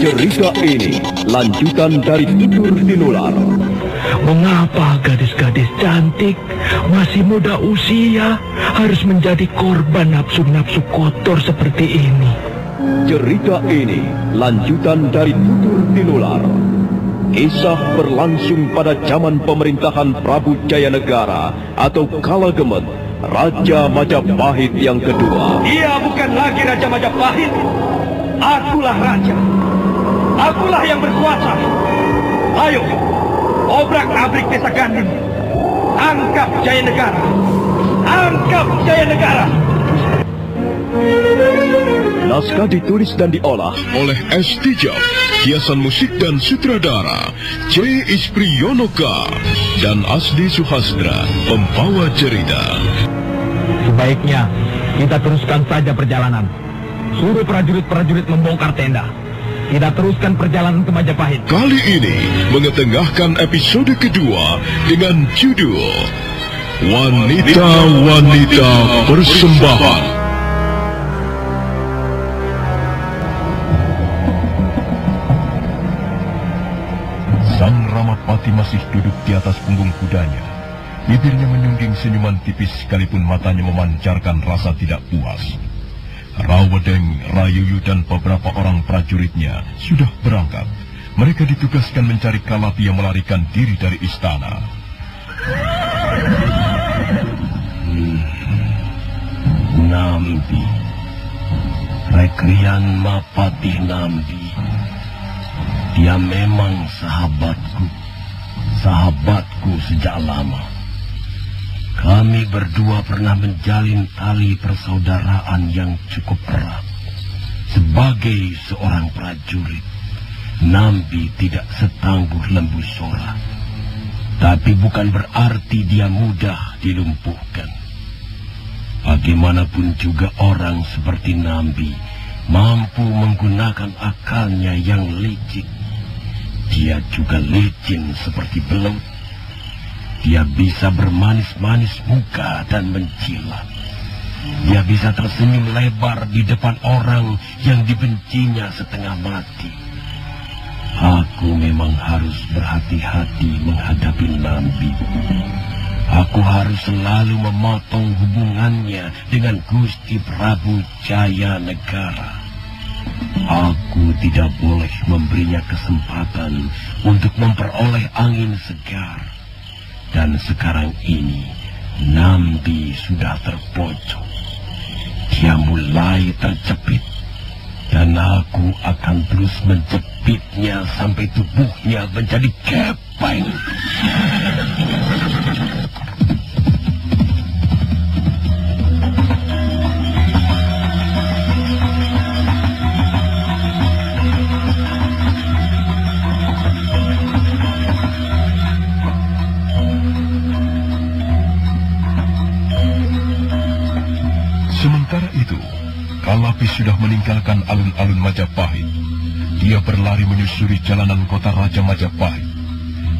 Cerita ini lanjutan dari Tutur Tinular. Mengapa gadis-gadis cantik masih muda usia harus menjadi korban nafsu-nafsu kotor seperti ini? Cerita ini lanjutan dari Tutur Tinular. Kisah berlangsung pada zaman pemerintahan Prabu Jayanegara atau Kala Gemet, Raja Majapahit yang kedua. Dia bukan lagi Raja Majapahit. Akulah raja. Akulah yang berkuasa. Ayo, obrak-abrik desa Gandun. Angkap Jaya Negara. Angkap Jaya Negara. Naskah ditulis dan diolah oleh S. Tijab, hiasan musik dan sutradara C. Ispriyonoka dan Asdi Suhastra, pembawa cerita. Sebaiknya kita teruskan saja perjalanan. Suruh prajurit-prajurit membongkar tenda. Kita teruskan perjalanan ke Majapahit. Kali ini mengetengahkan episode kedua dengan judul Wanita-Wanita Persembahan. Sang Ramapati masih duduk di atas punggung kudanya. Bibirnya menyungging senyuman tipis sekalipun matanya memancarkan rasa tidak puas. Rawedeng, Rayuyu dan beberapa orang prajuritnya sudah berangkat. Mereka ditugaskan mencari Kalapi yang melarikan diri dari istana. Nambi. Rekrian Mapati Nambi. Dia memang sahabatku. Sahabatku sejak lama. Kami berdua pernah menjalin tali persaudaraan yang cukup erat. Sebagai seorang prajurit, Nambi tidak setangguh lembu sora. Tapi bukan berarti dia mudah dilumpuhkan. Bagaimanapun juga orang seperti Nambi mampu menggunakan akalnya yang licik. Dia juga licin seperti belut. Dia bisa bermanis-manis muka dan mencilat. Dia bisa tersenyum lebar di depan orang yang dibencinya setengah mati. Aku memang harus berhati-hati menghadapi Nambi. Aku harus selalu memotong hubungannya dengan Gusti Prabu Jaya Negara. Aku tidak boleh memberinya kesempatan untuk memperoleh angin segar. Dan sekarang ini, Nambi sudah terpojok. Dia mulai terjepit. Dan aku akan terus menjepitnya sampai tubuhnya menjadi kepeng. Sementara itu, Kalapi sudah meninggalkan alun-alun Majapahit. Dia berlari menyusuri jalanan kota Raja Majapahit.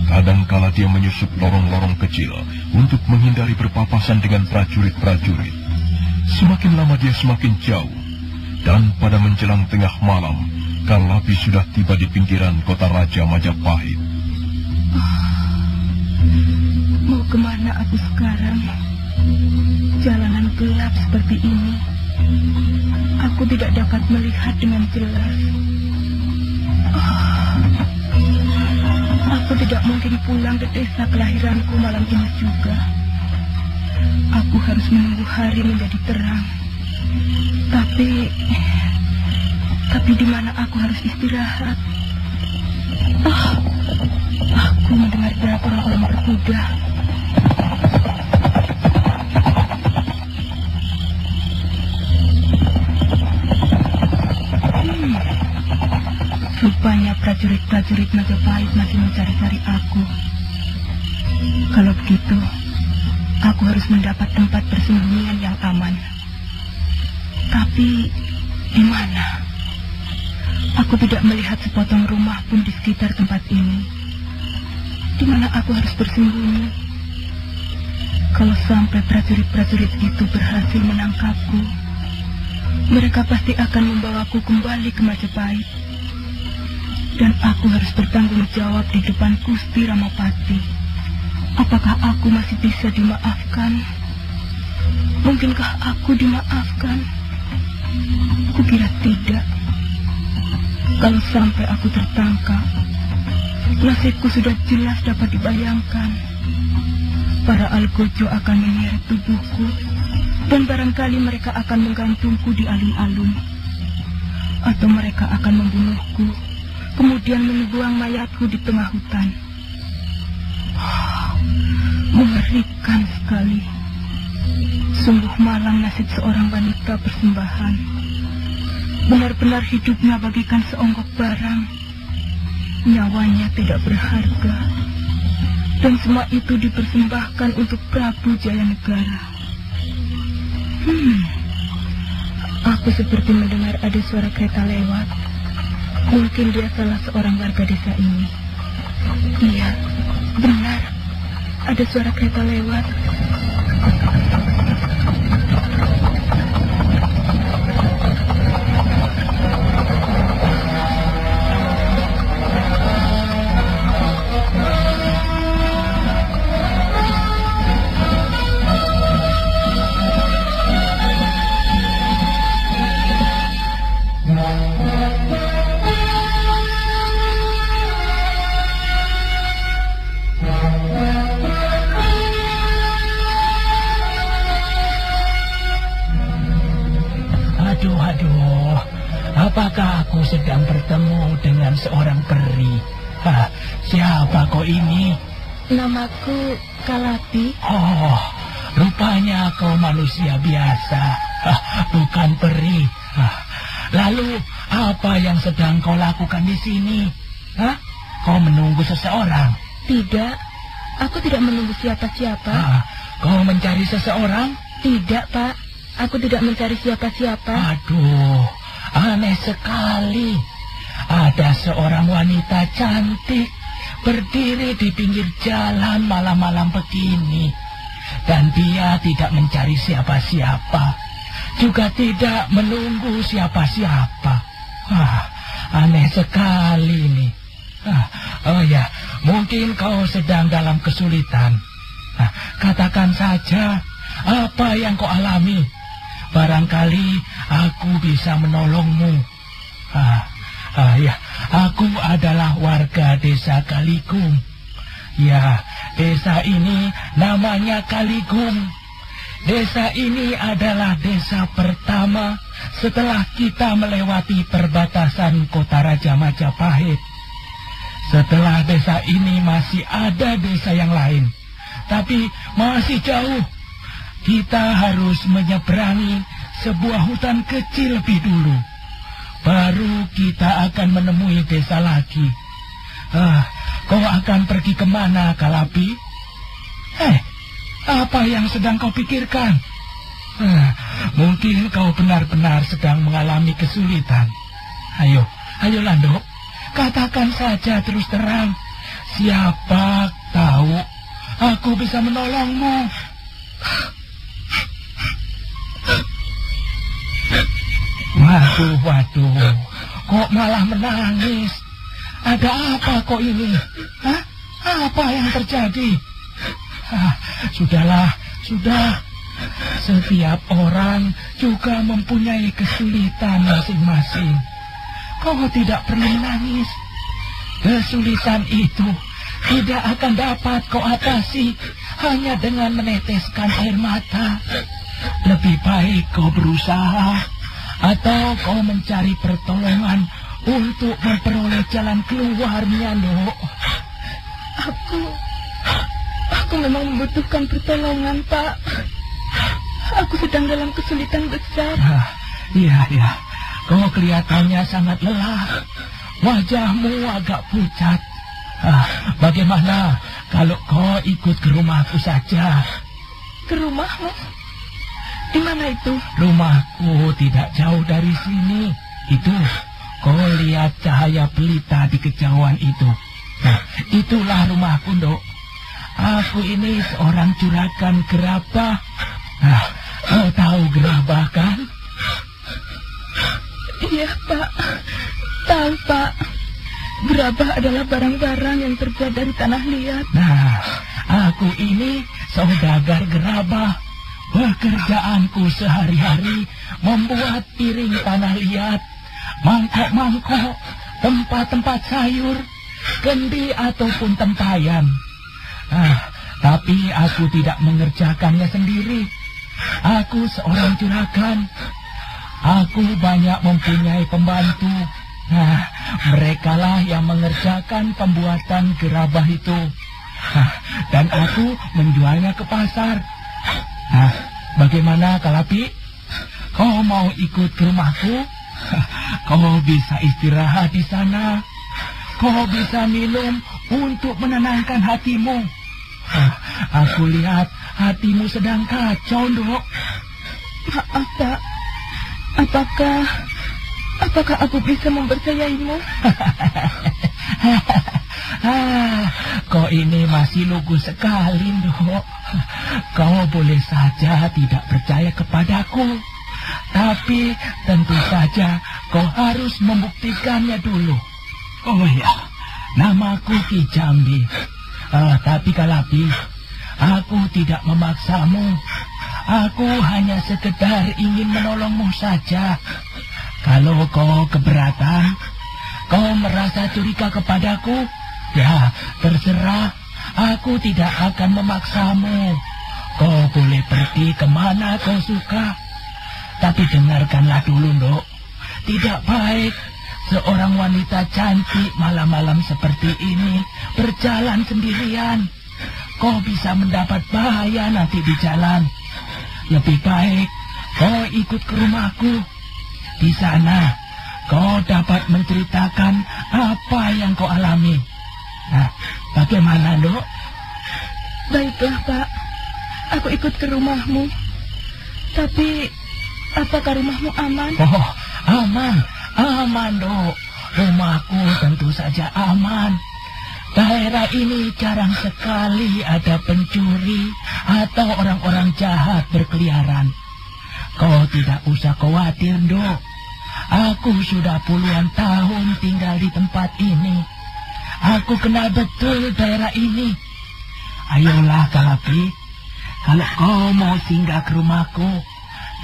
Kadang-kala dia menyusup lorong-lorong kecil untuk menghindari berpapasan dengan prajurit-prajurit. Semakin lama dia semakin jauh. Dan pada menjelang tengah malam, Kalapi sudah tiba di pinggiran kota Raja Majapahit. Mau ke mana aku sekarang? Jalanan gelap seperti ini. Aku tidak dapat melihat dengan jelas. Aku tidak mungkin pulang ke desa kelahiranku malam ini juga. Aku harus menunggu hari menjadi terang. Tapi, tapi di mana aku harus istirahat? Oh, aku mendengar beberapa orang berkuda. Prajurit-prajurit Majapahit masih mencari-cari aku. Kalau begitu, aku harus mendapat tempat persembunyian yang aman. Tapi, di mana? Aku tidak melihat sepotong rumah pun di sekitar tempat ini. Di mana aku harus bersembunyi? Kalau sampai prajurit-prajurit itu berhasil menangkapku, mereka pasti akan membawaku kembali ke Majapahit. Dan aku harus bertanggung jawab di depan Gusti Ramapati. Apakah aku masih bisa dimaafkan? Mungkinkah aku dimaafkan? Kukira tidak. Kalau sampai aku tertangkap, nasibku sudah jelas dapat dibayangkan. Para algojo akan menyeret tubuhku, dan barangkali mereka akan menggantungku di alun-alun. Atau mereka akan membunuhku, kemudian membuang mayatku di tengah hutan. Mengerikan sekali. Sungguh malang nasib seorang wanita persembahan. Benar-benar hidupnya bagikan seonggok barang. Nyawanya tidak berharga. Dan semua itu dipersembahkan untuk Prabu Jayanegara. Hmm. Aku seperti mendengar ada suara kereta lewat. Mungkin dia salah seorang warga desa ini. Iya, benar. Ada suara kereta lewat. Peri? Hah, siapa kau ini? Namaku Kalapi. Oh, rupanya kau manusia biasa. Hah, bukan peri. Hah, lalu, apa yang sedang kau lakukan di sini? Hah? Kau menunggu seseorang? Tidak, aku tidak menunggu siapa-siapa. Hah, kau mencari seseorang? Tidak, Pak. Aku tidak mencari siapa-siapa. Aduh, aneh sekali. Ada seorang wanita cantik berdiri di pinggir jalan malam-malam begini. Dan dia tidak mencari siapa-siapa. Juga tidak menunggu siapa-siapa. Ah, aneh sekali nih. Ah, oh ya, mungkin kau sedang dalam kesulitan. Ah, katakan saja apa yang kau alami. Barangkali aku bisa menolongmu. Ah, ah ya, aku adalah warga desa Kaligum. Ya, desa ini namanya Kaligum. Desa ini adalah desa pertama setelah kita melewati perbatasan kota Raja Majapahit. Setelah desa ini masih ada desa yang lain, tapi masih jauh kita harus menyeberangi sebuah hutan kecil lebih dulu. Baru kita akan menemui desa lagi. Ah, kau akan pergi ke mana, Kalapi? Eh, apa yang sedang kau pikirkan? Ah, mungkin kau benar-benar sedang mengalami kesulitan. Ayo, ayo Lando, katakan saja terus terang. Siapa tahu aku bisa menolongmu. Waduh, waduh, kok malah menangis? Ada apa kok ini? Hah? Apa yang terjadi? Ah, sudahlah, sudah. Setiap orang juga mempunyai kesulitan masing-masing. Kau tidak perlu menangis. Kesulitan itu tidak akan dapat kau atasi hanya dengan meneteskan air mata. Lebih baik kau berusaha atau kau mencari pertolongan untuk memperoleh jalan keluarnya, Nuk. Aku, aku memang membutuhkan pertolongan, Pak. Aku sedang dalam kesulitan besar. Ah, iya, iya. Kau kelihatannya sangat lelah. Wajahmu agak pucat. Ah, bagaimana kalau kau ikut ke rumahku saja? Ke rumahmu? Di mana itu? Rumahku tidak jauh dari sini. Itu, kau lihat cahaya pelita di kejauhan itu. Nah, itulah rumahku, Dok. Aku ini seorang juragan gerabah. Nah, kau tahu gerabah kan? Iya, Pak. Tahu, Pak. Gerabah adalah barang-barang yang terbuat dari tanah liat. Nah, aku ini saudagar gerabah. Pekerjaanku sehari-hari membuat piring tanah liat, mangkok-mangkok, tempat-tempat sayur, kendi ataupun tempayan. Ah, tapi aku tidak mengerjakannya sendiri. Aku seorang juragan. Aku banyak mempunyai pembantu. Nah, merekalah yang mengerjakan pembuatan gerabah itu. Nah, dan aku menjualnya ke pasar. Nah, bagaimana Kalapi? Kau mau ikut ke rumahku? Kau bisa istirahat di sana. Kau bisa minum untuk menenangkan hatimu. Aku lihat hatimu sedang kacau, dok. Maaf, Pak. Apakah... Apakah aku bisa mempercayaimu? ah, kau ini masih lugu sekali, dok. Kau boleh saja tidak percaya kepadaku. Tapi tentu saja kau harus membuktikannya dulu. Oh ya, namaku Ki Jambi. Ah, tapi Kalapi, aku tidak memaksamu. Aku hanya sekedar ingin menolongmu saja. Kalau kau keberatan, kau merasa curiga kepadaku, ya terserah. Aku tidak akan memaksamu. Kau boleh pergi ke mana kau suka. Tapi dengarkanlah dulu, dok. Tidak baik seorang wanita cantik malam-malam seperti ini berjalan sendirian. Kau bisa mendapat bahaya nanti di jalan. Lebih baik kau ikut ke rumahku. Di sana kau dapat menceritakan apa yang kau alami. Nah, bagaimana, Dok? Baiklah, Pak. Aku ikut ke rumahmu. Tapi, apakah rumahmu aman? Oh, aman. Aman, Dok. Rumahku tentu saja aman. Daerah ini jarang sekali ada pencuri atau orang-orang jahat berkeliaran. Kau tidak usah khawatir, Dok. Aku sudah puluhan tahun tinggal di tempat ini. Aku kenal betul daerah ini. Ayolah, Kalapi. Kalau kau mau singgah ke rumahku,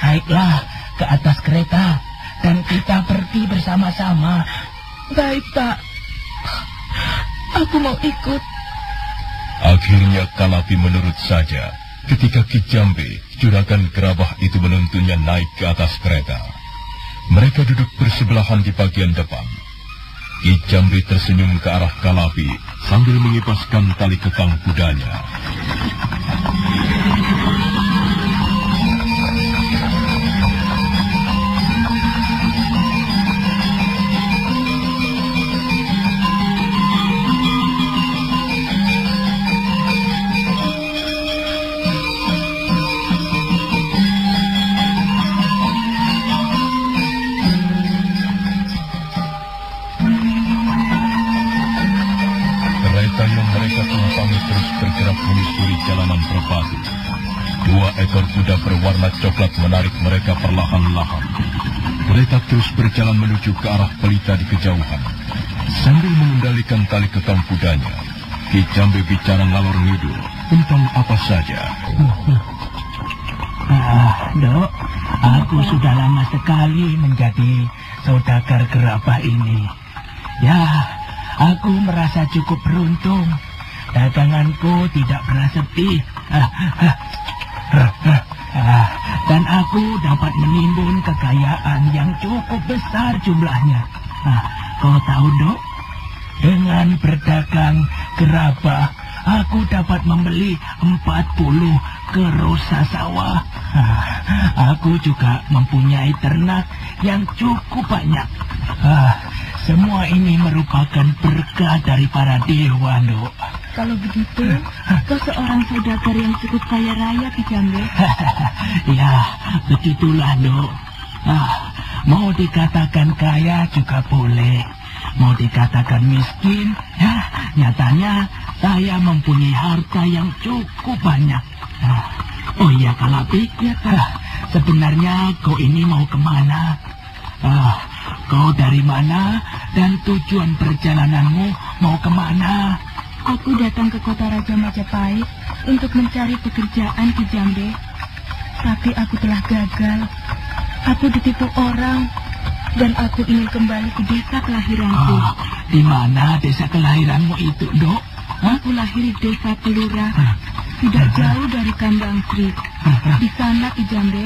naiklah ke atas kereta dan kita pergi bersama-sama. Baik, Pak. Aku mau ikut. Akhirnya Kalapi menurut saja ketika Ki Jambe, juragan gerabah itu menuntunnya naik ke atas kereta. Mereka duduk bersebelahan di bagian depan. Ki Jambe tersenyum ke arah Kalapi sambil mengipaskan tali kekang kudanya. Jalanan berbatu. Dua ekor kuda berwarna coklat menarik mereka perlahan-lahan. Kereta terus berjalan menuju ke arah pelita di kejauhan. Sambil mengendalikan tali kekang kudanya, Ki Jambe bicara ngalor ngidul tentang apa saja. Ah, dok, aku sudah lama sekali menjadi saudagar gerabah ini. Ya, aku merasa cukup beruntung. Daganganku tidak pernah sepi. Dan aku dapat menimbun kekayaan yang cukup besar jumlahnya. Ah, kau tahu, dok? Dengan berdagang gerabah, aku dapat membeli 40 kerosa sawah. Ah, Aku juga mempunyai ternak yang cukup banyak. Semua ini merupakan berkah dari para dewa, Dok. Kalau begitu, kau seorang saudagar yang cukup kaya raya, Ki Jambe. ya, begitulah, Dok. Ah, mau dikatakan kaya juga boleh. Mau dikatakan miskin, ya nyatanya saya mempunyai harta yang cukup banyak. Ah, oh iya, Kalapi. Ya, Pak. Ah, sebenarnya kau ini mau ke mana? Ah, kau dari mana dan tujuan perjalananmu mau ke mana? Aku datang ke kota Raja Majapahit untuk mencari pekerjaan di Jambe. Tapi aku telah gagal. Aku ditipu orang dan aku ingin kembali ke desa kelahiranku. Oh, di mana desa kelahiranmu itu, Dok? Hah? Aku lahir di desa Pelura, tidak jauh dari Kandang Sri. Di sana di Jambe,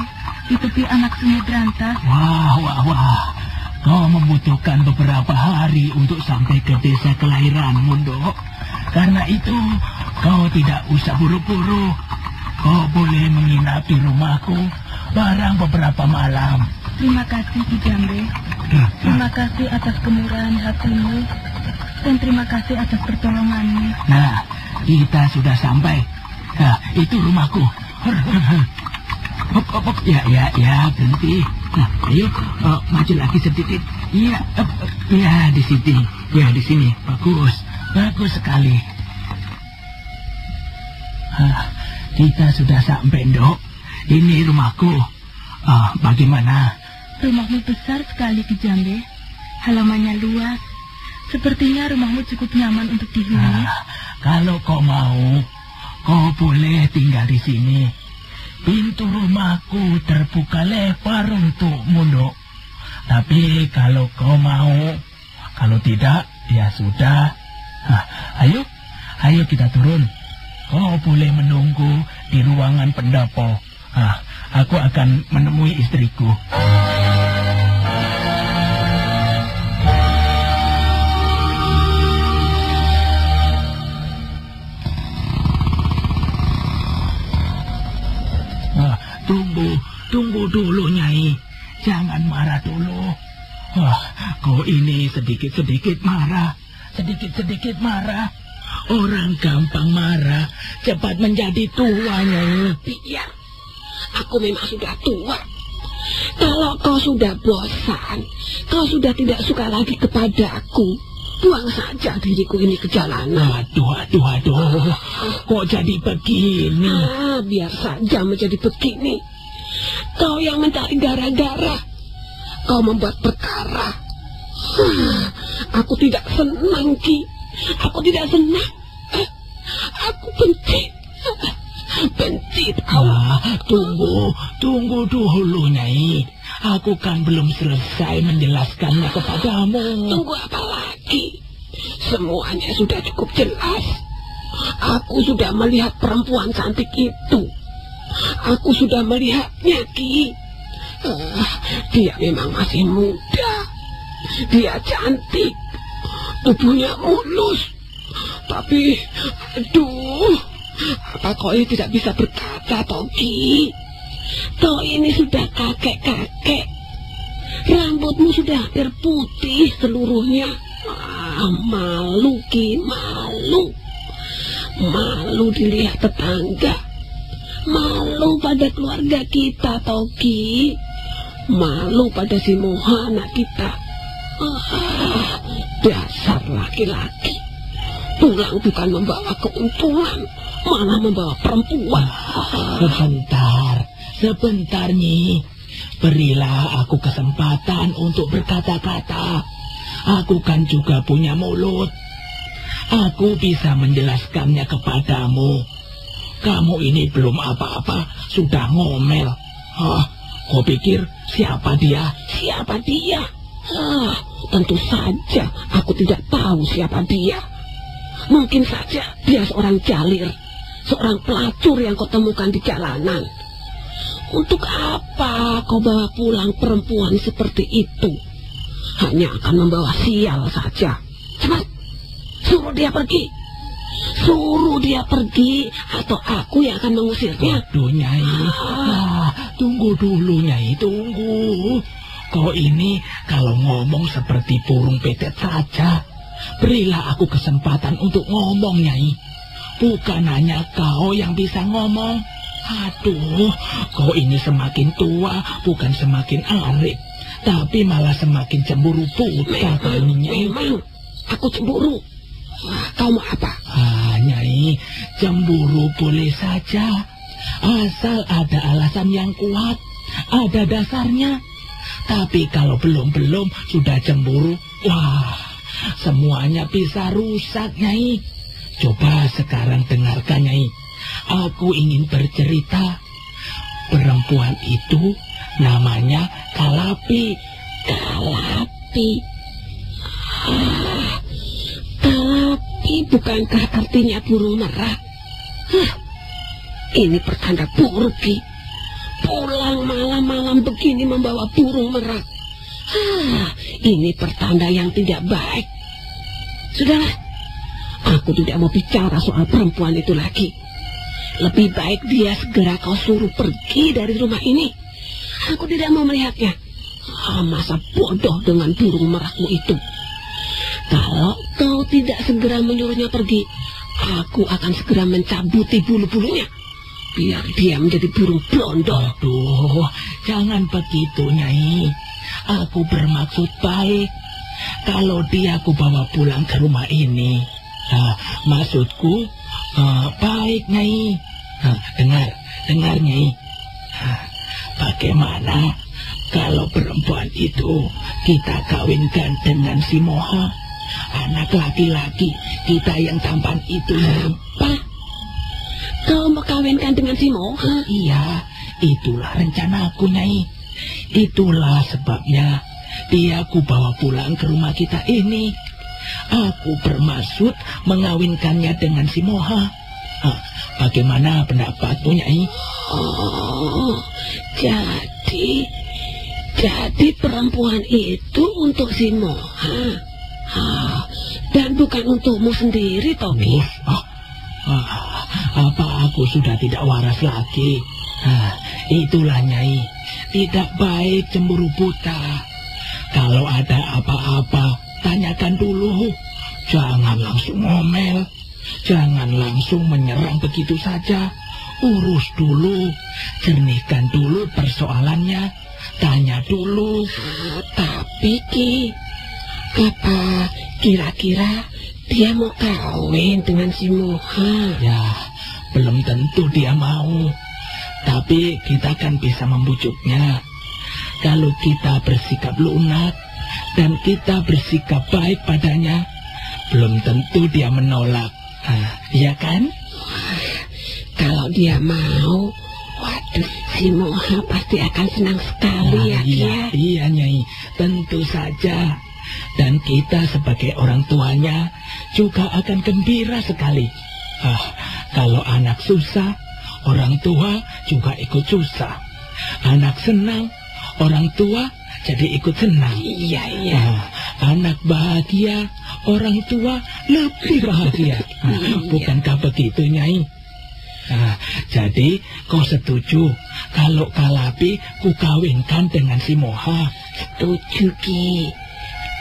di tepi anak sungai Berantas. Wah, wah, wah. Kau membutuhkan beberapa hari untuk sampai ke desa kelahiranmu, Dok. Karena itu, kau tidak usah buru-buru. Kau boleh menginap di rumahku barang beberapa malam. Terima kasih Ki Jambe. Terima kasih atas kemurahan hatimu dan terima kasih atas pertolonganmu. Nah, kita sudah sampai. Nah, itu rumahku. Hop, hop, hop. Ya, ya, ya, berhenti. Nah, ayo, oh, maju lagi sedikit. Iya, hop. ya, di sini. Ya, di sini. Bagus, bagus sekali. Ah, kita sudah sampai, Dok. Ini rumahku. Ah, bagaimana? Rumahmu besar sekali Ki Jambe. Halamannya luas. Sepertinya rumahmu cukup nyaman untuk dihuni. Ah, kalau kau mau, kau boleh tinggal di sini. Pintu rumahku terbuka lebar untukmu, Dok. Tapi kalau kau mau, kalau tidak, ya sudah. Hah, ayo, ayo kita turun. Kau boleh menunggu di ruangan pendopo. Ah, aku akan menemui istriku. Tunggu, tunggu dulu, Nyai. Jangan marah dulu. Wah, kau ini sedikit-sedikit marah. Sedikit-sedikit marah. Orang gampang marah, cepat menjadi tua, Nyai. Iya, aku memang sudah tua. Kalau kau sudah bosan, kau sudah tidak suka lagi kepadaku, buang saja diriku ini ke jalanan. Aduh, aduh, aduh. Kok jadi begini? Ah, biar saja menjadi begini. Kau yang mencari gara-gara. Kau membuat perkara. Ah, aku tidak senang, Ki. Aku tidak senang. Aku benci. Benci tahu. Ah, tunggu, tunggu dulu, Nyai. Aku kan belum selesai menjelaskannya kepadamu. Tunggu apa lagi? Semuanya sudah cukup jelas. Aku sudah melihat perempuan cantik itu. Aku sudah melihatnya, Ki. Ah, dia memang masih muda. Dia cantik. Tubuhnya mulus. Tapi, aduh, apa kau ini tidak bisa berkata, Toki? Kau ini sudah kakek-kakek. Rambutmu sudah hampir seluruhnya. Ah, malu, Ki, malu. Malu dilihat tetangga. Malu pada keluarga kita, Toki. Malu pada si Moha kita. Ah, dasar laki-laki. Pulang bukan membawa keuntungan, malah membawa perempuan. Sebentar, sebentar, Nyi. Berilah aku kesempatan untuk berkata-kata. Aku kan juga punya mulut. Aku bisa menjelaskannya kepadamu. Kamu ini belum apa-apa, sudah ngomel. Hah, kau pikir siapa dia? Siapa dia? Ah, tentu saja aku tidak tahu siapa dia. Mungkin saja dia seorang jalir, seorang pelacur yang kau temukan di jalanan. Untuk apa kau bawa pulang perempuan seperti itu? Hanya akan membawa sial saja. Cepat, suruh dia pergi. Suruh dia pergi atau aku yang akan mengusirnya. Aduh, Nyai. Ah, tunggu dulu, Nyai, tunggu. Kau ini kalau ngomong seperti burung petet saja. Berilah aku kesempatan untuk ngomong, Nyai. Bukan hanya kau yang bisa ngomong. Aduh, kau ini semakin tua, bukan semakin arif. Tapi malah semakin cemburu ini, Nyai. Memang aku cemburu. Kau mau apa? Ah, Nyai, cemburu boleh saja. Asal ada alasan yang kuat, ada dasarnya. Tapi kalau belum-belum sudah cemburu, wah, semuanya bisa rusak, Nyai. Coba sekarang dengarkan, Nyai. Aku ingin bercerita. Perempuan itu namanya Kalapi. Kalapi. Ah, kalapi bukankah artinya burung merah? Hah, ini pertanda buruk, Ki. Pulang malam-malam begini membawa burung merah. Ah, ini pertanda yang tidak baik. Sudahlah, aku tidak mau bicara soal perempuan itu lagi. Lebih baik dia segera kau suruh pergi dari rumah ini. Aku tidak mau melihatnya. Ah, masa bodoh dengan burung merahmu itu. Kalau kau tidak segera menyuruhnya pergi, aku akan segera mencabuti bulu-bulunya. Biar dia menjadi burung blondo. Aduh, jangan begitu, Nyai. Aku bermaksud baik. Kalau dia aku bawa pulang ke rumah ini, ah, maksudku ah, baik, Nyai. Ah, dengar, dengar, Nyai. Ah, bagaimana kalau perempuan itu kita kawinkan dengan si Moha? Anak laki-laki kita yang tampan itu. Apa? Kau mau kawinkan dengan si Moha? Iya, itulah rencanaku, Nyai. Itulah sebabnya dia aku bawa pulang ke rumah kita ini. Aku bermaksud mengawinkannya dengan si Moha. Hah, bagaimana pendapatmu, Nyai? Oh, jadi jadi perempuan itu untuk si Moha. Ah, dan bukan untukmu sendiri, Toki. Ah, ah, apa aku sudah tidak waras lagi? Ah, itulah Nyai. Tidak baik cemburu buta. Kalau ada apa-apa, tanyakan dulu. Jangan langsung ngomel. Jangan langsung menyerang begitu saja. Urus dulu. Jernihkan dulu persoalannya. Tanya dulu. Tapi Ki, apa kira-kira dia mau kawin dengan si Moha? Ya, belum tentu dia mau. Tapi kita kan bisa membujuknya. Kalau kita bersikap lunak dan kita bersikap baik padanya, belum tentu dia menolak. Ah, iya kan? Kalau dia mau, waduh, si Moha pasti akan senang sekali ya, Ah, Ki iya, ya. iya Nyai, tentu saja. Dan kita sebagai orang tuanya juga akan gembira sekali. Ah, kalau anak susah, orang tua juga ikut susah. Anak senang, orang tua jadi ikut senang. Iya, iya. Ah, anak bahagia, orang tua lebih bahagia. Ah, Iya. bukankah begitu, Nyai? Ah, jadi kau setuju kalau Kalapi ku kawinkan dengan si Moha? Setuju, Ki.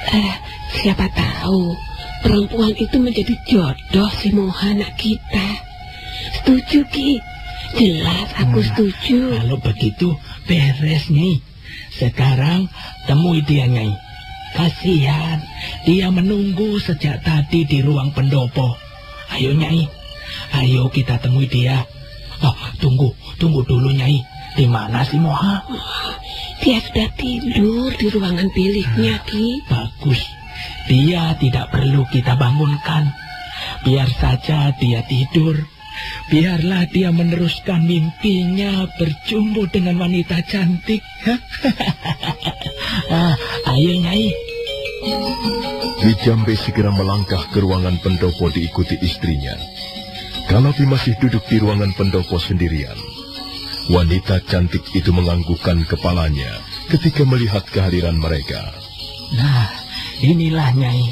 Eh, siapa tahu perempuan itu menjadi jodoh si Moha anak kita. Setuju, Ki. Jelas aku Hmm. setuju. Kalau begitu beres, Nyai. Sekarang temui dia, Nyai. Kasihan, dia menunggu sejak tadi di ruang pendopo. Ayo, Nyai. Ayo kita temui dia. Oh, tunggu, tunggu dulu, Nyai. Di mana si Moha? Dia sudah tidur di ruangan biliknya, Ki. Bagus. Dia tidak perlu kita bangunkan. Biar saja dia tidur. Biarlah dia meneruskan mimpinya berjumpa dengan wanita cantik. ah, ayo Nyai. Wijambe segera melangkah ke ruangan pendopo diikuti istrinya. Kalapi masih duduk di ruangan pendopo sendirian. Wanita cantik itu menganggukkan kepalanya ketika melihat kehadiran mereka. Nah, inilah Nyai.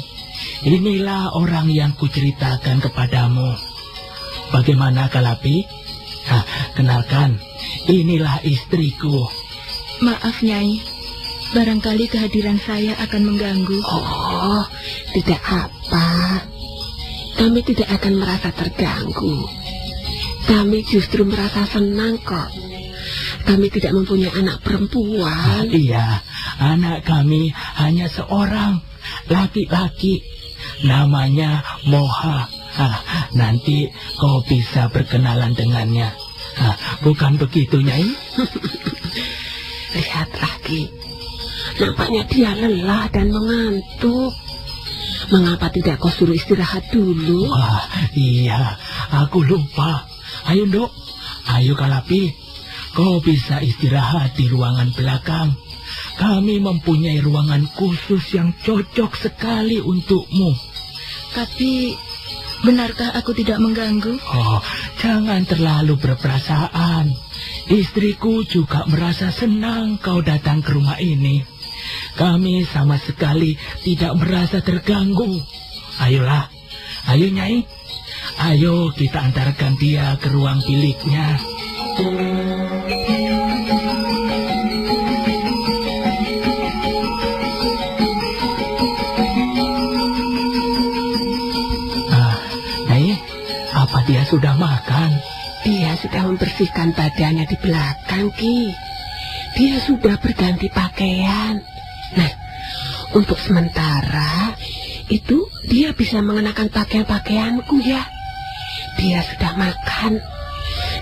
Inilah orang yang kuceritakan kepadamu. Bagaimana Kalapi? Hah, kenalkan, inilah istriku. Maaf, Nyai. Barangkali kehadiran saya akan mengganggu. Oh, tidak apa. Kami tidak akan merasa terganggu. Kami justru merasa senang kok. Kami tidak mempunyai anak Ah, perempuan. iya, anak kami hanya seorang laki-laki. Namanya Moha. Ah, nanti kau bisa berkenalan dengannya. Ah, bukan begitu, Nyai? Lihat lagi. Nampaknya dia lelah dan mengantuk. Mengapa tidak kau suruh istirahat dulu? Wah, iya, aku lupa. Ayo, Dok. Ayo, Kalapi. Kau bisa istirahat di ruangan belakang. Kami mempunyai ruangan khusus yang cocok sekali untukmu. Tapi, benarkah aku tidak mengganggu? Oh, jangan terlalu berperasaan. Istriku juga merasa senang kau datang ke rumah ini. Kami sama sekali tidak merasa terganggu. Ayolah, ayo Nyai. Ayo kita antarkan dia ke ruang biliknya. Ah, dia sudah makan? Dia sudah membersihkan badannya di belakang, Ki. Dia sudah berganti pakaian. Nah, untuk sementara itu dia bisa mengenakan pakaian-pakaianku ya. Dia sudah makan.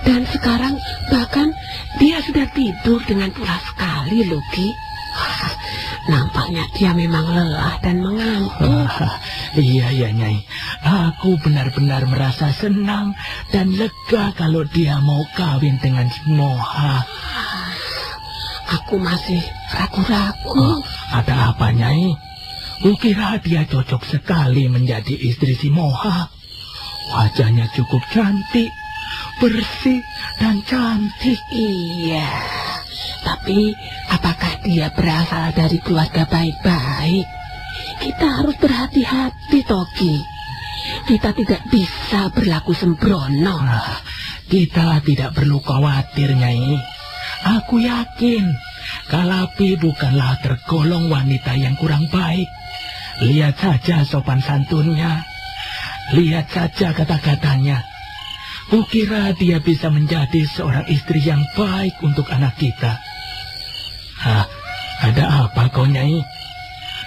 Dan sekarang bahkan dia sudah tidur dengan pulas sekali loh, Ki. Wah, nampaknya dia memang lelah dan mengantuk. Ah, iya, iya, Nyai. Aku benar-benar merasa senang dan lega kalau dia mau kawin dengan Moha. Aku masih ragu-ragu. Oh, ada apa, Nyai? Kukira dia cocok sekali menjadi istri si Moha. Wajahnya cukup cantik, bersih, dan cantik. Iya, tapi apakah dia berasal dari keluarga baik-baik? Kita harus berhati-hati, Toki. Kita tidak bisa berlaku sembrono. Nah, kita tidak perlu khawatir, Nyai. Aku yakin Kalapi bukanlah tergolong wanita yang kurang baik. Lihat saja sopan santunnya. Lihat saja kata-katanya. Kukira dia bisa menjadi seorang istri yang baik untuk anak kita. Hah, ada apa kau, Nyai?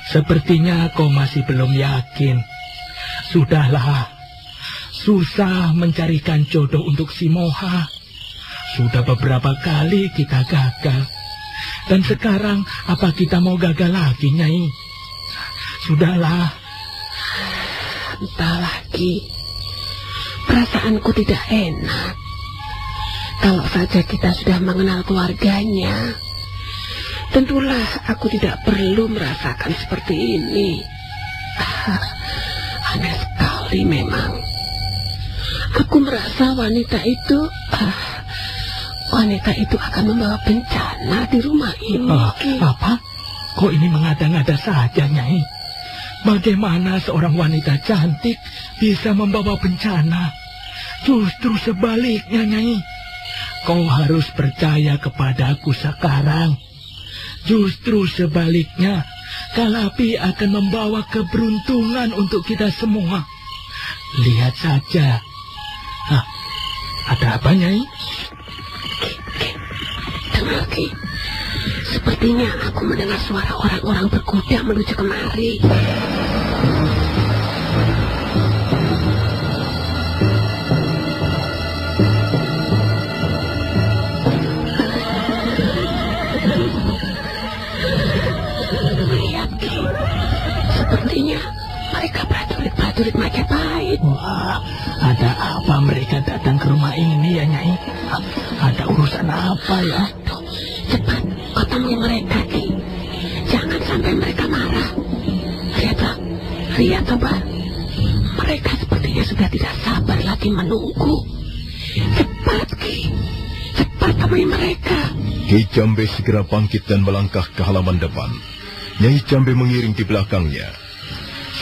Sepertinya kau masih belum yakin. Sudahlah, susah mencarikan jodoh untuk si Moha. Sudah beberapa kali kita gagal. Dan sekarang apa kita mau gagal lagi, Nyai? Sudahlah. Entah lagi. Perasaanku tidak enak. Kalau saja kita sudah mengenal keluarganya, tentulah aku tidak perlu merasakan seperti ini. Ah, aneh sekali memang. Aku merasa wanita itu, ah, wanita itu akan membawa bencana di rumah ini. Ah, Ki. apa? Kok ini mengada-ngada saja, Nyai? Bagaimana seorang wanita cantik bisa membawa bencana? Justru sebaliknya, Nyai. Kau harus percaya kepadaku sekarang. Justru sebaliknya, Kalapi akan membawa keberuntungan untuk kita semua. Lihat saja. Hah, ada apa, Nyai? Ki. Sepertinya aku mendengar suara orang-orang berkuda menuju kemari. Prajurit-prajurit Majapahit. Wah, ada apa mereka datang ke rumah ini ya, Nyai? Ada urusan apa ya? Tuh, cepat kau temui mereka, Ki. Jangan sampai mereka marah. Lihatlah, lihat coba. Mereka sepertinya sudah tidak sabar lagi menunggu. Cepat, Ki. Cepat temui mereka. Ki Jambe segera bangkit dan melangkah ke halaman depan. Nyai Jambe mengiring di belakangnya.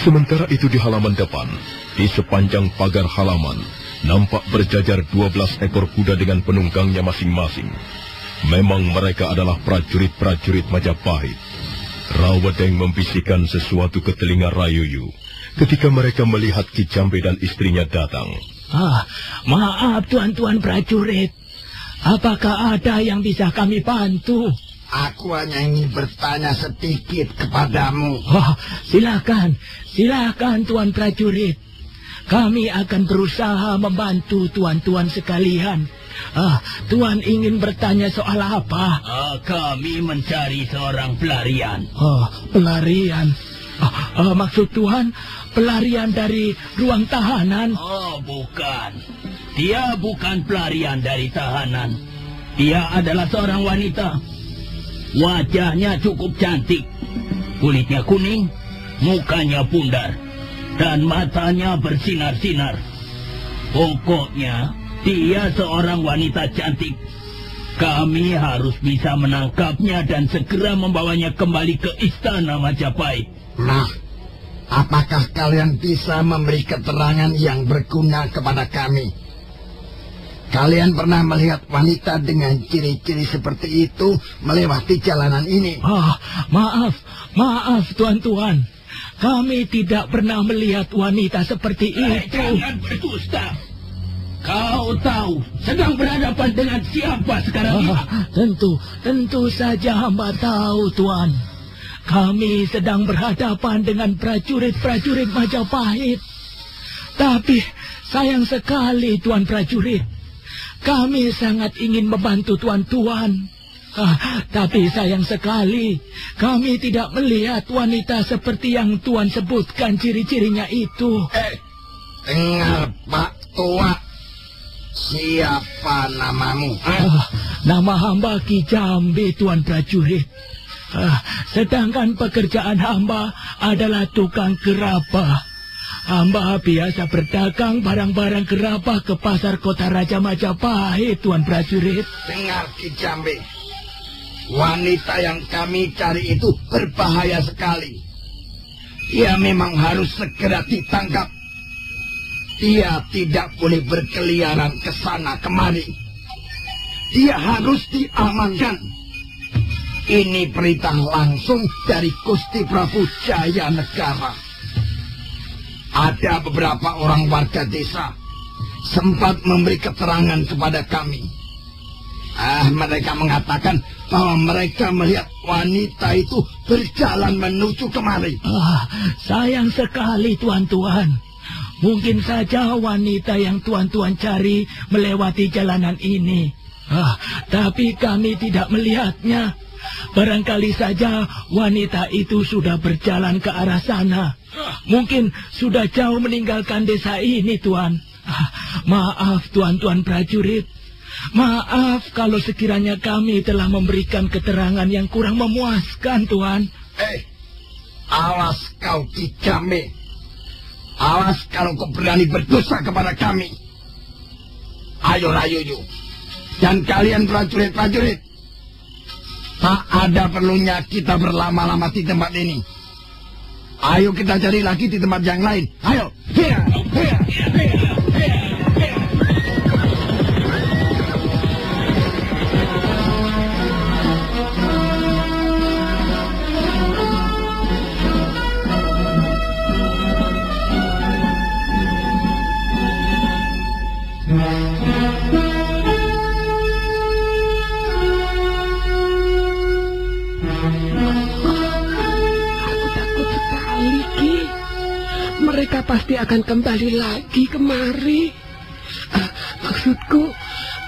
Sementara itu di halaman depan, di sepanjang pagar halaman, nampak berjajar 12 ekor kuda dengan penunggangnya masing-masing. Memang mereka adalah prajurit-prajurit Majapahit. Rawedeng membisikkan sesuatu ke telinga Rayuyu ketika mereka melihat Ki Jambe dan istrinya datang. Ah, maaf tuan-tuan prajurit. Apakah ada yang bisa kami bantu? Aku hanya ingin bertanya sedikit kepadamu. Wah, silakan, silakan tuan prajurit. Kami akan berusaha membantu tuan-tuan sekalian Ah, Tuan ingin bertanya soal apa? Ah, kami mencari seorang pelarian. Oh, pelarian. Ah, ah, maksud Tuhan, pelarian dari ruang tahanan. Oh, bukan. Dia bukan pelarian dari tahanan. Dia adalah seorang wanita. Wajahnya cukup cantik. Kulitnya kuning, mukanya pundar, dan matanya bersinar-sinar. Pokoknya, dia seorang wanita cantik. Kami harus bisa menangkapnya dan segera membawanya kembali ke istana Majapahit. Nah, apakah kalian bisa memberi keterangan yang berguna kepada kami? Kalian pernah melihat wanita dengan ciri-ciri seperti itu melewati jalanan ini? Ah, maaf, maaf tuan-tuan. Kami tidak pernah melihat wanita seperti Eh, itu. jangan berdusta. Kau tahu sedang berhadapan dengan siapa sekarang ini? Ah, tentu, tentu saja hamba tahu, Tuan. Kami sedang berhadapan dengan prajurit-prajurit Majapahit. Tapi sayang sekali, Tuan prajurit. Kami sangat ingin membantu Tuan-Tuan. Ah, tapi sayang sekali, kami tidak melihat wanita seperti yang Tuan sebutkan ciri-cirinya itu. Eh, dengar Pak Tua. Siapa namamu? Ah, nama hamba Ki Jambi, Tuan Prajurit. Ah, sedangkan pekerjaan hamba adalah tukang gerabah. Hamba biasa berdagang barang-barang gerabah ke pasar kota Raja Majapahit, Tuan Prajurit. Dengar Ki Jambe. Wanita yang kami cari itu berbahaya sekali. Dia memang harus segera ditangkap. Dia tidak boleh berkeliaran ke sana kemari. Dia harus diamankan. Ini perintah langsung dari Gusti Prabu Jaya Negara. Ada beberapa orang warga desa sempat memberi keterangan kepada kami. Ah, mereka mengatakan bahwa mereka melihat wanita itu berjalan menuju kemari. Ah, sayang sekali, Tuan-Tuan. Mungkin saja wanita yang Tuan-Tuan cari melewati jalanan ini. Ah, tapi kami tidak melihatnya. Barangkali saja wanita itu sudah berjalan ke arah sana. Mungkin sudah jauh meninggalkan desa ini, Tuan. Ah, maaf, Tuan-Tuan prajurit. Maaf kalau sekiranya kami telah memberikan keterangan yang kurang memuaskan, Tuan. Eh, awas kau Kijame. Awas kalau kau berani berdosa kepada kami. Ayo Rayuyu. Dan kalian prajurit-prajurit. Tak ada perlunya kita berlama-lama di tempat ini. Ayo kita cari lagi di tempat yang lain. Ayo. Pasti akan kembali lagi kemari. Ah, maksudku,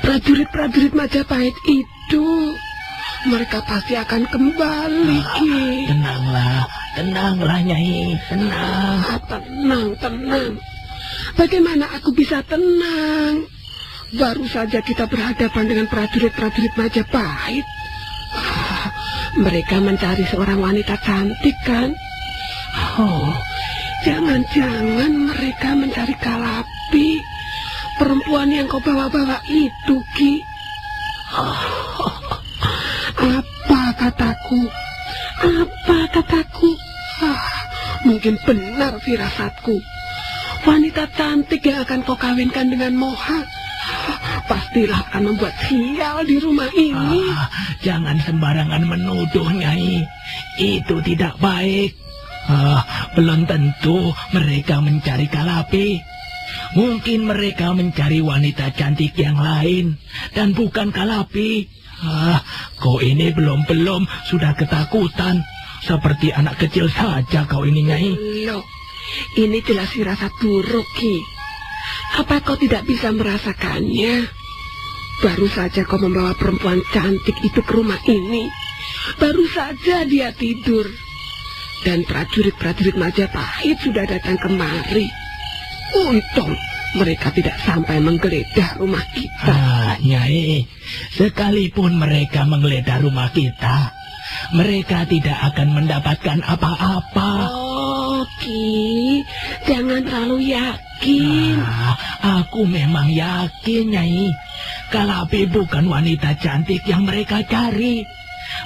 prajurit-prajurit Majapahit itu, mereka pasti akan kembali, Ki. Tenanglah, tenanglah, Nyai. Tenang. Ah, tenang, tenang. Bagaimana aku bisa tenang? Baru saja kita berhadapan dengan prajurit-prajurit Majapahit. Ah, mereka mencari seorang wanita cantik, kan? Oh, jangan-jangan mereka mencari Kalapi, perempuan yang kau bawa-bawa itu, Ki. Apa kataku? Apa kataku? Ah, mungkin benar firasatku. Wanita cantik yang akan kau kawinkan dengan Moha pastilah akan membuat sial di rumah ini. Ah, jangan sembarangan menuduh, Nyai. Itu tidak baik. Ah, belum tentu mereka mencari Kalapi. Mungkin mereka mencari wanita cantik yang lain dan bukan Kalapi. Ah, kau ini belum-belum sudah ketakutan. Seperti anak kecil saja kau ini, Nyai. Loh, ini jelas firasat buruk, Ki. Apa kau tidak bisa merasakannya? Baru saja kau membawa perempuan cantik itu ke rumah ini. Baru saja dia tidur. Dan prajurit-prajurit Majapahit sudah datang kemari. Untung mereka tidak sampai menggeledah rumah kita. Ah, Nyai, sekalipun mereka menggeledah rumah kita, mereka tidak akan mendapatkan apa-apa. Oh, Ki, jangan terlalu yakin. Ah, aku memang yakin, Nyai. Kalapi bukan wanita cantik yang mereka cari.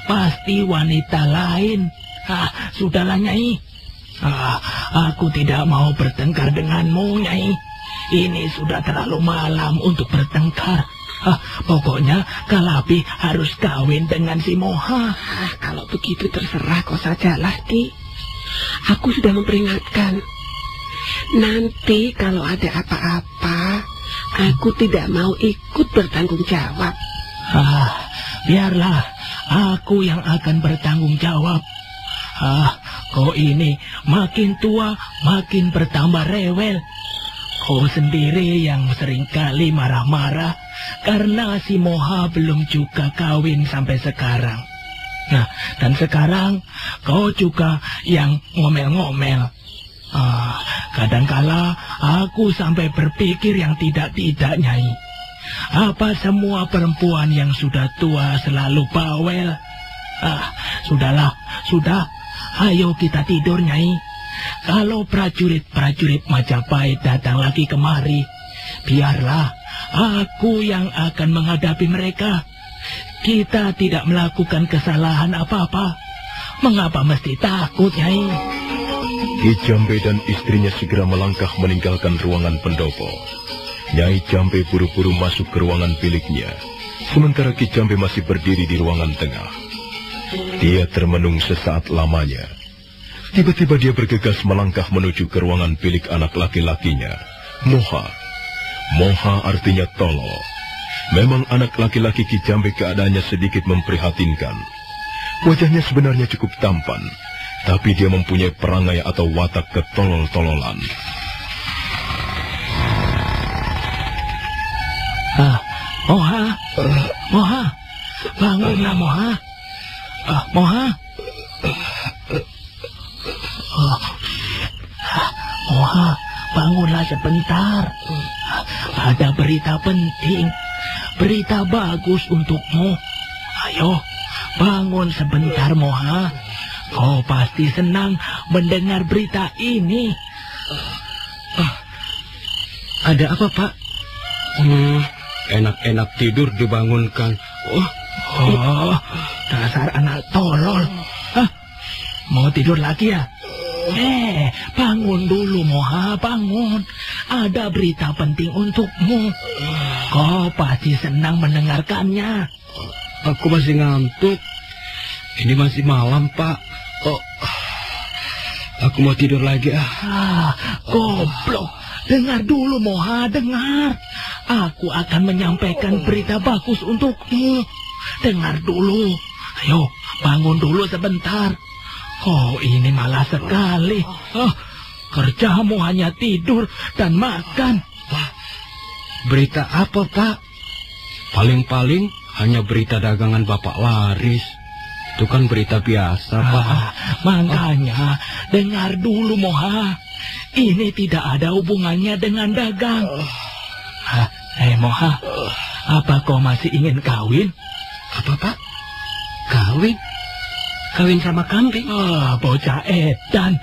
Pasti wanita lain. Ah, sudahlah, Nyai. Ah, aku tidak mau bertengkar denganmu, Nyai. Ini sudah terlalu malam untuk bertengkar. Ah, pokoknya Kalapi harus kawin dengan si Moha. Ah, kalau begitu terserah kau sajalah, Ki. Aku sudah memperingatkan. Nanti kalau ada apa-apa, aku tidak mau ikut bertanggung jawab. Ah, biarlah aku yang akan bertanggung jawab. Ah, kau ini makin tua makin bertambah rewel. Kau sendiri yang sering kali marah-marah karena si Moha belum juga kawin sampai sekarang. Nah, dan sekarang kau juga yang ngomel-ngomel. Ah, kadangkala aku sampai berpikir yang tidak-tidak, Nyai. Apa semua perempuan yang sudah tua selalu bawel? Ah, sudahlah, sudah. Ayo kita tidur, Nyai. Kalau prajurit-prajurit Majapahit datang lagi kemari, biarlah aku yang akan menghadapi mereka. Kita tidak melakukan kesalahan apa-apa. Mengapa mesti takut, Nyai? Ki Jambe dan istrinya segera melangkah meninggalkan ruangan pendopo. Nyai Jambe buru-buru masuk ke ruangan biliknya, sementara Ki Jambe masih berdiri di ruangan tengah. Dia termenung sesaat lamanya. Tiba-tiba dia bergegas melangkah menuju ke ruangan bilik anak laki-lakinya, Moha. Moha artinya tolol. Memang anak laki-laki Ki Jambe keadaannya sedikit memprihatinkan. Wajahnya sebenarnya cukup tampan, tapi dia mempunyai perangai atau watak ketolol-tololan. Ah, Moha, Moha, bangunlah Moha. Ah, Moha. Oh. Ah, Moha, bangunlah sebentar. Ada berita penting, berita bagus untukmu. Ayo, bangun sebentar Moha. Kau pasti senang mendengar berita ini. Ada apa, Pak? Hmm, enak-enak tidur dibangunkan. Oh, Oh, dasar anak tolol. Hah? Mau tidur lagi ya? Eh, bangun dulu Moha, bangun. Ada berita penting untukmu. Kau pasti senang mendengarkannya. aku masih ngantuk. Ini masih malam, Pak. Oh, aku mau tidur lagi ah. Ah, goblok. Dengar dulu Moha, dengar. Aku akan menyampaikan berita bagus untukmu. Dengar dulu. Ayo, bangun dulu sebentar. Oh, ini malah sekali. Oh, kerjamu hanya tidur dan makan. Berita apa, Pak? Paling-paling hanya berita dagangan Bapak laris. Itu kan berita biasa, Pak. Ah, makanya, dengar dulu Moha. Ini tidak ada hubungannya dengan dagang. Ah, eh Moha, apa kau masih ingin kawin? Apa, Pak? Kawin? Kawin sama kambing? Ah, bocah edan.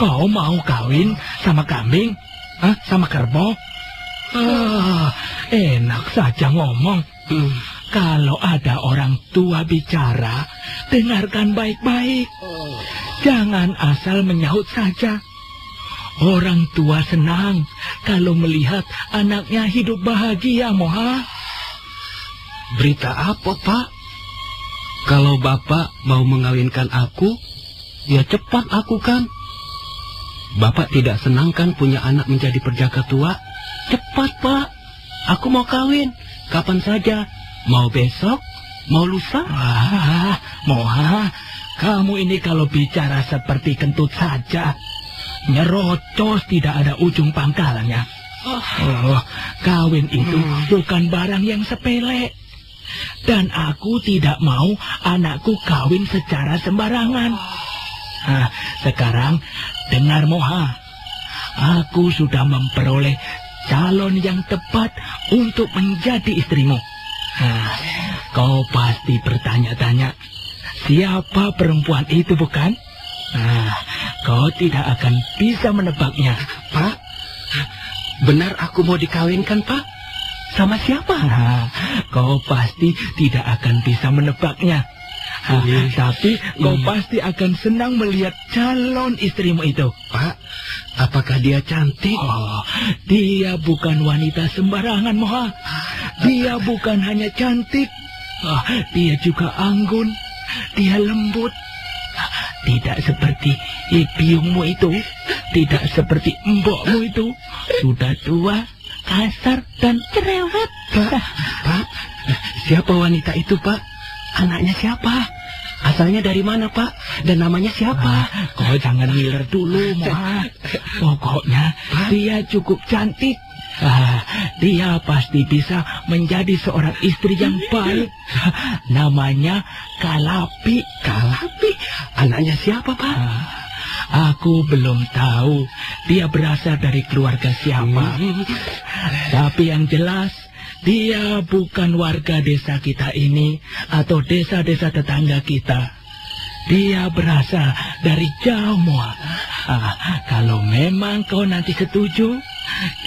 Kau mau kawin sama kambing? Hah? Sama kerbau? Ah, enak saja ngomong. Hmm. Kalau ada orang tua bicara, dengarkan baik-baik. Jangan asal menyahut saja. Orang tua senang kalau melihat anaknya hidup bahagia, Moha. Berita apa, Pak? Kalau Bapak mau mengawinkan aku, ya cepat aku kan. Bapak tidak senang kan punya anak menjadi perjaka tua? Cepat, Pak. Aku mau kawin. Kapan saja. Mau besok? Mau lusa? Wah, Moha, kamu ini kalau bicara seperti kentut saja. Nyerocos tidak ada ujung pangkalnya. Oh, kawin itu bukan barang yang sepele. Dan aku tidak mau anakku kawin secara sembarangan. Nah, sekarang dengar Moha. Aku sudah memperoleh calon yang tepat untuk menjadi istrimu. Nah, kau pasti bertanya-tanya, siapa perempuan itu bukan? Nah, kau tidak akan bisa menebaknya. Pak, benar aku mau dikawinkan, Pak? Sama siapa? Nah, kau pasti tidak akan bisa menebaknya. Nah, tapi kau pasti akan senang melihat calon istrimu itu. Pak, apakah dia cantik? Oh, dia bukan wanita sembarangan, Moha. Dia bukan hanya cantik. Oh, dia juga anggun. Dia lembut. Tidak seperti biungmu itu. Tidak seperti mbokmu itu. Sudah tua, kasar, dan cerewet. Pak, Pak, siapa wanita itu, Pak? Anaknya siapa? Asalnya dari mana, Pak? Dan namanya siapa? Ah, kau jangan ngiler dulu, Moha. Pokoknya dia cukup cantik. Ah, dia pasti bisa menjadi seorang istri yang baik. Namanya Kalapi. Kalapi? Anaknya siapa, Pak? Ah, aku belum tahu dia berasal dari keluarga siapa. Hmm. Tapi yang jelas, dia bukan warga desa kita ini atau desa-desa tetangga kita. Dia berasal dari jauh, Moa. Ah, kalau memang kau nanti setuju,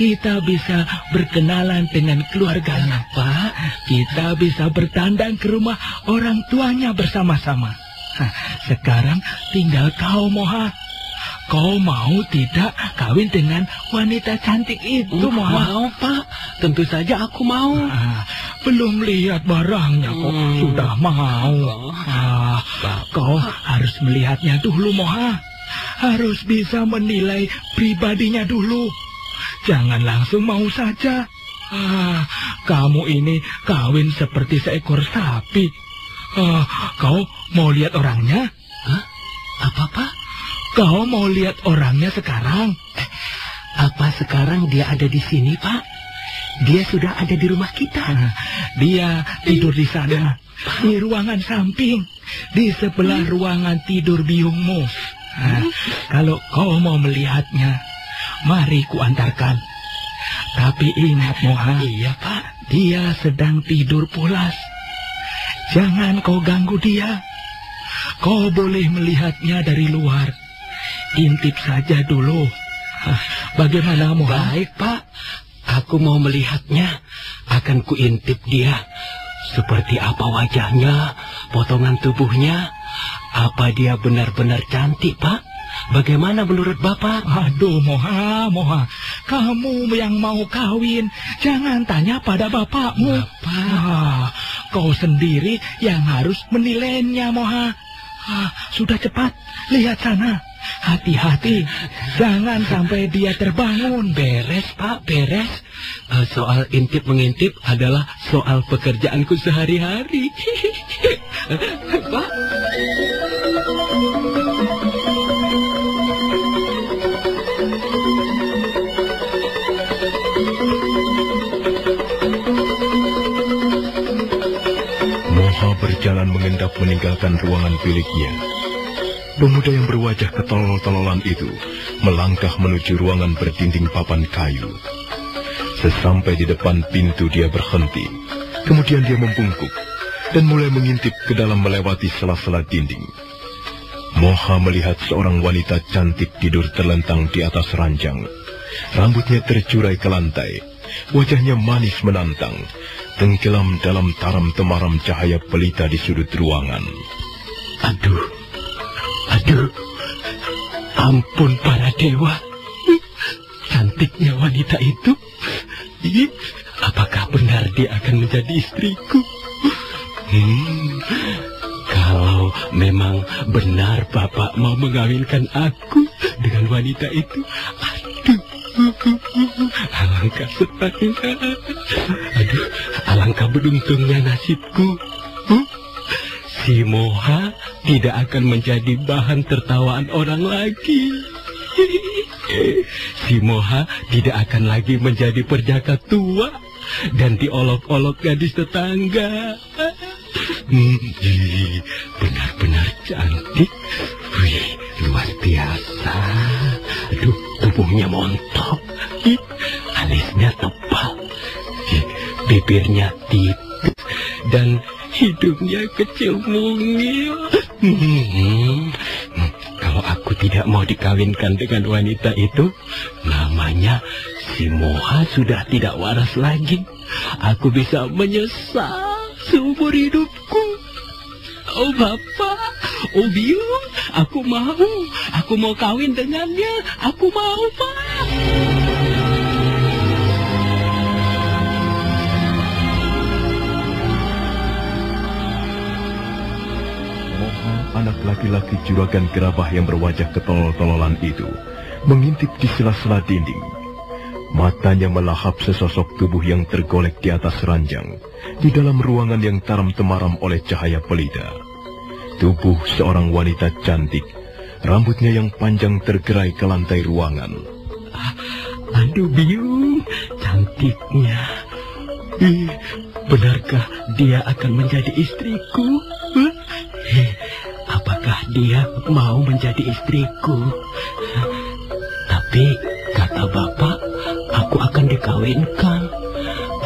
kita bisa berkenalan dengan keluarganya, Pak. Kita bisa bertandang ke rumah orang tuanya bersama-sama. Hah, Sekarang tinggal kau, Moha. Kau mau tidak kawin dengan wanita cantik itu, Moha? Mau, Pak. Tentu saja aku mau. Ah, belum lihat barangnya kok Hmm. sudah mau. Ah, kau harus melihatnya dulu, Moha. Harus bisa menilai pribadinya dulu. Jangan langsung mau saja. Ah, kamu ini kawin seperti seekor sapi. Ah, kau mau lihat orangnya? Hah? Apa, Pak? Kau mau lihat orangnya sekarang? Apa sekarang dia ada di sini, Pak? Dia sudah ada di rumah kita. Dia tidur di sana, di ruangan samping, di sebelah ruangan tidur biungmu. Nah, kalau kau mau melihatnya, mari kuantarkan. Tapi ingat, Moha. Iya, Pak. Dia sedang tidur pulas. Jangan kau ganggu dia. Kau boleh melihatnya dari luar. Intip saja dulu. Bagaimana, Moha? Baik, Pak. Aku mau melihatnya. Akan kuintip dia. Seperti apa wajahnya, potongan tubuhnya. Apa dia benar-benar cantik, Pak? Bagaimana menurut Bapak? Aduh, Moha, Moha. Kamu yang mau kawin, jangan tanya pada bapakmu. Ah, kau sendiri yang harus menilainya, Moha. Ah, sudah cepat, lihat sana. Hati-hati, jangan sampai dia terbangun. Beres, Pak, beres. Eh, soal intip mengintip adalah soal pekerjaanku sehari-hari. Pak, Moha berjalan mengendap meninggalkan ruangan biliknya. Pemuda yang berwajah ketolol-tololan itu melangkah menuju ruangan berdinding papan kayu. Sesampai di depan pintu dia berhenti. Kemudian dia membungkuk dan mulai mengintip ke dalam melewati sela-sela dinding. Moha melihat seorang wanita cantik tidur terlentang di atas ranjang. Rambutnya tercurai ke lantai. Wajahnya manis menantang. Tenggelam dalam taram temaram cahaya pelita di sudut ruangan. aduh, aduh, ampun para dewa. Cantiknya wanita itu. Apakah benar dia akan menjadi istriku? Hmm, kalau memang benar Bapak mau mengawinkan aku dengan wanita itu, aduh, alangkah senangnya. Aduh, alangkah beruntungnya nasibku. Si Moha tidak akan menjadi bahan tertawaan orang lagi. si Moha tidak akan lagi menjadi perjaka tua dan diolok-olok gadis tetangga. Hmm, Benar-benar cantik. Wih, luar biasa. Aduh, tubuhnya montok. Alisnya tebal. Bibirnya tipis dan hidungnya kecil mungil. Hmm, kalau aku tidak mau dikawinkan dengan wanita itu, namanya si Moha sudah tidak waras lagi. Aku bisa menyesal seumur hidupku. Oh Bapak, oh Biung, aku mau, aku mau kawin dengannya, aku mau Pak. Anak laki-laki juragan gerabah yang berwajah ketolol-tololan itu, mengintip di sela-sela dinding. Matanya melahap sesosok tubuh yang tergolek di atas ranjang, di dalam ruangan yang taram-temaram oleh cahaya pelita. Tubuh seorang wanita cantik, rambutnya yang panjang tergerai ke lantai ruangan. Aduh Biung, cantiknya. Ih, benarkah dia akan menjadi istriku? Huh? Apakah dia mau menjadi istriku? Tapi kata bapak, aku akan dikawinkan.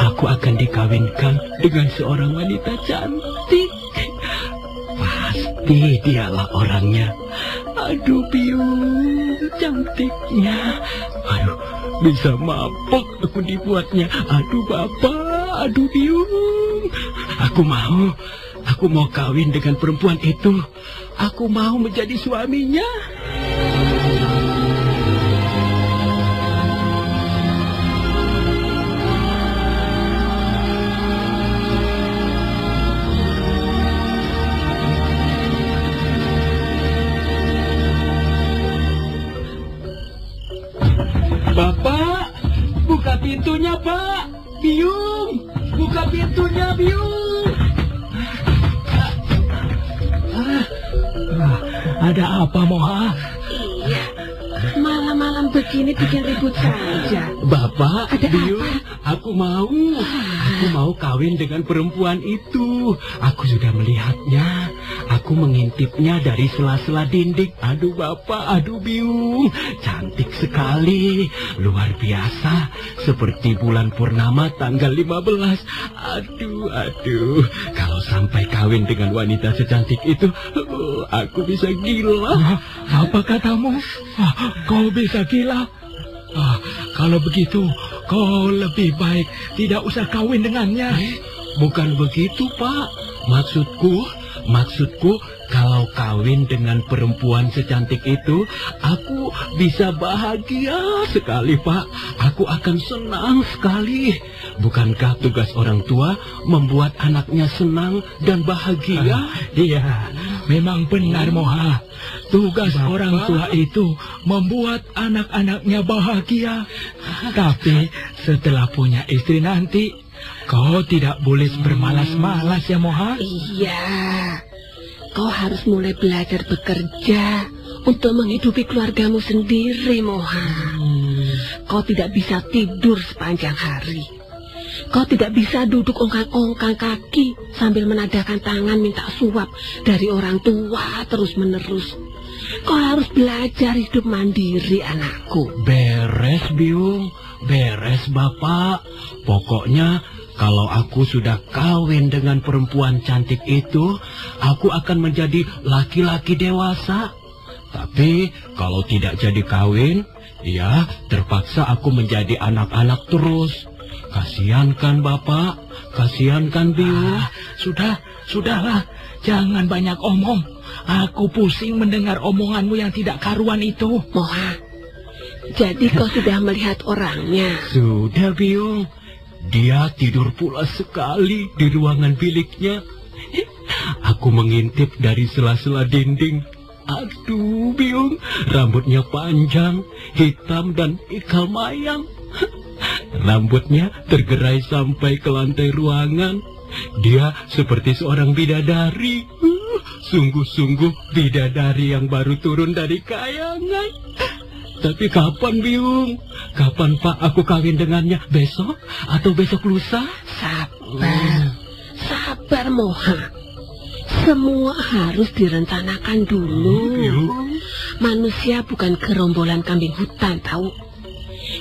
Aku akan dikawinkan dengan seorang wanita cantik. Pasti dialah orangnya. Aduh Biung, cantiknya. Aduh, bisa mabok aku dibuatnya. Aduh Bapak, aduh Biung. Aku mau, aku mau kawin dengan perempuan itu. Aku mau menjadi suaminya. Bapak, buka pintunya, Pak. Biung, buka pintunya, Biung. Ada apa, Moha? Iya. Malam-malam begini bikin ribut saja. Bapak, Ada Biung, aku mau. Aku mau kawin dengan perempuan itu. Aku sudah melihatnya. Aku mengintipnya dari sela-sela dinding. Aduh, Bapak, aduh, Biung. Cantik sekali. Luar biasa. Seperti bulan purnama tanggal 15. Aduh, aduh. Kalau sampai kawin dengan wanita secantik itu, oh, aku bisa gila. Apa katamu? Kau bisa gila? Ah, kalau begitu, kau lebih baik tidak usah kawin dengannya. bukan begitu, Pak. Maksudku, maksudku kalau kawin dengan perempuan secantik itu, aku bisa bahagia sekali, Pak. Aku akan senang sekali. Bukankah tugas orang tua membuat anaknya senang dan bahagia? iya, memang benar, Moha. Tugas orang tua itu membuat anak-anaknya bahagia. Tapi setelah punya istri nanti, kau tidak boleh bermalas-malas ya Moha. Iya. Kau harus mulai belajar bekerja untuk menghidupi keluargamu sendiri, Moha. Kau tidak bisa tidur sepanjang hari. Kau tidak bisa duduk ongkang-ongkang kaki sambil menadahkan tangan minta suap dari orang tua terus-menerus. Kau harus belajar hidup mandiri, anakku. Beres, Biung. Beres, Bapak. Pokoknya kalau aku sudah kawin dengan perempuan cantik itu, aku akan menjadi laki-laki dewasa. Tapi kalau tidak jadi kawin, ya terpaksa aku menjadi anak-anak terus. Kasihan kan Bapak? Kasihan kan Biung? Sudah, sudahlah. Jangan banyak omong. Aku pusing mendengar omonganmu yang tidak karuan itu. Moha, jadi kau sudah melihat orangnya. Sudah, Biung. Dia tidur pula sekali di ruangan biliknya. Aku mengintip dari sela-sela dinding. Aduh, Biung, rambutnya panjang, hitam dan ikal mayang. Rambutnya tergerai sampai ke lantai ruangan. Dia seperti seorang bidadari. Uh, Sungguh-sungguh bidadari yang baru turun dari kayangan. Tapi kapan Biung? Kapan Pak aku kawin dengannya? Besok atau besok lusa? Sabar, sabar Moha. Semua harus direncanakan dulu. Biung. Manusia bukan gerombolan kambing hutan, tahu?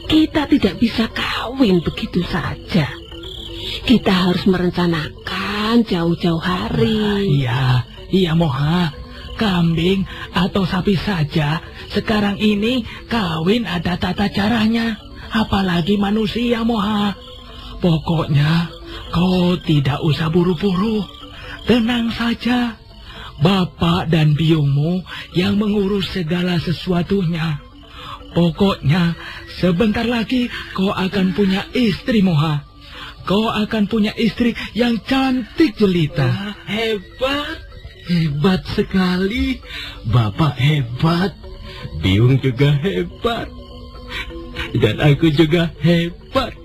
Kita tidak bisa kawin begitu saja. Kita harus merencanakan jauh-jauh hari. Iya, iya Moha. Kambing atau sapi saja. Sekarang ini kawin ada tata caranya. Apalagi manusia Moha. Pokoknya kau tidak usah buru-buru. Tenang saja. Bapak dan biungmu yang mengurus segala sesuatunya. Pokoknya sebentar lagi kau akan punya istri Moha. Kau akan punya istri yang cantik jelita. Hebat, hebat sekali. Bapak hebat, Biung juga hebat. Dan aku juga hebat.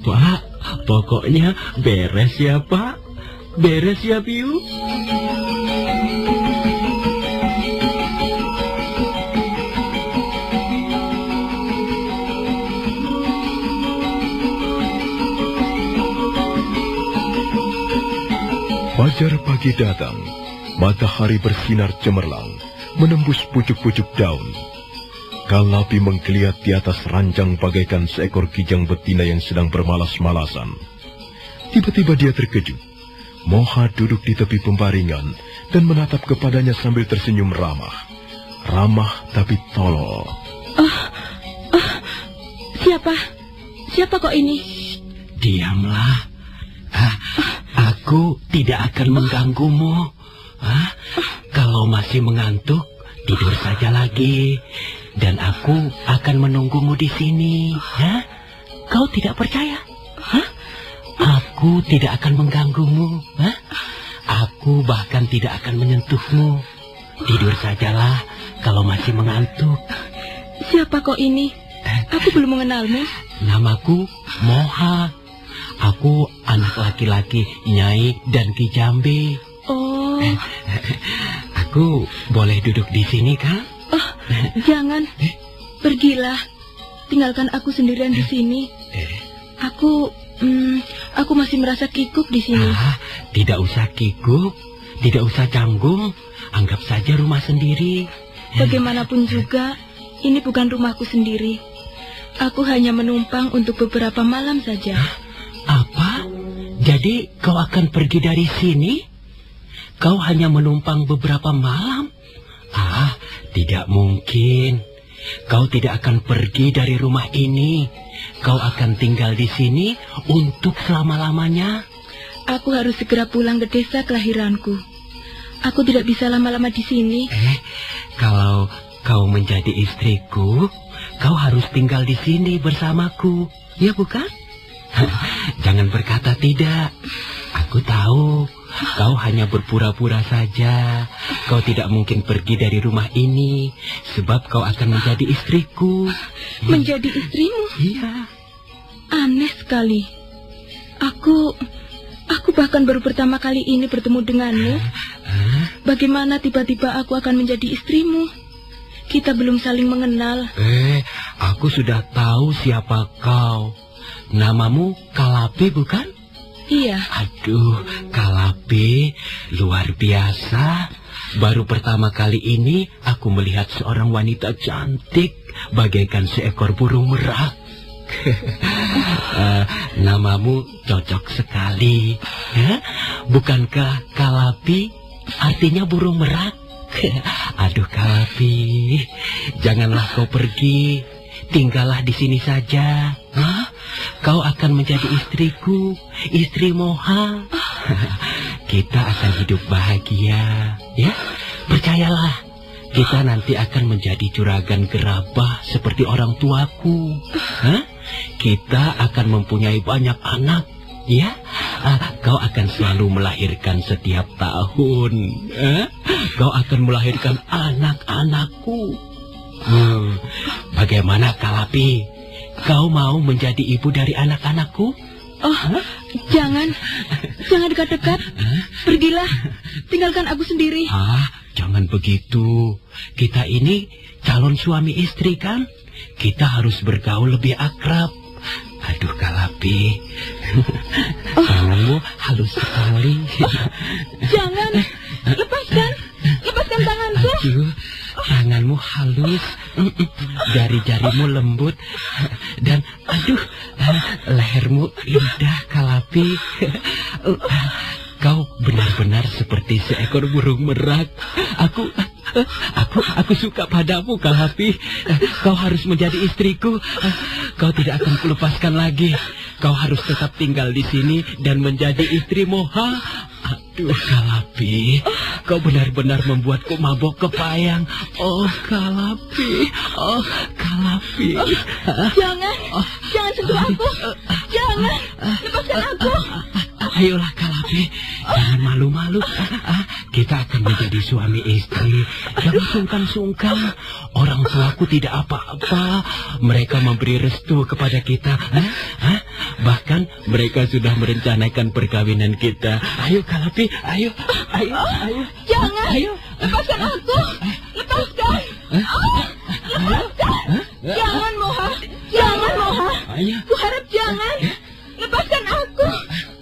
Pak, pokoknya beres ya Pak. Beres ya Biung. Fajar pagi datang, matahari bersinar cemerlang, menembus pucuk-pucuk daun. Kalapi menggeliat di atas ranjang bagaikan seekor kijang betina yang sedang bermalas-malasan. Tiba-tiba dia terkejut. Moha duduk di tepi pembaringan dan menatap kepadanya sambil tersenyum ramah. Ramah tapi tolol. Siapa? Siapa kok ini? Diamlah. Ah, aku tidak akan mengganggumu. Ah, kalau masih mengantuk, tidur saja lagi. Dan aku akan menunggumu di sini. Ya? Kau tidak percaya? Hah? Aku tidak akan mengganggumu. Hah? Aku bahkan tidak akan menyentuhmu. Tidur sajalah kalau masih mengantuk. Siapa kok ini? Aku belum mengenalmu. Namaku Moha. Aku anak laki-laki Nyai dan Ki Jambi. Oh, Aku boleh duduk di sini kan? jangan. Pergilah. Tinggalkan aku sendirian di sini. Eh, Aku, hmm, aku masih merasa kikuk di sini. ah, tidak usah kikuk, tidak usah canggung. Anggap saja rumah sendiri. Bagaimanapun juga, ini bukan rumahku sendiri. Aku hanya menumpang untuk beberapa malam saja. Apa? Jadi kau akan pergi dari sini? Kau hanya menumpang beberapa malam? Ah, tidak mungkin. Kau tidak akan pergi dari rumah ini. Kau akan tinggal di sini untuk selama-lamanya. Aku harus segera pulang ke desa kelahiranku. Aku tidak bisa lama-lama di sini. Eh, kalau kau menjadi istriku, kau harus tinggal di sini bersamaku. Ya bukan? Jangan berkata tidak. Aku tahu kau hanya berpura-pura saja. Kau tidak mungkin pergi dari rumah ini sebab kau akan menjadi istriku. Menjadi istrimu Iya. aneh sekali. Aku, aku bahkan baru pertama kali ini bertemu denganmu. Bagaimana tiba-tiba aku akan menjadi istrimu? Kita belum saling mengenal. Eh, aku sudah tahu siapa kau. Namamu Kalape bukan? Iya, Aduh, Kalape, luar biasa. Baru pertama kali ini aku melihat seorang wanita cantik bagaikan seekor burung merak. Eh, namamu cocok sekali. Ya? Bukankah Kalapi artinya burung merak? Aduh Kalapi, janganlah kau pergi. Tinggallah di sini saja. Hah? Kau akan menjadi istriku, istri Moha. Kita akan hidup bahagia, ya. Percayalah, kita nanti akan menjadi juragan gerabah seperti orang tuaku. Hah? Kita akan mempunyai banyak anak, ya. Ah, kau akan selalu melahirkan setiap tahun. Eh? Kau akan melahirkan anak-anakku. Hmm, bagaimana Kalapi? Kau mau menjadi ibu dari anak-anakku? Oh, jangan. Jangan dekat-dekat. Pergilah. Tinggalkan aku sendiri. Ah, jangan begitu. Kita ini calon suami istri kan? Kita harus bergaul lebih akrab. Aduh, Kalapi. Oh. Tanganmu halus sekali. Jangan, lepaskan, lepaskan tanganku. Aduh, tanganmu halus, jari-jarimu lembut, dan aduh, lehermu indah, Kalapi. Kau benar-benar seperti seekor burung merak. Aku, aku, aku suka padamu, Kalapi. Kau harus menjadi istriku. Kau tidak akan kulepaskan lagi. Kau harus tetap tinggal di sini dan menjadi istri Moha. Aduh, Kalapi. Kau benar-benar membuatku mabok kepayang. Oh, Kalapi. Oh, Kalapi. Jangan, jangan sentuh aku. Jangan, lepaskan aku. Ayolah Kalapi, jangan malu-malu. Ah, Kita akan menjadi suami istri. Jangan sungkan-sungkan. Orang tuaku tidak apa-apa. Mereka memberi restu kepada kita. Hah? Bahkan mereka sudah merencanakan perkawinan kita. Ayo Kalapi, ayo, ayo, ayo. Jangan, Ayo. lepaskan aku. Lepaskan. Ah, lepaskan. Jangan, Moha. Jangan, Moha. Ayo. Ku harap jangan. Lepaskan aku.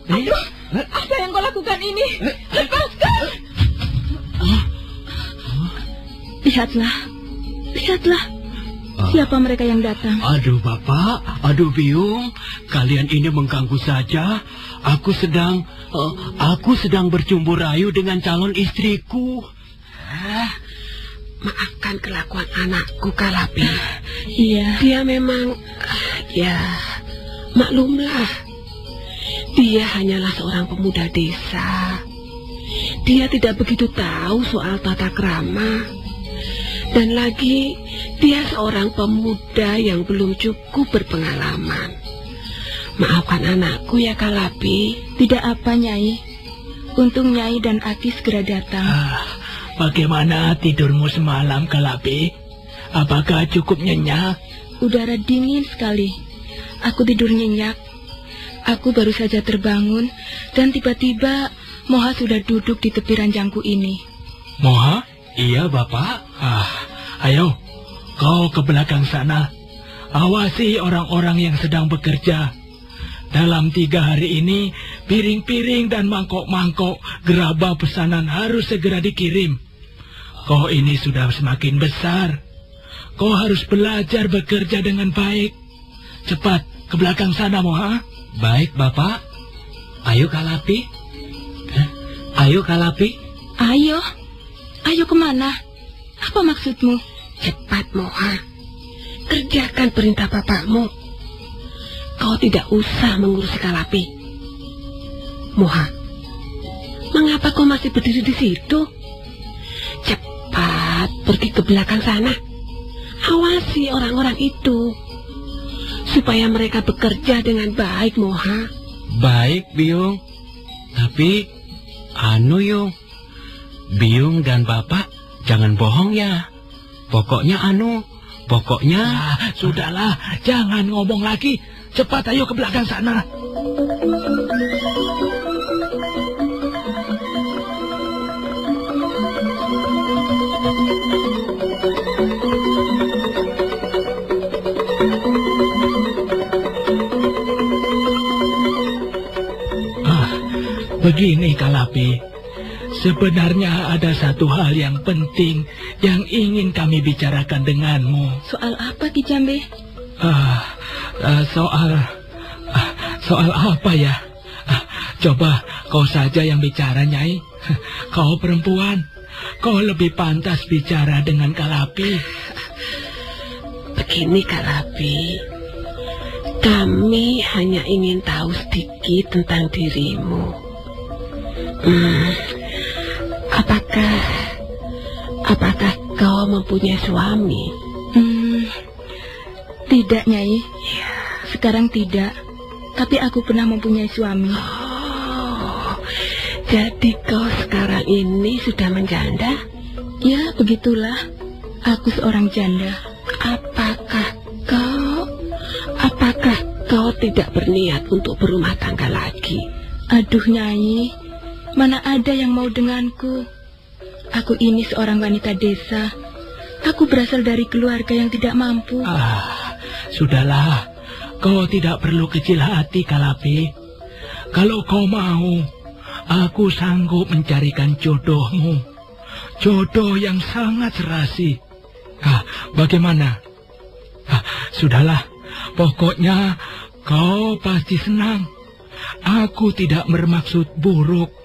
Aduh, apa yang kau lakukan ini? Lepaskan. Lihatlah, lihatlah. Siapa mereka yang datang? Aduh Bapak, aduh Biung, kalian ini mengganggu saja. Aku sedang, eh, aku sedang bercumbu rayu dengan calon istriku. Maafkan kelakuan anakku, Kalapi. Iya. Dia memang, ah, ya, maklumlah. Dia hanyalah seorang pemuda desa. Dia tidak begitu tahu soal tata krama. Dan lagi, dia seorang pemuda yang belum cukup berpengalaman. Maafkan anakku ya, Kalapi. Tidak apa, Nyai. Untung Nyai dan Aki segera datang. Ah, bagaimana tidurmu semalam, Kalapi? Apakah cukup nyenyak? Udara dingin sekali. Aku tidur nyenyak. Aku baru saja terbangun dan tiba-tiba Moha sudah duduk di tepi ranjangku ini. Moha? Iya, Bapak. Ah, ayo, kau ke belakang sana. Awasi orang-orang yang sedang bekerja. Dalam tiga hari ini, piring-piring dan mangkok-mangkok gerabah pesanan harus segera dikirim. Kau ini sudah semakin besar. Kau harus belajar bekerja dengan baik. Cepat, ke belakang sana, Moha. Baik Bapak, ayo Kalapi. Eh, Ayo Kalapi. Ayo, ayo ke mana? Apa maksudmu? Cepat, Moha. Kerjakan perintah bapakmu. Kau tidak usah mengurusi Kalapi. Moha, mengapa kau masih berdiri di situ? Cepat pergi ke belakang sana. Awasi orang-orang itu. Supaya mereka bekerja dengan baik, Moha. Baik Biung. Tapi, anu Yung. Biung dan Bapak jangan bohong ya. Pokoknya anu, pokoknya... Ah, sudahlah, jangan ngomong lagi. Cepat ayo ke belakang sana. Begini Kalapi. Sebenarnya ada satu hal yang penting yang ingin kami bicarakan denganmu. Soal apa, Ki Jambe? Ah, ah, soal ah, soal apa ya? Ah, coba kau saja yang bicara, Nyai. Kau perempuan, kau lebih pantas bicara dengan Kalapi. Begini, Kalapi. Kami hanya ingin tahu sedikit tentang dirimu. Apakah apakah kau mempunyai suami? Hmm, tidak, Nyai. Sekarang tidak. Tapi aku pernah mempunyai suami. Oh, jadi kau sekarang ini sudah menjanda? Ya, begitulah. Aku seorang janda. Apakah kau apakah kau tidak berniat untuk berumah tangga lagi? Aduh, Nyai. Mana ada yang mau denganku? Aku ini seorang wanita desa. Aku berasal dari keluarga yang tidak mampu. Ah, sudahlah. Kau tidak perlu kecil hati, Kalapi. Kalau kau mau, aku sanggup mencarikan jodohmu. Jodoh yang sangat serasi. Ah, bagaimana? Ah, sudahlah. Pokoknya kau pasti senang. Aku tidak bermaksud buruk.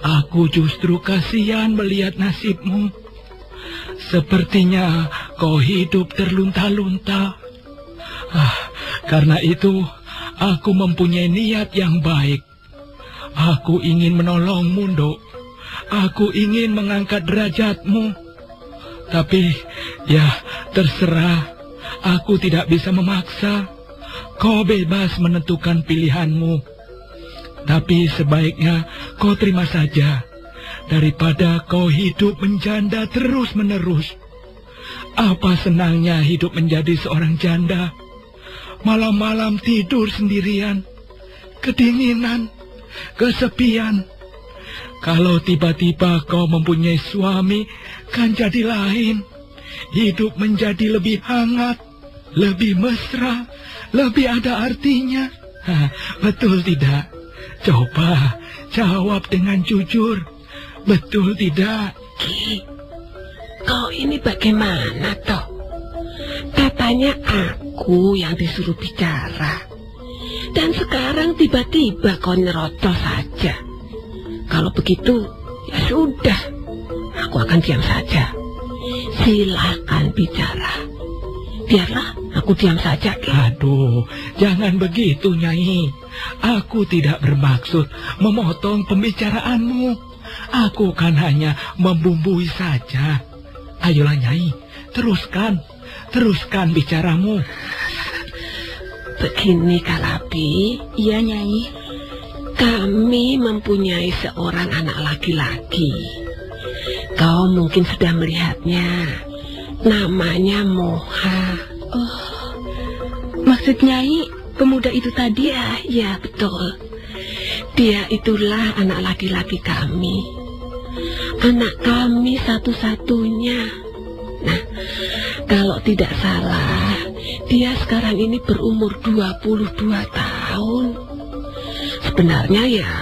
Aku justru kasihan melihat nasibmu. Sepertinya kau hidup terlunta-lunta. Ah, karena itu aku mempunyai niat yang baik. Aku ingin menolongmu, Dok. Aku ingin mengangkat derajatmu. Tapi, ya terserah. Aku tidak bisa memaksa. Kau bebas menentukan pilihanmu. Tapi sebaiknya kau terima saja. Daripada kau hidup menjanda terus-menerus. Apa senangnya hidup menjadi seorang janda? Malam-malam tidur sendirian. Kedinginan. Kesepian. Kalau tiba-tiba kau mempunyai suami, kan jadi lain. Hidup menjadi lebih hangat, lebih mesra, lebih ada artinya. Betul tidak? Coba jawab dengan jujur. Betul tidak? Ki, kau ini bagaimana toh? Katanya aku yang disuruh bicara. Dan sekarang tiba-tiba kau nyerocos saja. Kalau begitu, ya sudah. Aku akan diam saja. Silakan bicara. Biarlah aku diam saja, Ki. Aduh, jangan begitu, Nyai. Aku tidak bermaksud memotong pembicaraanmu. Aku kan hanya membumbui saja. Ayolah, Nyai, teruskan. Teruskan bicaramu. Begini, Kalapi. Iya, Nyai. Kami mempunyai seorang anak laki-laki. Kau mungkin sudah melihatnya. Namanya Moha. Maksud Nyai, pemuda itu tadi? Ya, ya betul. Dia itulah anak laki-laki kami. Anak kami satu-satunya. Nah, kalau tidak salah, dia sekarang ini berumur 22 tahun. Sebenarnya ya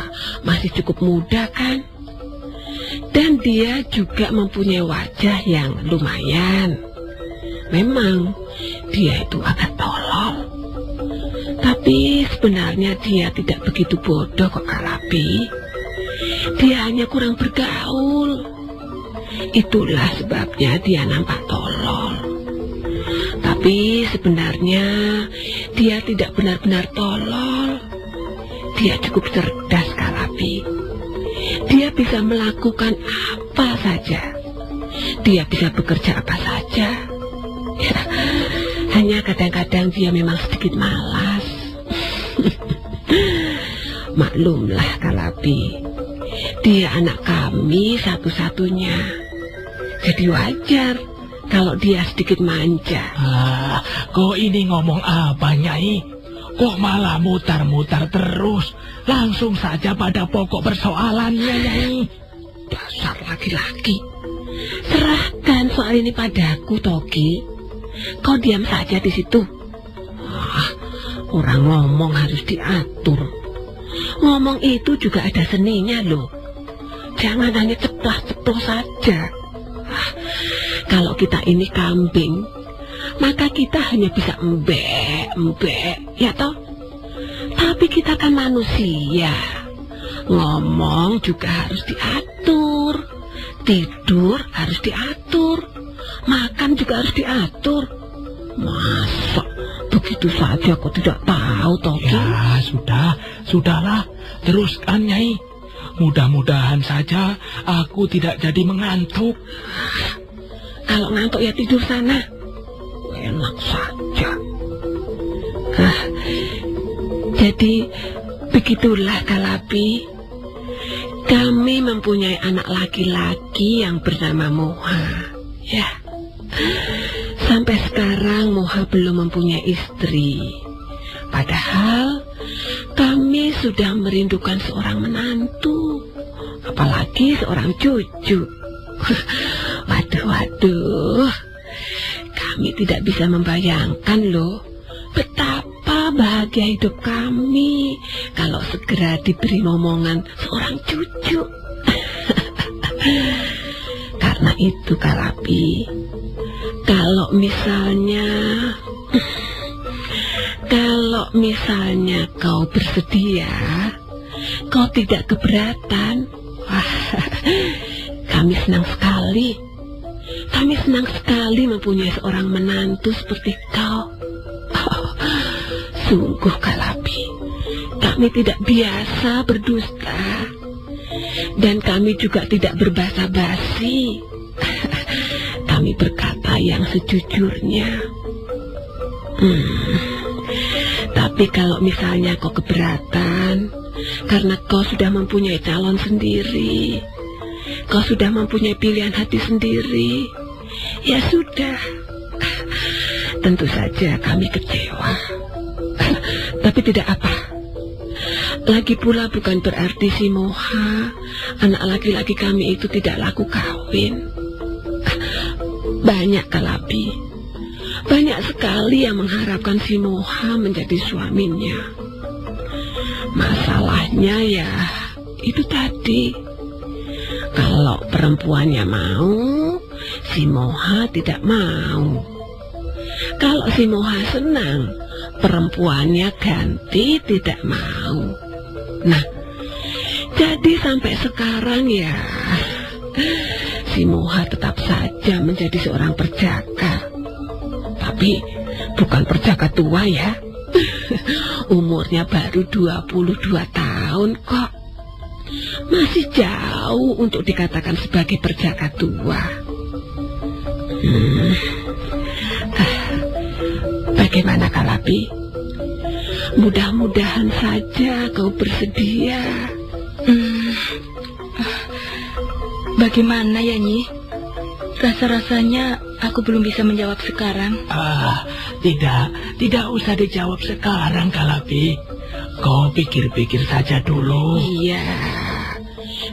masih cukup muda kan? Dan dia juga mempunyai wajah yang lumayan. Memang dia itu agak tolol. Tapi sebenarnya dia tidak begitu bodoh kok Kalapi. Dia hanya kurang bergaul. Itulah sebabnya dia nampak tolol. Tapi sebenarnya dia tidak benar-benar tolol. Dia cukup cerdas Kalapi. Dia bisa melakukan apa saja. Dia bisa bekerja apa saja. Ya, hanya kadang-kadang dia memang sedikit malas. Maklumlah Kalapi. Dia anak kami satu-satunya. Jadi wajar kalau dia sedikit manja. Ah, kau ini ngomong apa, Nyai? Kok malah mutar-mutar terus? Langsung saja pada pokok persoalannya, Nyai. Dasar laki-laki. Serahkan soal ini padaku, Togi. Kau diam saja di situ. Ah, orang ngomong harus diatur. Ngomong itu juga ada seninya loh. Jangan hanya ceplas-ceplos saja. Ah, kalau kita ini kambing, maka kita hanya bisa embek, embek, ya toh? Tapi kita kan manusia. Ngomong juga harus diatur. Tidur harus diatur. Makan juga harus diatur. Masa begitu saja kok tidak tahu, Toki? Ya, sudah, sudahlah. Teruskan, Nyai. Mudah-mudahan saja aku tidak jadi mengantuk. Kalau ngantuk ya tidur sana. Enak saja. Ah, jadi begitulah Kalapi. Kami mempunyai anak laki-laki yang bernama Moha. Ya. Sampai sekarang Moha belum mempunyai istri. Padahal kami sudah merindukan seorang menantu. Apalagi seorang cucu. Waduh, waduh. Kami tidak bisa membayangkan loh betapa bahagia hidup kami kalau segera diberi momongan seorang cucu. Karena itu Kalapi, kalau misalnya kalau misalnya kau bersedia, kau tidak keberatan, wah, kami senang sekali. Kami senang sekali mempunyai seorang menantu seperti kau. Sungguh Kalapi, kami tidak biasa berdusta. Dan kami juga tidak berbahasa basi. kami berkata yang sejujurnya. Hmm, tapi kalau misalnya kau keberatan, karena kau sudah mempunyai calon sendiri, kau sudah mempunyai pilihan hati sendiri, ya sudah. Tentu saja kami kecewa. Tapi tidak apa. Lagi pula bukan berarti si Moha, anak laki-laki kami itu tidak laku kawin. Banyak kalapi, banyak sekali yang mengharapkan si Moha menjadi suaminya. Masalahnya ya itu tadi. Kalau perempuannya mau, si Moha tidak mau. Kalau si Moha senang, perempuannya ganti tidak mau. Nah, jadi sampai sekarang ya, si Moha tetap saja menjadi seorang perjaka. Tapi bukan perjaka tua ya. Umurnya baru 22 tahun kok. Masih jauh untuk dikatakan sebagai perjaka tua. Hmm. Ah, bagaimana Kalapi? Mudah-mudahan saja kau bersedia. Bagaimana ya, Nyi? Rasa-rasanya aku belum bisa menjawab sekarang. Ah, tidak, tidak usah dijawab sekarang, Kalapi. Kau pikir-pikir saja dulu. Iya,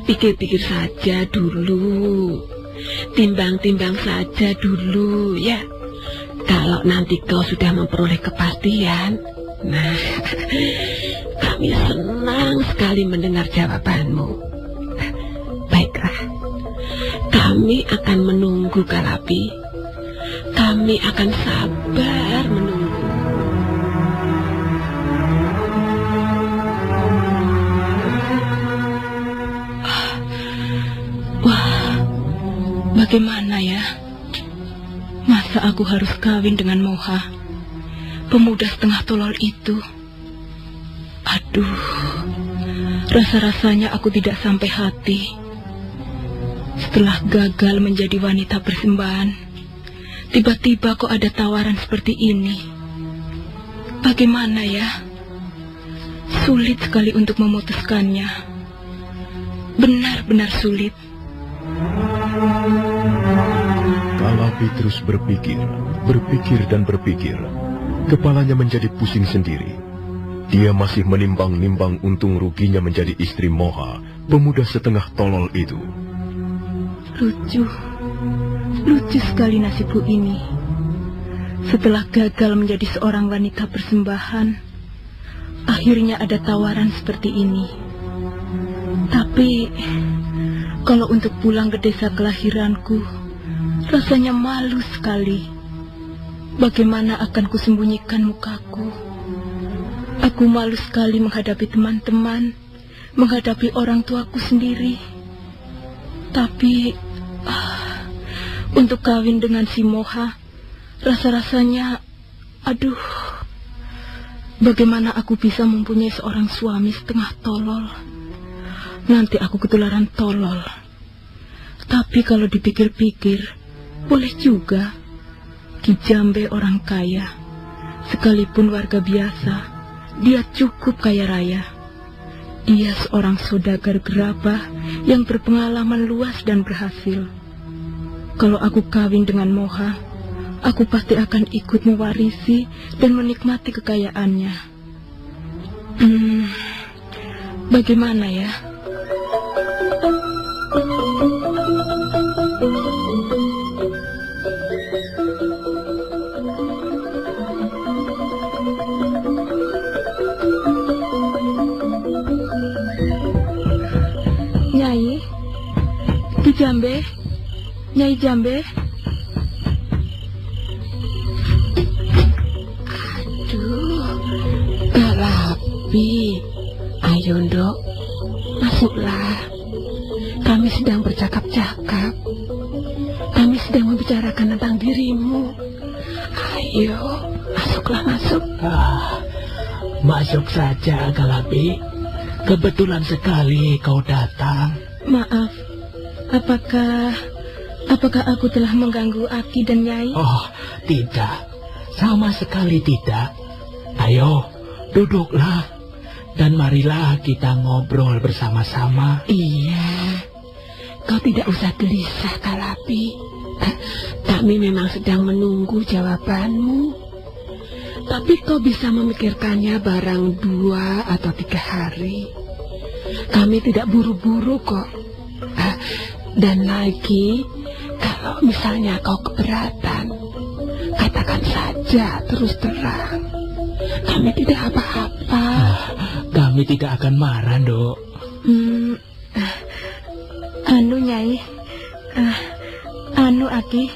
pikir-pikir saja dulu. Timbang-timbang saja dulu, ya. Kalau nanti kau sudah memperoleh kepastian, nah, kami senang sekali mendengar jawabanmu. Baiklah, kami akan menunggu Kalapi. Kami akan sabar menunggu. Wah, bagaimana ya? Masa aku harus kawin dengan Moha? Pemuda setengah tolol itu. Aduh, rasa-rasanya aku tidak sampai hati. Setelah gagal menjadi wanita persembahan, tiba-tiba kok ada tawaran seperti ini. Bagaimana ya? Sulit sekali untuk memutuskannya. Benar-benar sulit. Kalapi terus berpikir, berpikir dan berpikir. Kepalanya menjadi pusing sendiri. Dia masih menimbang-nimbang untung ruginya menjadi istri Moha, pemuda setengah tolol itu. Lucu, lucu sekali nasibku ini. Setelah gagal menjadi seorang wanita persembahan, akhirnya ada tawaran seperti ini. Tapi, kalau untuk pulang ke desa kelahiranku, rasanya malu sekali. Bagaimana akan kusembunyikan mukaku? Aku malu sekali menghadapi teman-teman, menghadapi orang tuaku sendiri. Tapi, untuk kawin dengan si Moha, rasa-rasanya, aduh, bagaimana aku bisa mempunyai seorang suami setengah tolol? Nanti aku ketularan tolol. Tapi kalau dipikir-pikir, boleh juga. Ki Jambe orang kaya, sekalipun warga biasa, dia cukup kaya raya. Dia seorang saudagar gerabah yang berpengalaman luas dan berhasil. Kalau aku kawin dengan Moha, aku pasti akan ikut mewarisi dan menikmati kekayaannya. Hmm, bagaimana ya? Nyai Jambe, Aduh, Galapi. Ayo, Ndok. Masuklah. Kami sedang bercakap-cakap. Kami sedang membicarakan tentang dirimu. Ayo, masuklah masuk. Ah, masuk saja, Galapi. Kebetulan sekali kau datang. maaf. Apakah apakah aku telah mengganggu Aki dan Nyai? Oh, tidak. Sama sekali tidak. Ayo, duduklah. Dan marilah kita ngobrol bersama-sama. Iya, kau tidak usah gelisah, Kalapi. Kami memang sedang menunggu jawabanmu. Tapi kau bisa memikirkannya barang dua atau tiga hari. Kami tidak buru-buru kok. Eh, Dan lagi, kalau misalnya kau keberatan, katakan saja terus terang. Kami tidak apa-apa. Kami tidak akan marah, Dok. Hmm, ah, anu Nyai, ah, anu Aki,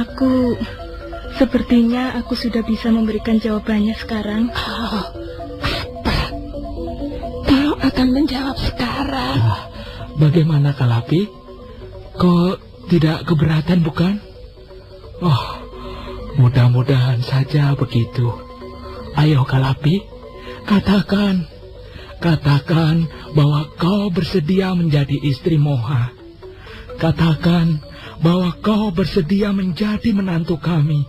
aku sepertinya aku sudah bisa memberikan jawabannya sekarang. Oh, apa? Kau akan menjawab sekarang. Ah, bagaimana, Kalapi? Kau tidak keberatan, bukan? Oh, mudah-mudahan saja begitu. Ayo, Kalapi, katakan. Katakan bahwa kau bersedia menjadi istri Moha. Katakan bahwa kau bersedia menjadi menantu kami.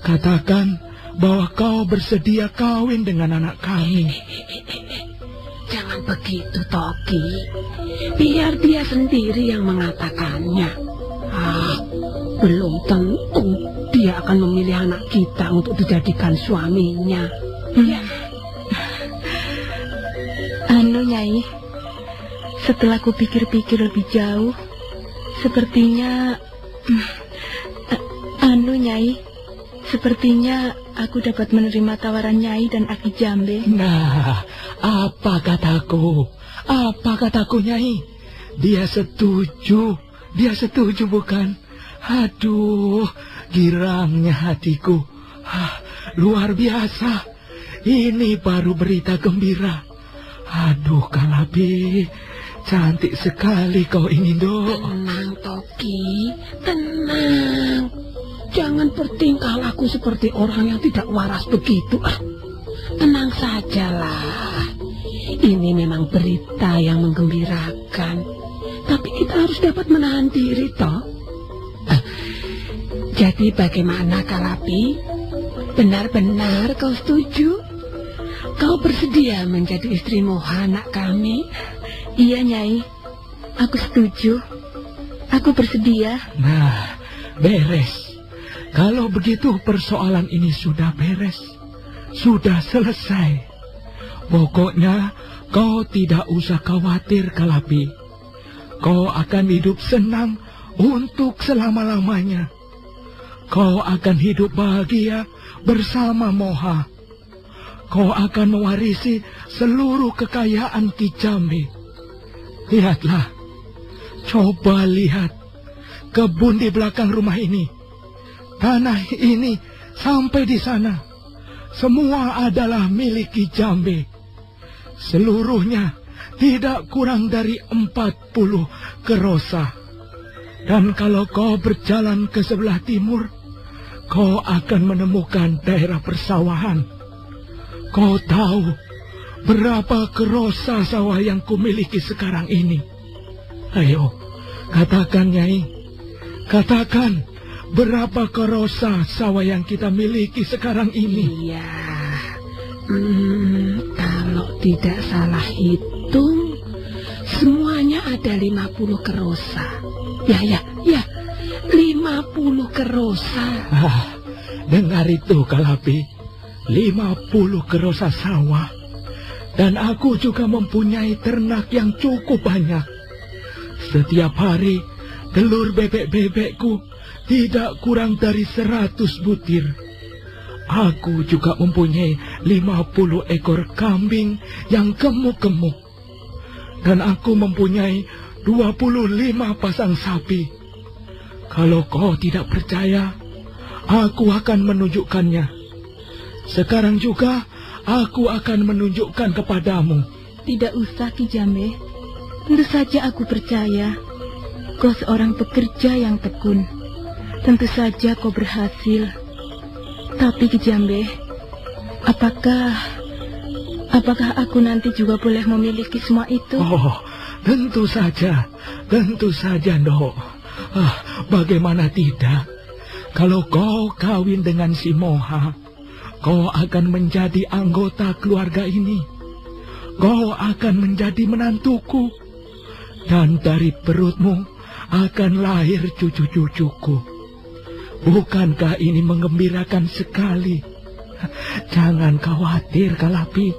Katakan bahwa kau bersedia kawin dengan anak kami. Jangan begitu, Toki. Biar dia sendiri yang mengatakannya. Ah, belum tentu dia akan memilih anak kita untuk dijadikan suaminya. Ya, Anu Nyai, setelah ku pikir-pikir lebih jauh, sepertinya... a- Anu Nyai, sepertinya aku dapat menerima tawaran Nyai dan Aki Jambe. Nah, apa kataku? Apa kataku, Nyai? Dia setuju. Dia setuju, bukan? Aduh, girangnya hatiku. Hah, luar biasa. Ini baru berita gembira. Aduh, Kalabi. Cantik sekali kau ini, Dok. tenang, Toki. Tenang. Jangan bertingkah laku seperti orang yang tidak waras begitu. Ah, tenang sajalah. Ini memang berita yang menggembirakan. Tapi kita harus dapat menahan diri, toh. Ah, jadi bagaimana, Kalapi? Benar-benar kau setuju? Kau bersedia menjadi istri anak kami? Iya Nyai, aku setuju. Aku bersedia. Nah, beres. Kalau begitu persoalan ini sudah beres. Sudah selesai. Pokoknya kau tidak usah khawatir, Kalapi. Kau akan hidup senang untuk selama-lamanya. Kau akan hidup bahagia bersama Moha. Kau akan mewarisi seluruh kekayaan Kijambe. Lihatlah, coba lihat kebun di belakang rumah ini. Tanah ini sampai di sana. Semua adalah milik Kijambe. Seluruhnya tidak kurang dari empat puluh kerosa. Dan kalau kau berjalan ke sebelah timur, kau akan menemukan daerah persawahan. Kau tahu berapa kerosa sawah yang kumiliki sekarang ini? Ayo, katakan Nyai. Katakan berapa kerosa sawah yang kita miliki sekarang ini? Iya. Hmm, kalau tidak salah hitung, semuanya ada 50 kerosa. Ya, ya, ya. 50 kerosa. Ah, dengar itu Kalapi. 50 kerosa sawah. Dan aku juga mempunyai ternak yang cukup banyak. Setiap hari, telur bebek-bebekku tidak kurang dari 100 butir. Aku juga mempunyai 50 ekor kambing yang gemuk-gemuk. Dan aku mempunyai 25 pasang sapi. Kalau kau tidak percaya, aku akan menunjukkannya. Sekarang juga aku akan menunjukkan kepadamu. Tidak usah, Ki Jambe. Tentu saja aku percaya. Kau seorang pekerja yang tekun. Tentu saja kau berhasil. Tapi Ki Jambe, apakah apakah aku nanti juga boleh memiliki semua itu? Oh, tentu saja. Tentu saja, Ndok. Ah, bagaimana tidak? Kalau kau kawin dengan si Moha, kau akan menjadi anggota keluarga ini. Kau akan menjadi menantuku. Dan dari perutmu akan lahir cucu-cucuku. Bukankah ini mengembirakan sekali? Jangan khawatir, Kalapi.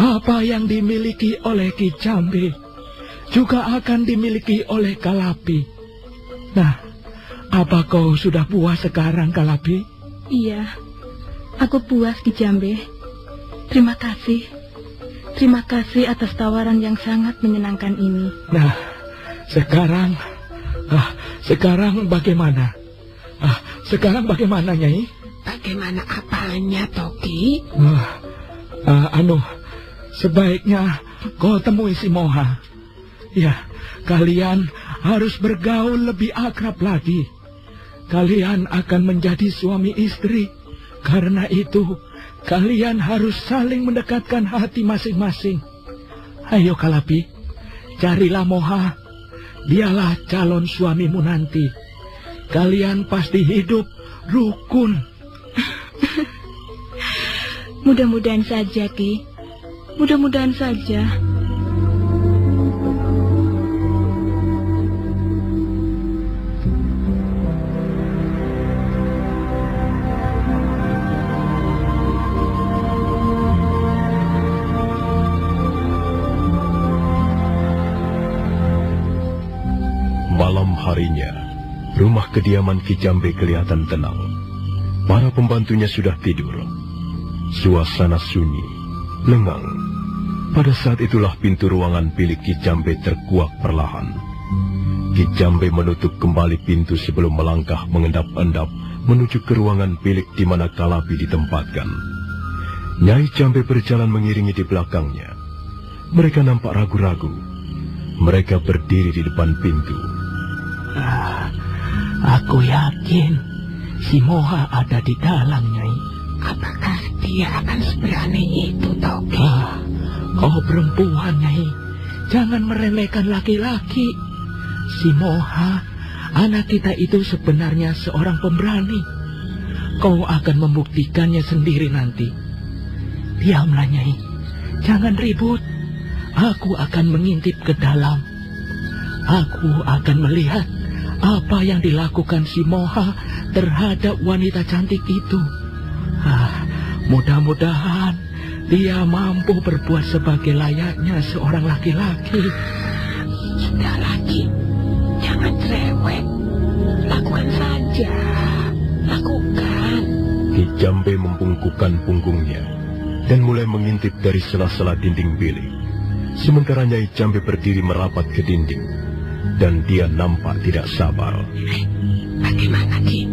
Apa yang dimiliki oleh Ki Jambe juga akan dimiliki oleh Kalapi. Nah, apa kau sudah puas sekarang, Kalapi? Iya, aku puas Ki Jambe. Terima kasih. Terima kasih atas tawaran yang sangat menyenangkan ini. Nah, sekarang, ah, sekarang bagaimana? Ah, sekarang bagaimana, Nyai? Bagaimana apanya, Toki? Ah, ah, anu, sebaiknya kau temui si Moha. Ya, kalian harus bergaul lebih akrab lagi. Kalian akan menjadi suami istri. Karena itu, kalian harus saling mendekatkan hati masing-masing. Ayo Kalapi, carilah Moha. Dialah calon suamimu nanti. Kalian pasti hidup rukun. Mudah-mudahan saja, Ki. Mudah-mudahan saja. Malam harinya, rumah kediaman Ki Jambe kelihatan tenang. Para pembantunya sudah tidur. Suasana sunyi, lengang. Pada saat itulah pintu ruangan bilik Ki Jambe terkuak perlahan. Ki Jambe menutup kembali pintu sebelum melangkah mengendap-endap menuju ke ruangan bilik di mana Kalapi ditempatkan. Nyai Jambe berjalan mengiringi di belakangnya. Mereka nampak ragu-ragu. Mereka berdiri di depan pintu. Ah, aku yakin si Moha ada di dalam, Nyai. Apakah dia akan seberani itu, Toki? Ah, kau perempuan, Nyai. Jangan meremehkan laki-laki. Si Moha, anak kita itu sebenarnya seorang pemberani. Kau akan membuktikannya sendiri nanti. Diamlah, Nyai. Jangan ribut. Aku akan mengintip ke dalam. Aku akan melihat apa yang dilakukan si Moha terhadap wanita cantik itu. Ah, mudah-mudahan dia mampu berbuat sebagai layaknya seorang laki-laki. Sudah lagi, jangan cerewet. Lakukan saja, lakukan. Ki Jambe membungkukkan punggungnya dan mulai mengintip dari sela-sela dinding bilik. Sementara Nyai Jambe berdiri merapat ke dinding dan dia nampak tidak sabar. Bagaimana, Ki?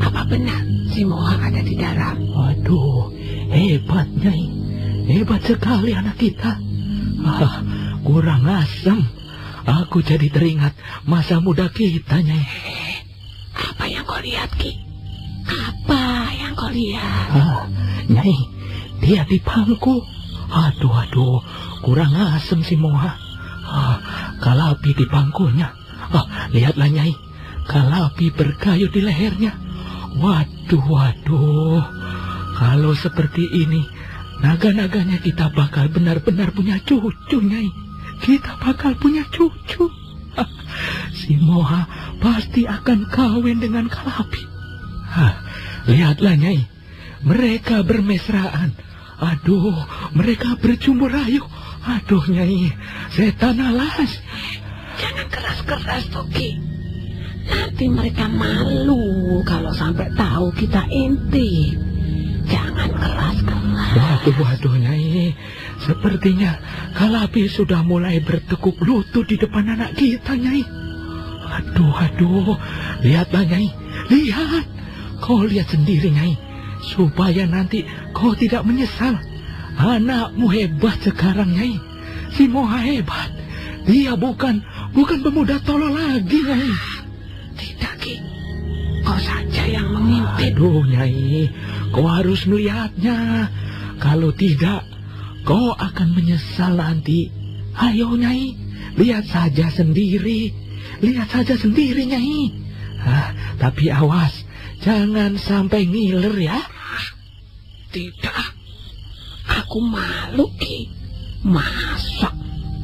Apa benar si Moha ada di dalam? Aduh, hebat, Nyai. Hebat sekali anak kita. Ah, kurang asem. Aku jadi teringat masa muda kita, Nyai. Apa yang kau lihat, Ki? Apa yang kau lihat? Ah, Nyai, dia di pangku. Aduh, aduh, kurang asem si Moha. Ah, kalapi di pangkunya. Ah, lihatlah, Nyai. Kalapi berkayu di lehernya. Waduh, waduh. Kalau seperti ini, naga-naganya kita bakal benar-benar punya cucu, Nyai. Kita bakal punya cucu. Si Moha pasti akan kawin dengan Kalapi. Hah, lihatlah, Nyai. Mereka bermesraan. Aduh, mereka berjumpa rayu. Aduh, Nyai, setan alas. Jangan keras-keras, Toki. Nanti mereka malu kalau sampai tahu kita inti. Jangan keras-keras. Waduh, waduh, Nyai. Sepertinya Kalapi sudah mulai bertekuk lutut di depan anak kita, Nyai. Aduh, aduh. Lihatlah, Nyai. Lihat. Kau lihat sendiri, Nyai. Supaya nanti kau tidak menyesal. Anakmu hebat sekarang, Nyai. Si Moha hebat. Dia bukan bukan pemuda tolol lagi, Nyai. Tidak, Ki. Kau saja yang mengintip. Aduh, Nyai. Kau harus melihatnya. Kalau tidak, kau akan menyesal nanti. Ayo, Nyai. Lihat saja sendiri. Lihat saja sendiri, Nyai. Ah, tapi awas. Jangan sampai ngiler ya. Tidak. Aku malu, Ki. Masa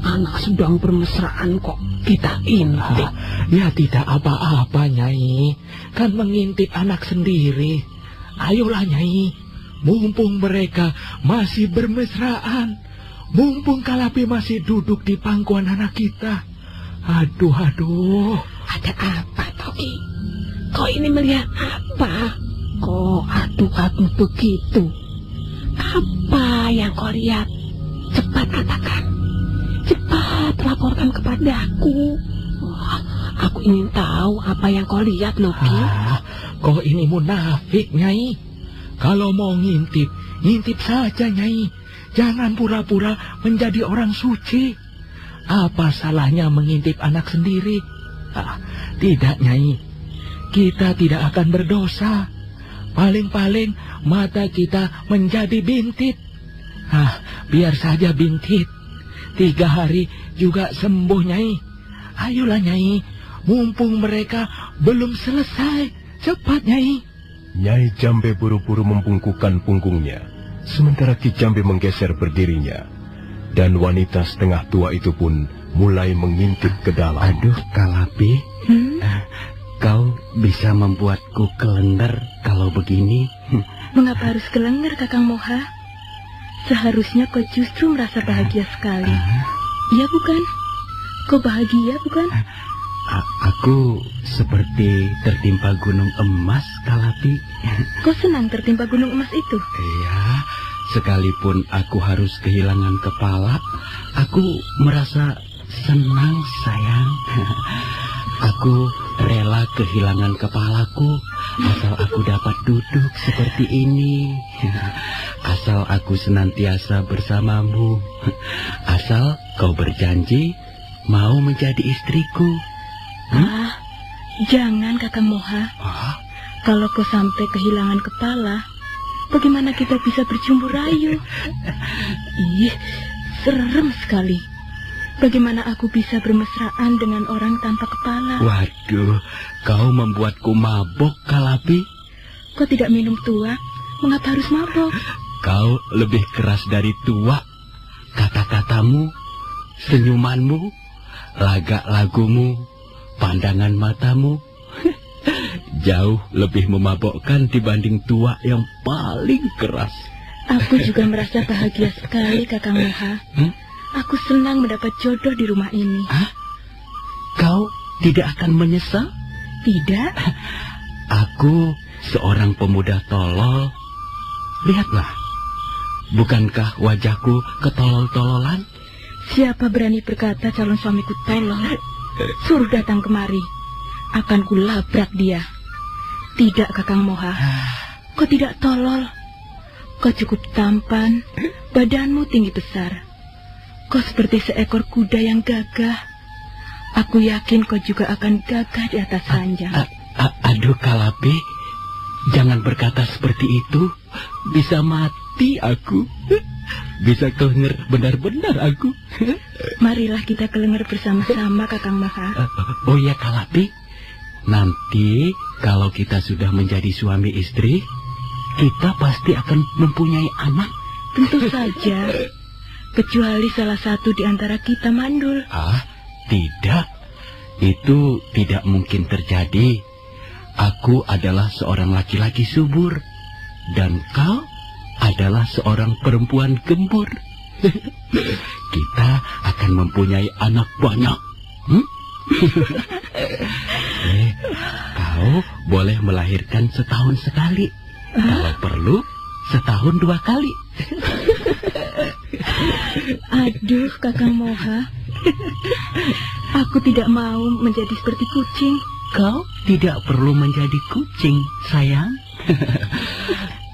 anak sedang bermesraan kok kita intip? Ah, ya tidak apa-apa, Nyai. Kan mengintip anak sendiri. Ayolah, Nyai. Mumpung mereka masih bermesraan. Mumpung Kalapi masih duduk di pangkuan anak kita. Aduh, aduh. Ada apa, Toki? Kau ini melihat apa? Kok aduk-aduk begitu? Apa yang kau lihat? Cepat katakan. Cepat laporkan kepadaku. Aku ingin tahu apa yang kau lihat, Loki. Ah, kau ini munafik, Nyai. Kalau mau ngintip, ngintip saja, Nyai. Jangan pura-pura menjadi orang suci. Apa salahnya mengintip anak sendiri? Ah, tidak, Nyai. Kita tidak akan berdosa. Paling-paling mata kita menjadi bintit. Ah, biar saja bintit. Tiga hari juga sembuh, Nyai. Ayolah, Nyai. Mumpung mereka belum selesai. Cepat, Nyai. Nyai Jambe buru-buru membungkukkan punggungnya, sementara Ki Jambe menggeser berdirinya. Dan wanita setengah tua itu pun mulai mengintip ke dalam. Aduh, Kalapi, Hmm? Bisa membuatku kelengger kalau begini. Mengapa harus kelengger, Kakang Moha? Seharusnya kau justru merasa bahagia sekali. Iya bukan? Kau bahagia bukan? A- aku seperti tertimpa gunung emas, Kalapi. Kau senang tertimpa gunung emas itu? Iya, sekalipun aku harus kehilangan kepala, aku merasa senang, sayang. Aku rela kehilangan kepalaku asal aku dapat duduk seperti ini. Asal aku senantiasa bersamamu. Asal kau berjanji mau menjadi istriku. Ah, jangan Kakang Moha. Ah, Kalau kau sampai kehilangan kepala, bagaimana kita bisa berjumpa rayu? Ih, serem sekali. Bagaimana aku bisa bermesraan dengan orang tanpa kepala? waduh, kau membuatku mabok, Kalapi. Kau tidak minum tua, mengapa harus mabok? Kau lebih keras dari tua. Kata-katamu, senyumanmu, lagak lagumu, pandangan matamu. Jauh lebih memabokkan dibanding tua yang paling keras. Aku juga merasa bahagia sekali, Kakang Moha. Hmm? Aku senang mendapat jodoh di rumah ini. Kau tidak akan menyesal? Tidak? Aku seorang pemuda tolol. Lihatlah, bukankah wajahku ketolol-tololan? Siapa berani berkata calon suamiku tolol? Suruh datang kemari. Akan kulabrak dia. Tidak, Kakang Moha. Kau tidak tolol. Kau cukup tampan. Badanmu tinggi besar. Kau seperti seekor kuda yang gagah. Aku yakin kau juga akan gagah di atas ranjang. A- a- aduh, Kalapi, jangan berkata seperti itu. Bisa mati aku. Bisa kenger benar-benar aku. Marilah kita kelengar bersama-sama, Kakang Moha. oh ya, Kalapi. Nanti kalau kita sudah menjadi suami istri, kita pasti akan mempunyai anak. Tentu saja. Kecuali salah satu di antara kita mandul. Ah, tidak. Itu tidak mungkin terjadi. Aku adalah seorang laki-laki subur. Dan kau adalah seorang perempuan gembur. Kita akan mempunyai anak banyak. Hmm? eh, kau boleh melahirkan setahun sekali. Kalau perlu, setahun dua kali. Aduh, Kakang Moha. Aku tidak mau menjadi seperti kucing. Kau tidak perlu menjadi kucing, sayang.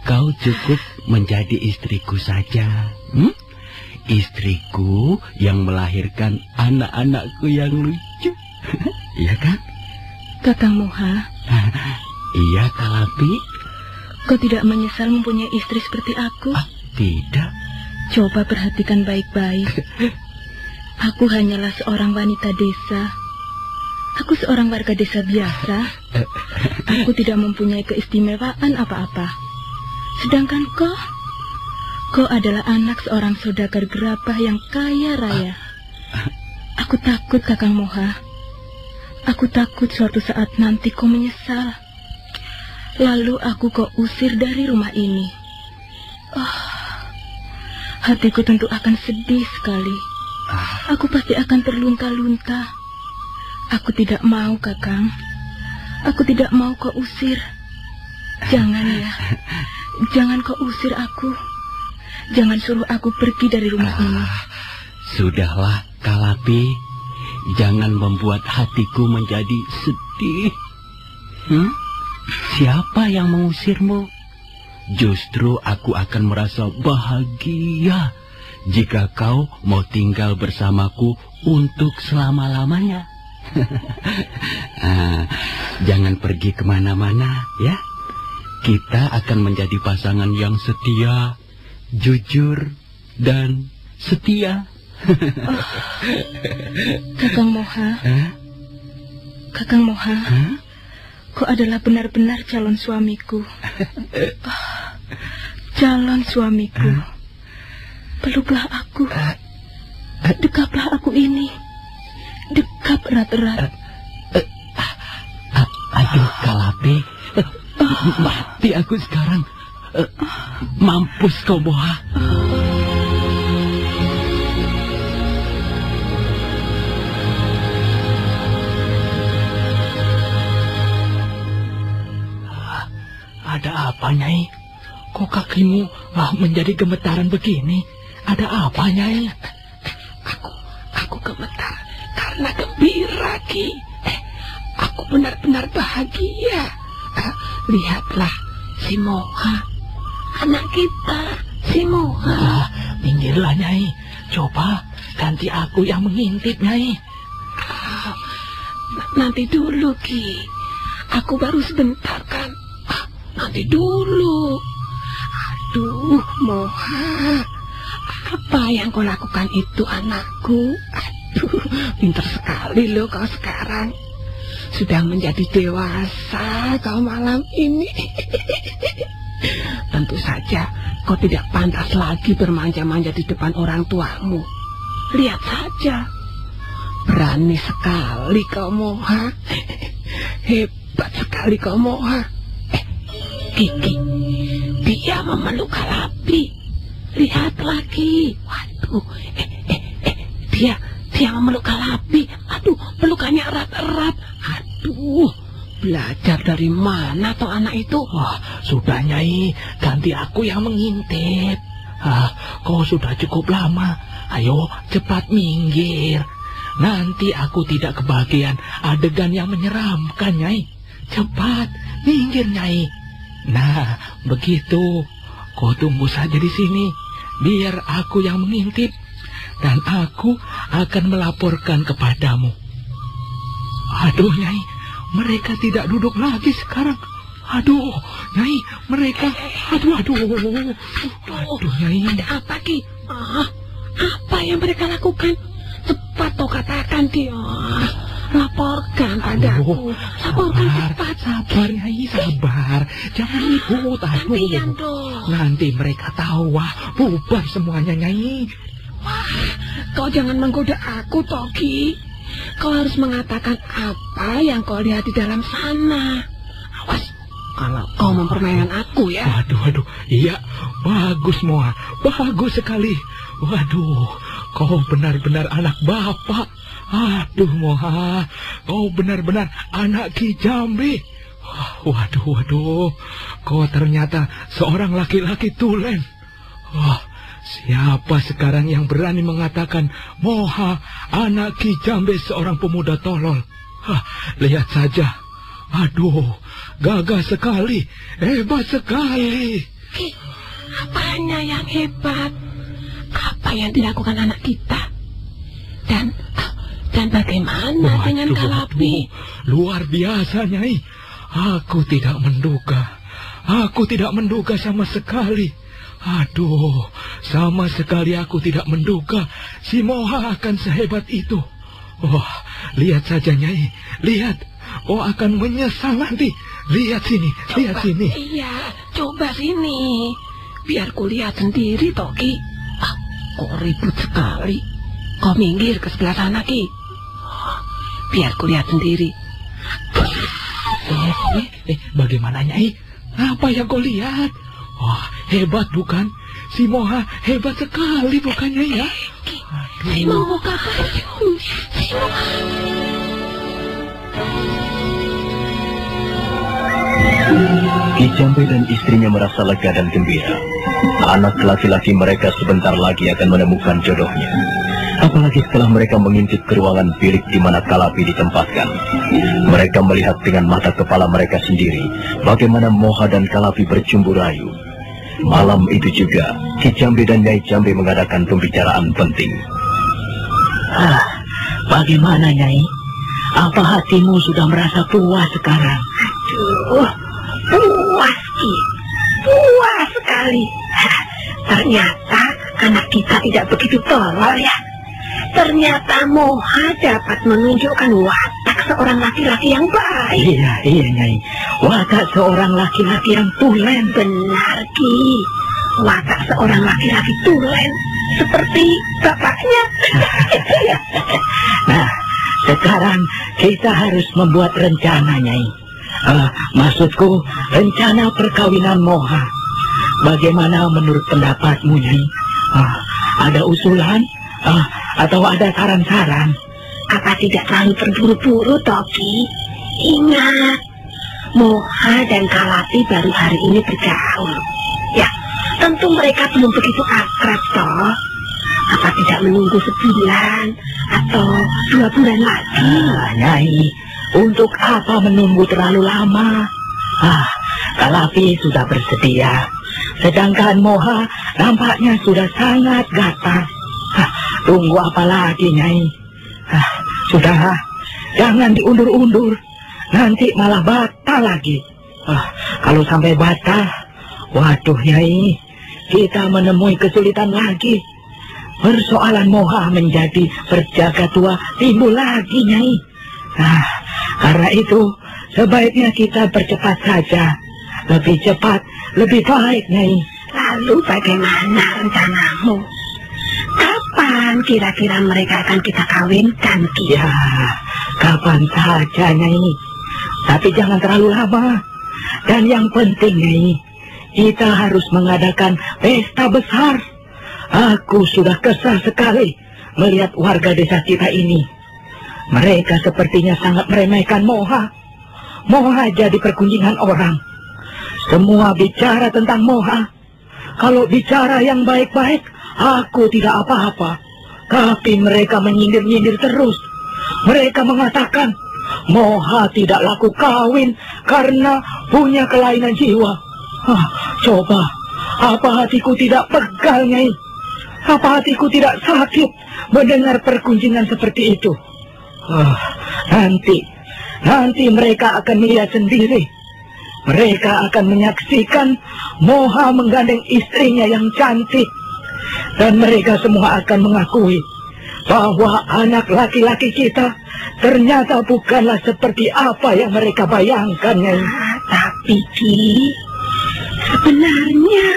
Kau cukup menjadi istriku saja. Hmm? Istriku yang melahirkan anak-anakku yang lucu. Iya kan? Kakang Moha, Iya, Kalapi. kau tidak menyesal mempunyai istri seperti aku? Ah, tidak. Coba perhatikan baik-baik. Aku hanyalah seorang wanita desa. Aku seorang warga desa biasa. Aku tidak mempunyai keistimewaan apa-apa. Sedangkan kau, kau adalah anak seorang saudagar gerabah yang kaya raya. Aku takut, Kakang Moha. Aku takut suatu saat nanti kau menyesal. Lalu aku kau usir dari rumah ini. Oh, hatiku tentu akan sedih sekali. Aku pasti akan terlunta-lunta. Aku tidak mau, Kakang. Aku tidak mau kau usir. Jangan ya. Jangan kau usir aku. Jangan suruh aku pergi dari rumah ini. Sudahlah, Kalapi. Jangan membuat hatiku menjadi sedih. Hmm? Siapa yang mengusirmu? Justru aku akan merasa bahagia jika kau mau tinggal bersamaku untuk selama-lamanya. Ah, jangan pergi ke mana-mana, ya. Kita akan menjadi pasangan yang setia, jujur, dan setia. Kakang Moha, Hah? Kakang Moha, Hah? Kau adalah benar-benar calon suamiku. Ah, calon suamiku. Peluklah aku. Dekaplah aku ini. Dekap erat-erat. A- Aduh, Kalapi. Mati aku sekarang. Mampus kau, Boha. Ada apa, Nyai? Kok kakimu ah, menjadi gemetaran begini? Ada apa, Nyai? Aku, aku gemetar karena gembira, Ki. Eh, aku benar-benar bahagia. Eh, lihatlah, si Moha. Anak kita, si Moha. Ah, minggirlah, Nyai. Coba ganti aku yang mengintip, Nyai. Ah, nanti dulu, Ki. Aku baru sebentar, kan. Nanti dulu. Aduh, Moha. Apa yang kau lakukan itu, anakku? Aduh, pintar sekali loh kau sekarang. Sudah menjadi dewasa kau malam ini. Tentu saja kau tidak pantas lagi bermanja-manja di depan orang tuamu. Lihat saja. Berani sekali kau Moha. Hebat sekali kau Moha. Kiki, dia memeluk Kalapi. Lihat lagi. Waduh, eh, eh, eh, dia, dia memeluk Kalapi. Aduh, pelukannya erat-erat. Aduh, belajar dari mana toh anak itu? Wah, sudah, Nyai. Ganti aku yang mengintip. Ah, kau sudah cukup lama. Ayo, cepat minggir. Nanti aku tidak kebagian adegan yang menyeramkan, Nyai. Cepat, minggir, Nyai. Nah, begitu. Kau tunggu saja di sini. Biar aku yang mengintip. Dan aku akan melaporkan kepadamu. Aduh, Nyai. Mereka tidak duduk lagi sekarang. Aduh, Nyai, mereka... Aduh, aduh. Aduh, Nyai. Ada apa, Ki? Ah, apa yang mereka lakukan? Cepat kau katakan, Ki. Ah, laporkan padaku. Laporkan sabar, cepat. sabar, Nyai, sabar. Jangan ribut, Gantian aduh. dong. Nanti mereka tahu, wah, bubar semuanya, Nyai. Kau jangan menggoda aku, Toki. Kau harus mengatakan apa yang kau lihat di dalam sana. Awas, kalau kau mempermainkan aku ya. Waduh, waduh, iya, bagus, Moa, bagus sekali. Waduh, kau benar-benar anak bapak. Aduh, Moha, kau benar-benar anak Ki Jambi. Wah, Waduh, waduh, kau ternyata seorang laki-laki tulen. Wah, Siapa sekarang yang berani mengatakan Moha anak Ki Jambe seorang pemuda tolol? Hah, lihat saja. Aduh, gagah sekali, hebat sekali. Ki, apanya yang hebat? Apa yang dilakukan anak kita? Dan dan bagaimana dengan Waduh, Kalapi? waduh, luar biasa, Nyai. Aku tidak menduga. Aku tidak menduga sama sekali. Aduh, sama sekali aku tidak menduga si Moha akan sehebat itu. Wah, lihat saja Nyai, lihat. Oh akan menyesal nanti. Lihat sini, lihat sini. Iya, coba sini. Biar kulihat sendiri, Toki. Ah, kok ribut sekali. Kau minggir ke sebelah sana, Ki. Biar kulihat sendiri. Eh, eh, eh, bagaimana Nyai? Apa yang kau lihat? Wah, hebat bukan? Si Moha hebat sekali bukannya ya? Saya mau buka payung. Saya mau... Ki Jambe dan istrinya merasa lega dan gembira. Anak laki-laki mereka sebentar lagi akan menemukan jodohnya. Apalagi setelah mereka mengintip ke ruangan bilik di mana Kalapi ditempatkan. Mereka melihat dengan mata kepala mereka sendiri bagaimana Moha dan Kalapi bercumbu rayu. Malam itu juga, Ki Jambe dan Nyai Jambe mengadakan pembicaraan penting. Ah, bagaimana Nyai? Apa hatimu sudah merasa puas sekarang? Aduh, puas, Ki. Puas sekali. Ternyata anak kita tidak begitu tolol ya. Ternyata Moha dapat menunjukkan watak seorang laki-laki yang baik. Iya, iya Nyai. Watak seorang laki-laki yang tulen. Benar, Ki. Watak seorang laki-laki tulen. Seperti bapaknya. Nah, sekarang kita harus membuat rencana Nyai. Ah, maksudku rencana perkawinan Moha. Bagaimana menurut pendapatmu Nyai? Ah, ada usulan? Ah, atau ada saran-saran? Apa tidak terlalu terburu-buru, Toki? Ingat, Moha dan Kalapi baru hari ini bergaul. Ya, tentu mereka belum begitu akrab, toh. Apa tidak menunggu sebulan atau dua bulan lagi? Ah, Nyai, untuk apa menunggu terlalu lama? Ah, Kalapi sudah bersedia. Sedangkan Moha nampaknya sudah sangat gatal. Ah, tunggu apa lagi, Nyai? Ah, sudah, jangan diundur-undur. Nanti malah batal lagi. Ah, kalau sampai batal, waduh, Nyai, kita menemui kesulitan lagi. Persoalan Moha menjadi berjaga tua timbul lagi, Nyai. Nah, karena itu sebaiknya kita bercepat saja. Lebih cepat, lebih baik, Nyai. Lalu bagaimana rencanamu? Kapan kira-kira mereka akan kita kawinkan, Ki? Ya, kapan saja, Nyai. Tapi jangan terlalu lama. Dan yang penting, Nyai, kita harus mengadakan pesta besar. Aku sudah kesal sekali melihat warga desa kita ini. Mereka sepertinya sangat meremehkan Moha. Moha jadi perkunjingan orang. Semua bicara tentang Moha. Kalau bicara yang baik-baik, aku tidak apa-apa. Tapi mereka menyindir-nyindir terus. Mereka mengatakan, Moha tidak laku kawin karena punya kelainan jiwa. Hah, coba, apa hatiku tidak pegal, Nyai? Apa hatiku tidak sakit mendengar perkunjingan seperti itu? Ah, nanti, nanti mereka akan melihat sendiri. Mereka akan menyaksikan Moha menggandeng istrinya yang cantik. Dan mereka semua akan mengakui bahwa anak laki-laki kita ternyata bukanlah seperti apa yang mereka bayangkan, Nyai. Ah, tapi Ki, sebenarnya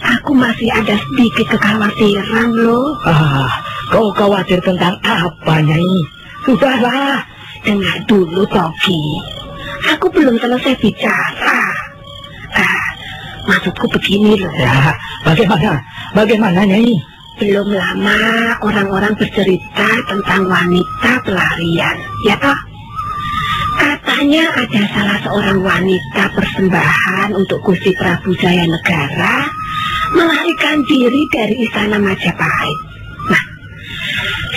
aku masih ada sedikit kekhawatiran loh. Ah, kau khawatir tentang apa, Nyai? Sudahlah, Dengar dulu, Toki. Aku belum selesai bicara. Maksudku begini loh. ya, bagaimana? Bagaimana, Nyai? Belum lama orang-orang bercerita tentang wanita pelarian, ya toh? Katanya ada salah seorang wanita persembahan untuk Gusti Prabu Jaya Negara melarikan diri dari istana Majapahit. Nah,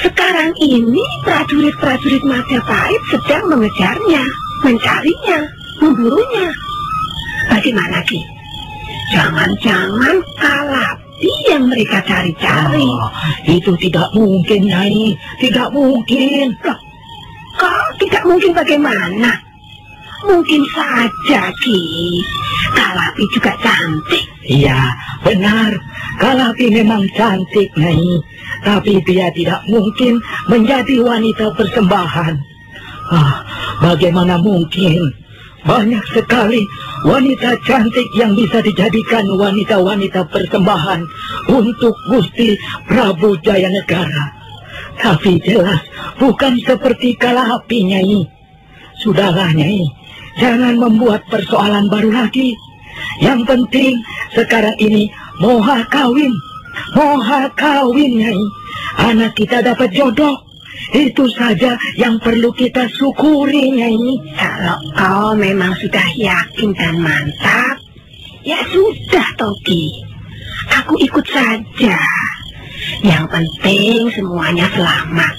sekarang ini prajurit-prajurit Majapahit sedang mengejarnya, mencarinya, memburunya. Bagaimana Ki? Jangan-jangan Kalapi yang mereka cari-cari. Oh, itu tidak mungkin, Nyai. Tidak mungkin. Loh, kok tidak mungkin bagaimana? Mungkin saja, Ki. Kalapi juga cantik. Iya, benar. Kalapi memang cantik, Nyai. Tapi dia tidak mungkin menjadi wanita persembahan. Ah, bagaimana mungkin? Banyak sekali wanita cantik yang bisa dijadikan wanita-wanita persembahan untuk Gusti Prabu Jayanegara. Tapi jelas bukan seperti Kalapi, Nyai. Sudahlah, Nyai. Jangan membuat persoalan baru lagi. Yang penting sekarang ini moha kawin. Moha kawin, Nyai. Anak kita dapat jodoh. Itu saja yang perlu kita syukuri, Nyai. Kalau kau memang sudah yakin dan mantap, ya sudah, Toki. Aku ikut saja. Yang penting semuanya selamat.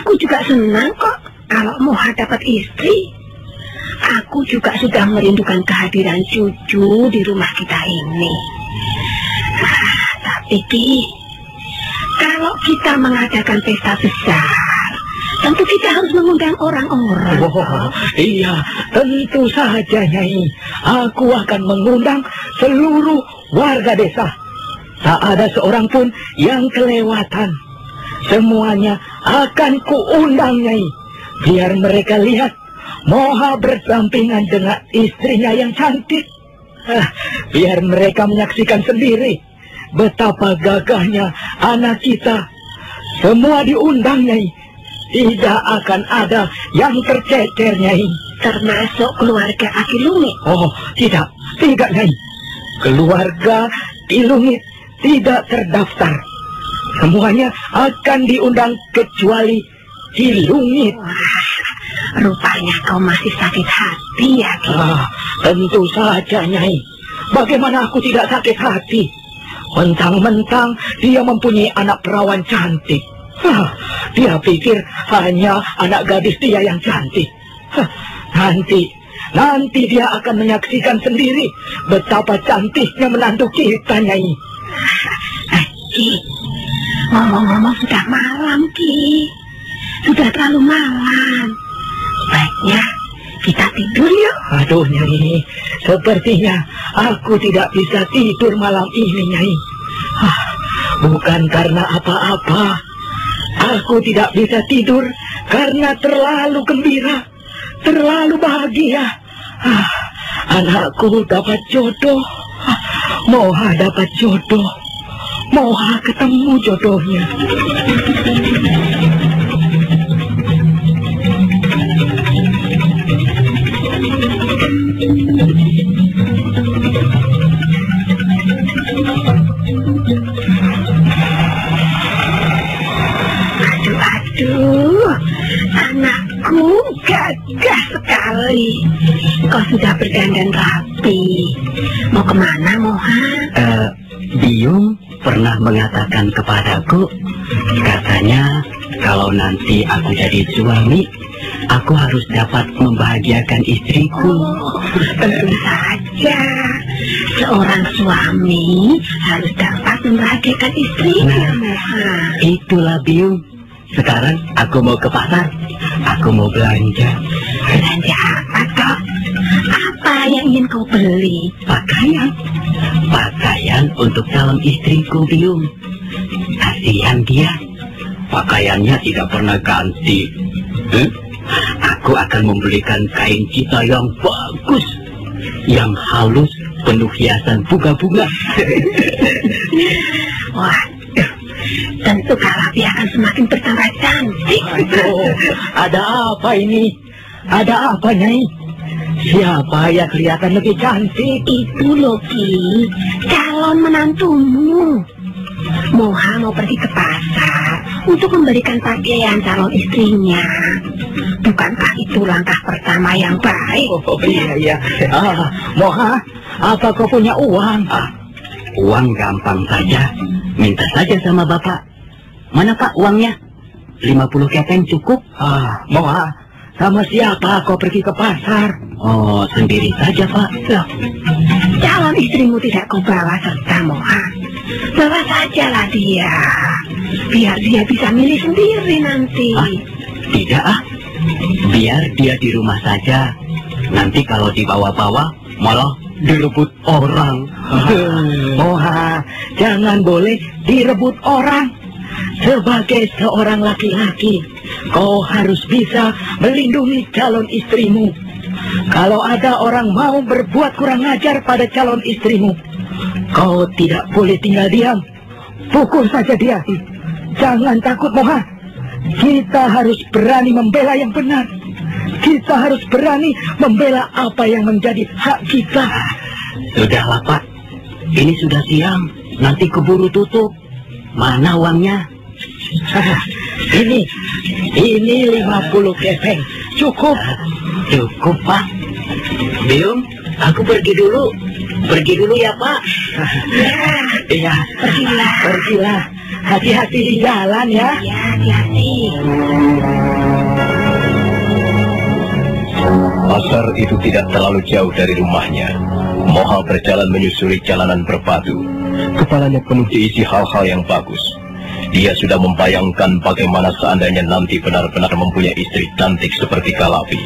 Aku juga senang kok kalau Moha dapat istri. Aku juga sudah merindukan kehadiran cucu di rumah kita ini. Ah, tapi Ki, kalau kita mengadakan pesta besar, tentu kita harus mengundang orang-orang. Oh, iya, tentu saja, Nyai. Aku akan mengundang seluruh warga desa. Tak ada seorang pun yang kelewatan. Semuanya akan kuundang, Nyai. Biar mereka lihat Moha bersampingan dengan istrinya yang cantik. Biar mereka menyaksikan sendiri betapa gagahnya anak kita. Semua diundang, Nyai. Tidak akan ada yang tercecer, Nyai. Termasuk keluarga Aki Lumi. Oh, tidak. Tidak, Nyai. Keluarga Ilungit tidak terdaftar. Semuanya akan diundang kecuali Ilungit. Rupanya kau masih sakit hati ya, Ki. Ah, tentu saja, Nyai. Bagaimana aku tidak sakit hati? Mentang-mentang dia mempunyai anak perawan cantik. Hah, dia pikir hanya anak gadis dia yang cantik. Hah, nanti, nanti dia akan menyaksikan sendiri betapa cantiknya menantu kita, Nyai. Ki, ngomong-ngomong sudah malam, Ki. Sudah terlalu malam. Baiknya kita tidur yuk. Aduh, Nyai, sepertinya aku tidak bisa tidur malam ini, Nyai. Ah, bukan karena apa-apa. Aku tidak bisa tidur karena terlalu gembira, terlalu bahagia. Ah, anakku dapat jodoh. Ah, Moha dapat jodoh. Moha ketemu jodohnya. Gagah sekali. Kau sudah berdandan rapi. Mau ke mana, Moha? Eh, Biung pernah mengatakan kepadaku, katanya kalau nanti aku jadi suami, aku harus dapat membahagiakan istriku. Oh, tentu saja. Seorang suami harus dapat membahagiakan istrinya, Nah. Moha. Itulah Biung. Sekarang aku mau ke pasar. Aku mau belanja Belanja apa, Kak? Apa yang ingin kau beli? pakaian. Pakaian untuk calon istriku Biung. Kasihan dia. Pakaiannya tidak pernah ganti. Hmm? Aku akan membelikan kain cita yang bagus. Yang halus, penuh hiasan bunga-bunga. Waduh, tentu Kalapi akan semakin bertambah cantik. Aduh, ada apa ini? Ada apa, Nyai? Siapa yang kelihatan lebih cantik? Itu loh, Ki, calon menantumu. Moha mau pergi ke pasar untuk memberikan pakaian calon istrinya. Bukankah itu langkah pertama yang baik? Oh iya iya. Ah, Moha, apa kau punya uang? Ah, uang gampang saja. Minta saja sama Bapak. Mana Pak uangnya? 50 kepeng cukup? Ah, Moha, sama siapa kau pergi ke pasar? Oh, sendiri saja Pak. Loh, calon istrimu tidak kau bawa serta Moha. Bawa sajalah dia. Biar dia bisa milih sendiri nanti. Ah, tidak ah. Biar dia di rumah saja. Nanti kalau dibawa-bawa, malah direbut orang. Moha, jangan boleh direbut orang. Sebagai seorang laki-laki, kau harus bisa melindungi calon istrimu. Kalau ada orang mau berbuat kurang ajar pada calon istrimu, kau tidak boleh tinggal diam. Pukul saja dia. Jangan takut, Moha. Kita harus berani membela yang benar. Kita harus berani membela apa yang menjadi hak kita. Sudahlah Pak. Ini sudah siang. Nanti keburu tutup. Mana uangnya? ini, ini 50 kepeng. Cukup. Cukup Pak. Biung, aku pergi dulu. Pergi dulu ya Pak. Iya, pergilah, pergilah. Hati-hati di jalan ya. Ya, hati-hati. Pasar itu tidak terlalu jauh dari rumahnya. Moha berjalan menyusuri jalanan berbatu. Kepalanya penuh diisi hal-hal yang bagus. Dia sudah membayangkan bagaimana seandainya nanti benar-benar mempunyai istri cantik seperti Kalapi.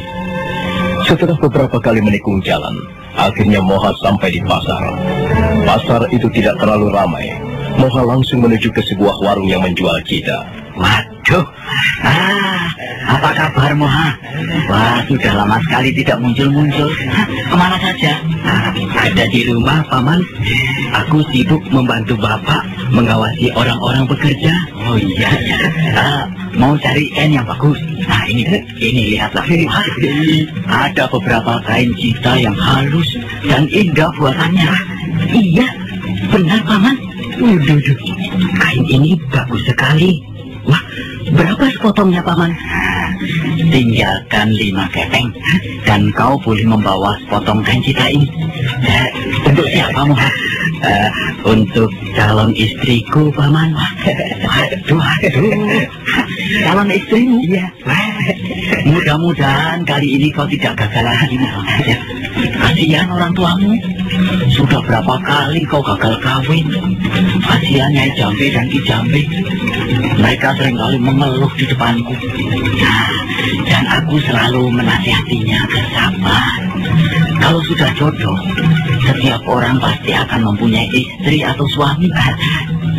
Setelah beberapa kali menikung jalan, akhirnya Moha sampai di pasar. Pasar itu tidak terlalu ramai. Moha langsung menuju ke sebuah warung yang menjual cita. Waduh. Ah, apa kabar Moha? Wah, sudah lama sekali tidak muncul-muncul. Ke mana saja? Ah, ada di rumah, Paman. Aku sibuk membantu Bapak mengawasi orang-orang bekerja. Oh iya, ya. Ah, mau cari kain yang bagus. Nah, ini, ini lihatlah. Ada beberapa kain cita yang halus dan indah buatannya. Iya, benar, Paman. Waduh, kain ini bagus sekali. Berapa sepotongnya, Paman? Tinggalkan lima kepeng, dan kau boleh membawa sepotong kain cita ini. Eh, untuk siapa, Muhammad? Eh, untuk calon istriku, Paman. Waduh, waduh. Calon istrimu? Iya. Mudah-mudahan kali ini kau tidak gagal lagi, Muhammad. Ya. Kasihan orang tuamu. Sudah berapa kali kau gagal kawin? Kasihan Nyai Jambe dan Ki Jambe. Mereka sering kali mengeluh di depanku. Dan aku selalu menasihatinya agar sabar. Kalau sudah jodoh, setiap orang pasti akan mempunyai istri atau suami.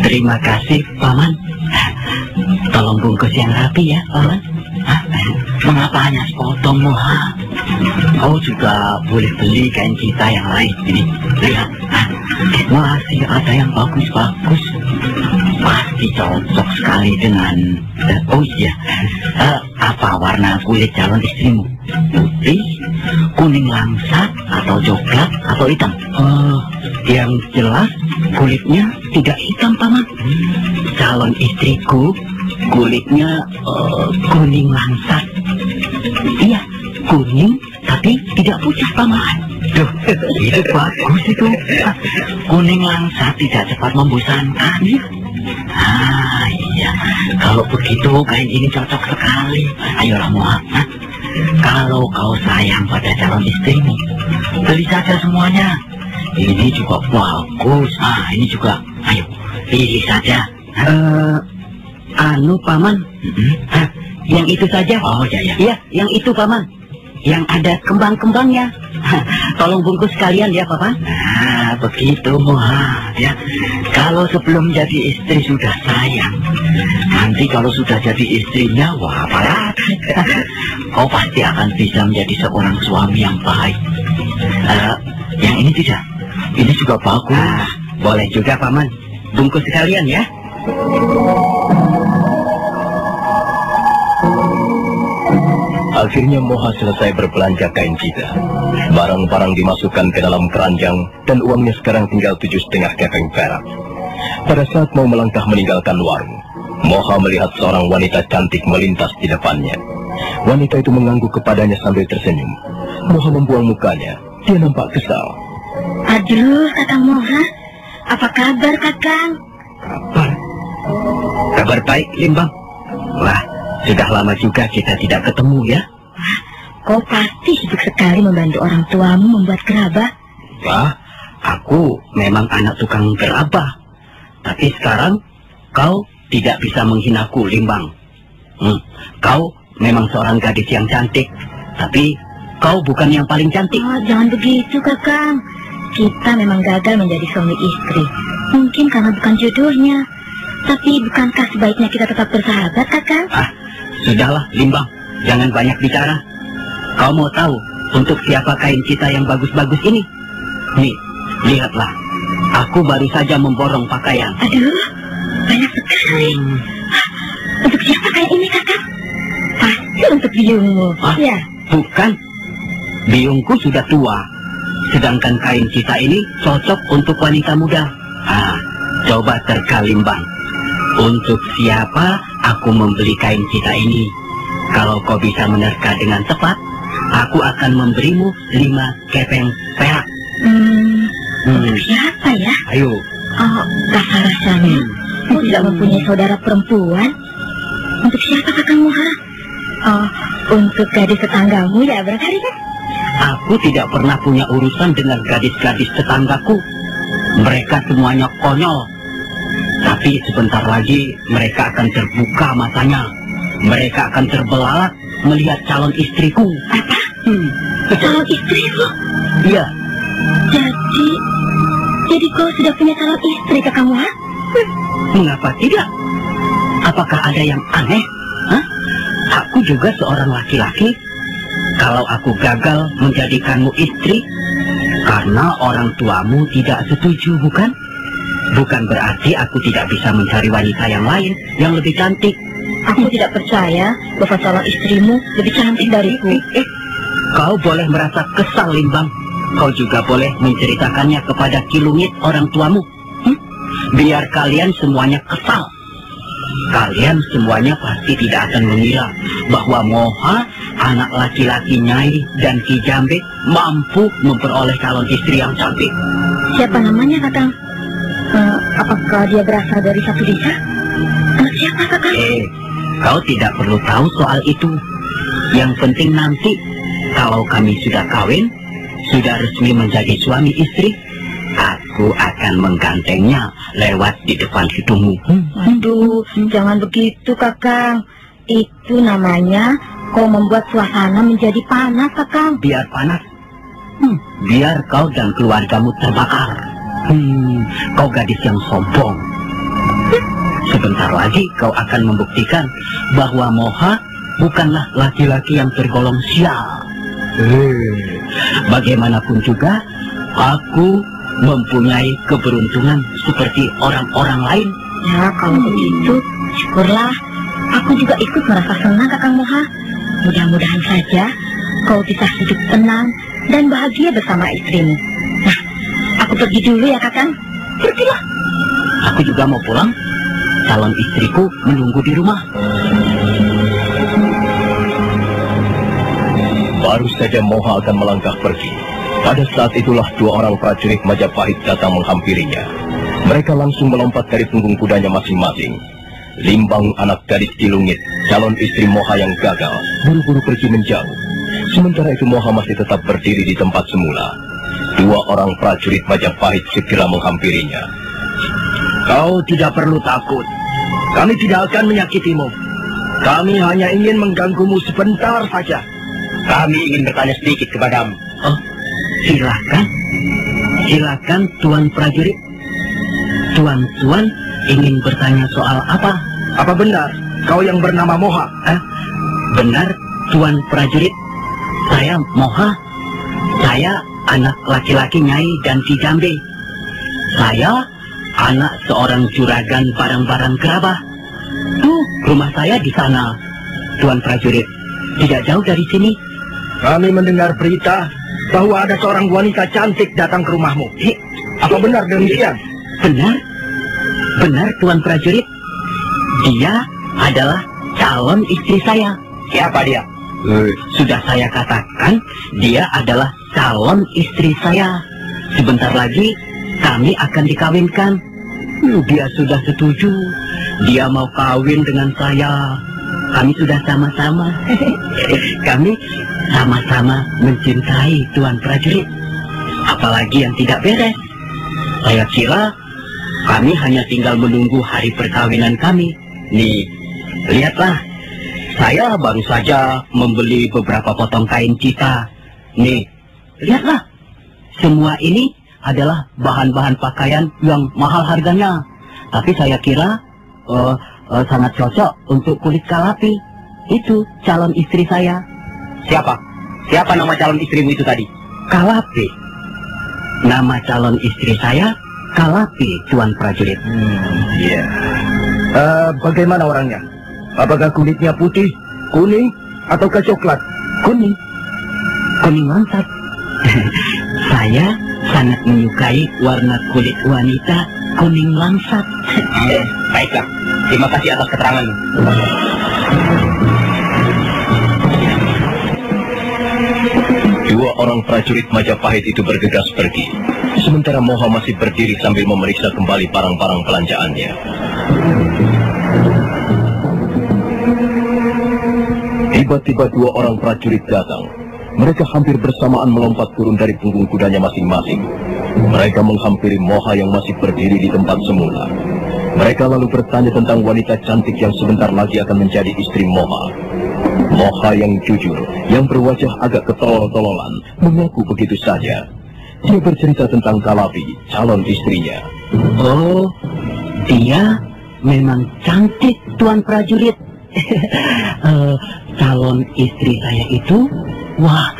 Terima kasih, Paman. Tolong bungkus yang rapi ya, Paman. Mengapa hanya sepotong, Moha? Kau juga boleh beli kain kita yang lain. Ini, lihat. Masih ada yang bagus-bagus. Pasti cocok sekali dengan... eh, oh iya, Eh, apa warna kulit calon istrimu? Putih, kuning langsat, atau coklat, atau hitam? Oh, yang jelas kulitnya tidak hitam, Paman. Calon istriku kulitnya eh, kuning langsat. Iya, kuning tapi tidak pucat, Paman. Duh, itu bagus itu. Kuning langsat tidak cepat membosankan. Ah, iya. Kalau begitu kain ini cocok sekali. Ayolah Muhammad. Kalau kau sayang pada calon istrimu, beli saja semuanya. Ini juga bagus. Ah, ini juga. Ayo, pilih saja. Eh, anu paman. Hah, yang itu saja. Oh, ya, ya. Iya, yang itu paman. Yang ada kembang-kembangnya. Tolong bungkus sekalian ya, Paman. Nah, begitu, Moha. Ya, kalau sebelum jadi istri sudah sayang, nanti kalau sudah jadi istrinya, wah, apalagi. Kau pasti akan bisa menjadi seorang suami yang baik. Eh, yang ini tidak. Ini juga bagus. boleh juga, Paman. Bungkus sekalian ya. Akhirnya Moha selesai berbelanja kain cita. Barang-barang dimasukkan ke dalam keranjang dan uangnya sekarang tinggal tujuh setengah kepeng perak. Pada saat mau melangkah meninggalkan warung, Moha melihat seorang wanita cantik melintas di depannya. Wanita itu mengangguk kepadanya sambil tersenyum. Moha membuang mukanya. Dia nampak kesal. Aduh, kata Moha. Apa kabar, Kakang? Kabar? Kabar baik, Limbang. Wah, sudah lama juga kita tidak ketemu ya. Kau pasti sibuk sekali membantu orang tuamu membuat gerabah. Wah, aku memang anak tukang gerabah. Tapi sekarang kau tidak bisa menghinaku, Limbang. Hmm, kau memang seorang gadis yang cantik, tapi kau bukan yang paling cantik. Oh, jangan begitu, Kakang. Kita memang gagal menjadi suami istri. Mungkin karena bukan jodohnya. Tapi bukankah sebaiknya kita tetap bersahabat, Kakang? Ah, sudahlah, Limbang. Jangan banyak bicara. Kau mau tahu untuk siapa kain kita yang bagus-bagus ini? Nih, lihatlah. Aku baru saja memborong pakaian. Aduh, banyak sekali. Hmm, Untuk siapa kayak ini, Kakang? Pasti untuk biungmu. Ah. Ya. bukan. Biungku sudah tua. Sedangkan kain kita ini cocok untuk wanita muda. Ah, coba terka Limbang. Untuk siapa aku membeli kain kita ini? Kalau kau bisa menerka dengan tepat, aku akan memberimu lima kepeng perak. Hmm, Hmm, untuk siapa ya? ayo. Oh, rasa-rasanya kau tidak mempunyai saudara perempuan. Untuk siapa Kakang Muha? Oh, untuk gadis tetanggamu ya barangkali kan? Aku tidak pernah punya urusan dengan gadis-gadis tetanggaku. Mereka semuanya konyol. Tapi sebentar lagi mereka akan terbuka matanya. Mereka akan terbelalak melihat calon istriku. Apa? Hmm, Calon istriku? iya, Jadi, jadi kau sudah punya calon istri Kakang Muha? mengapa tidak? Apakah ada yang aneh? Hah? Aku juga seorang laki-laki. Kalau aku gagal menjadikanmu istri, karena orang tuamu tidak setuju, bukan? Bukan berarti aku tidak bisa mencari wanita yang lain yang lebih cantik. Aku tidak percaya bahwa calon istrimu lebih cantik dariku. Eh, kau boleh merasa kesal, Limbang. Kau juga boleh menceritakannya kepada Kilungit orang tuamu. Hmm? Biar kalian semuanya kesal. Kalian semuanya pasti tidak akan mengira bahwa Moha, anak laki-laki Nyai dan Ki Jambe mampu memperoleh calon istri yang cantik. Siapa namanya Kakang? Eh, apakah dia berasal dari satu desa? Anak siapa Kakang? Eh, kau tidak perlu tahu soal itu. Yang penting nanti, kalau kami sudah kawin, sudah resmi menjadi suami istri, aku akan menggantengnya lewat di depan hidungmu. Aduh, jangan begitu Kakang. Itu namanya kau membuat suasana menjadi panas Kakang. Biar panas. Hmm, biar kau dan keluargamu terbakar. Hmm, kau gadis yang sombong. Sebentar lagi kau akan membuktikan bahwa Moha bukanlah laki-laki yang tergolong sial. Eh, bagaimanapun juga, aku mempunyai keberuntungan seperti orang-orang lain. Ya, kalau begitu, syukurlah. Aku juga ikut merasa senang Kakang Moha. Mudah-mudahan saja kau bisa hidup tenang dan bahagia bersama istrimu. Aku pergi dulu ya Kakang. Pergilah. Aku juga mau pulang. Calon istriku menunggu di rumah. Baru saja Moha akan melangkah pergi. Pada saat itulah dua orang prajurit Majapahit datang menghampirinya. Mereka langsung melompat dari punggung kudanya masing-masing. Limbang anak gadis Kilungit, calon istri Moha yang gagal, buru-buru pergi menjauh. Sementara itu Moha masih tetap berdiri di tempat semula. Dua orang prajurit Majapahit segera menghampirinya. Kau tidak perlu takut. Kami tidak akan menyakitimu. Kami hanya ingin mengganggumu sebentar saja. Kami ingin bertanya sedikit kepadamu. Oh, silakan. Silakan Tuan prajurit. Tuan-tuan ingin bertanya soal apa? Apa benar kau yang bernama Moha? Eh, benar, Tuan prajurit. Saya Moha. Saya anak laki-laki Nyai dan Ki Jambe. Saya anak seorang juragan barang-barang gerabah. Tuh, rumah saya di sana. Tuan prajurit, tidak jauh dari sini. Kami mendengar berita bahwa ada seorang wanita cantik datang ke rumahmu. Apa benar demikian? Benar, benar Tuan prajurit. Dia adalah calon istri saya. Siapa dia? Sudah saya katakan, dia adalah calon istri saya. Sebentar lagi, kami akan dikawinkan. Hmm, Dia sudah setuju. Dia mau kawin dengan saya. Kami sudah sama-sama. kami sama-sama mencintai Tuan Prajurit. Apalagi yang tidak beres. Saya kira kami hanya tinggal menunggu hari perkawinan kami. Nih, lihatlah. Saya baru saja membeli beberapa potong kain cita. Nih, lihatlah. Semua ini adalah bahan-bahan pakaian yang mahal harganya. Tapi saya kira eh, eh, sangat cocok untuk kulit kalapi. Itu calon istri saya. Siapa? Siapa nama calon istrimu itu tadi? Kalapi. Nama calon istri saya Kalapi, Tuan Prajurit. Iya. Eh, bagaimana orangnya? Apakah kulitnya putih, kuning, ataukah coklat? Kuning. Kuning langsat. Saya sangat menyukai warna kulit wanita kuning langsat. Baiklah. Terima kasih atas keteranganmu. Dua orang prajurit Majapahit itu bergegas pergi. Sementara Moha masih berdiri sambil memeriksa kembali barang-barang belanjaannya. Tiba-tiba dua orang prajurit datang. Mereka hampir bersamaan melompat turun dari punggung kudanya masing-masing. Mereka menghampiri Moha yang masih berdiri di tempat semula. Mereka lalu bertanya tentang wanita cantik yang sebentar lagi akan menjadi istri Moha. Moha yang jujur, yang berwajah agak ketolol-tololan, mengaku begitu saja. Dia bercerita tentang Kalapi, calon istrinya. Oh, dia memang cantik, Tuan Prajurit. Eh, calon istri saya itu, wah,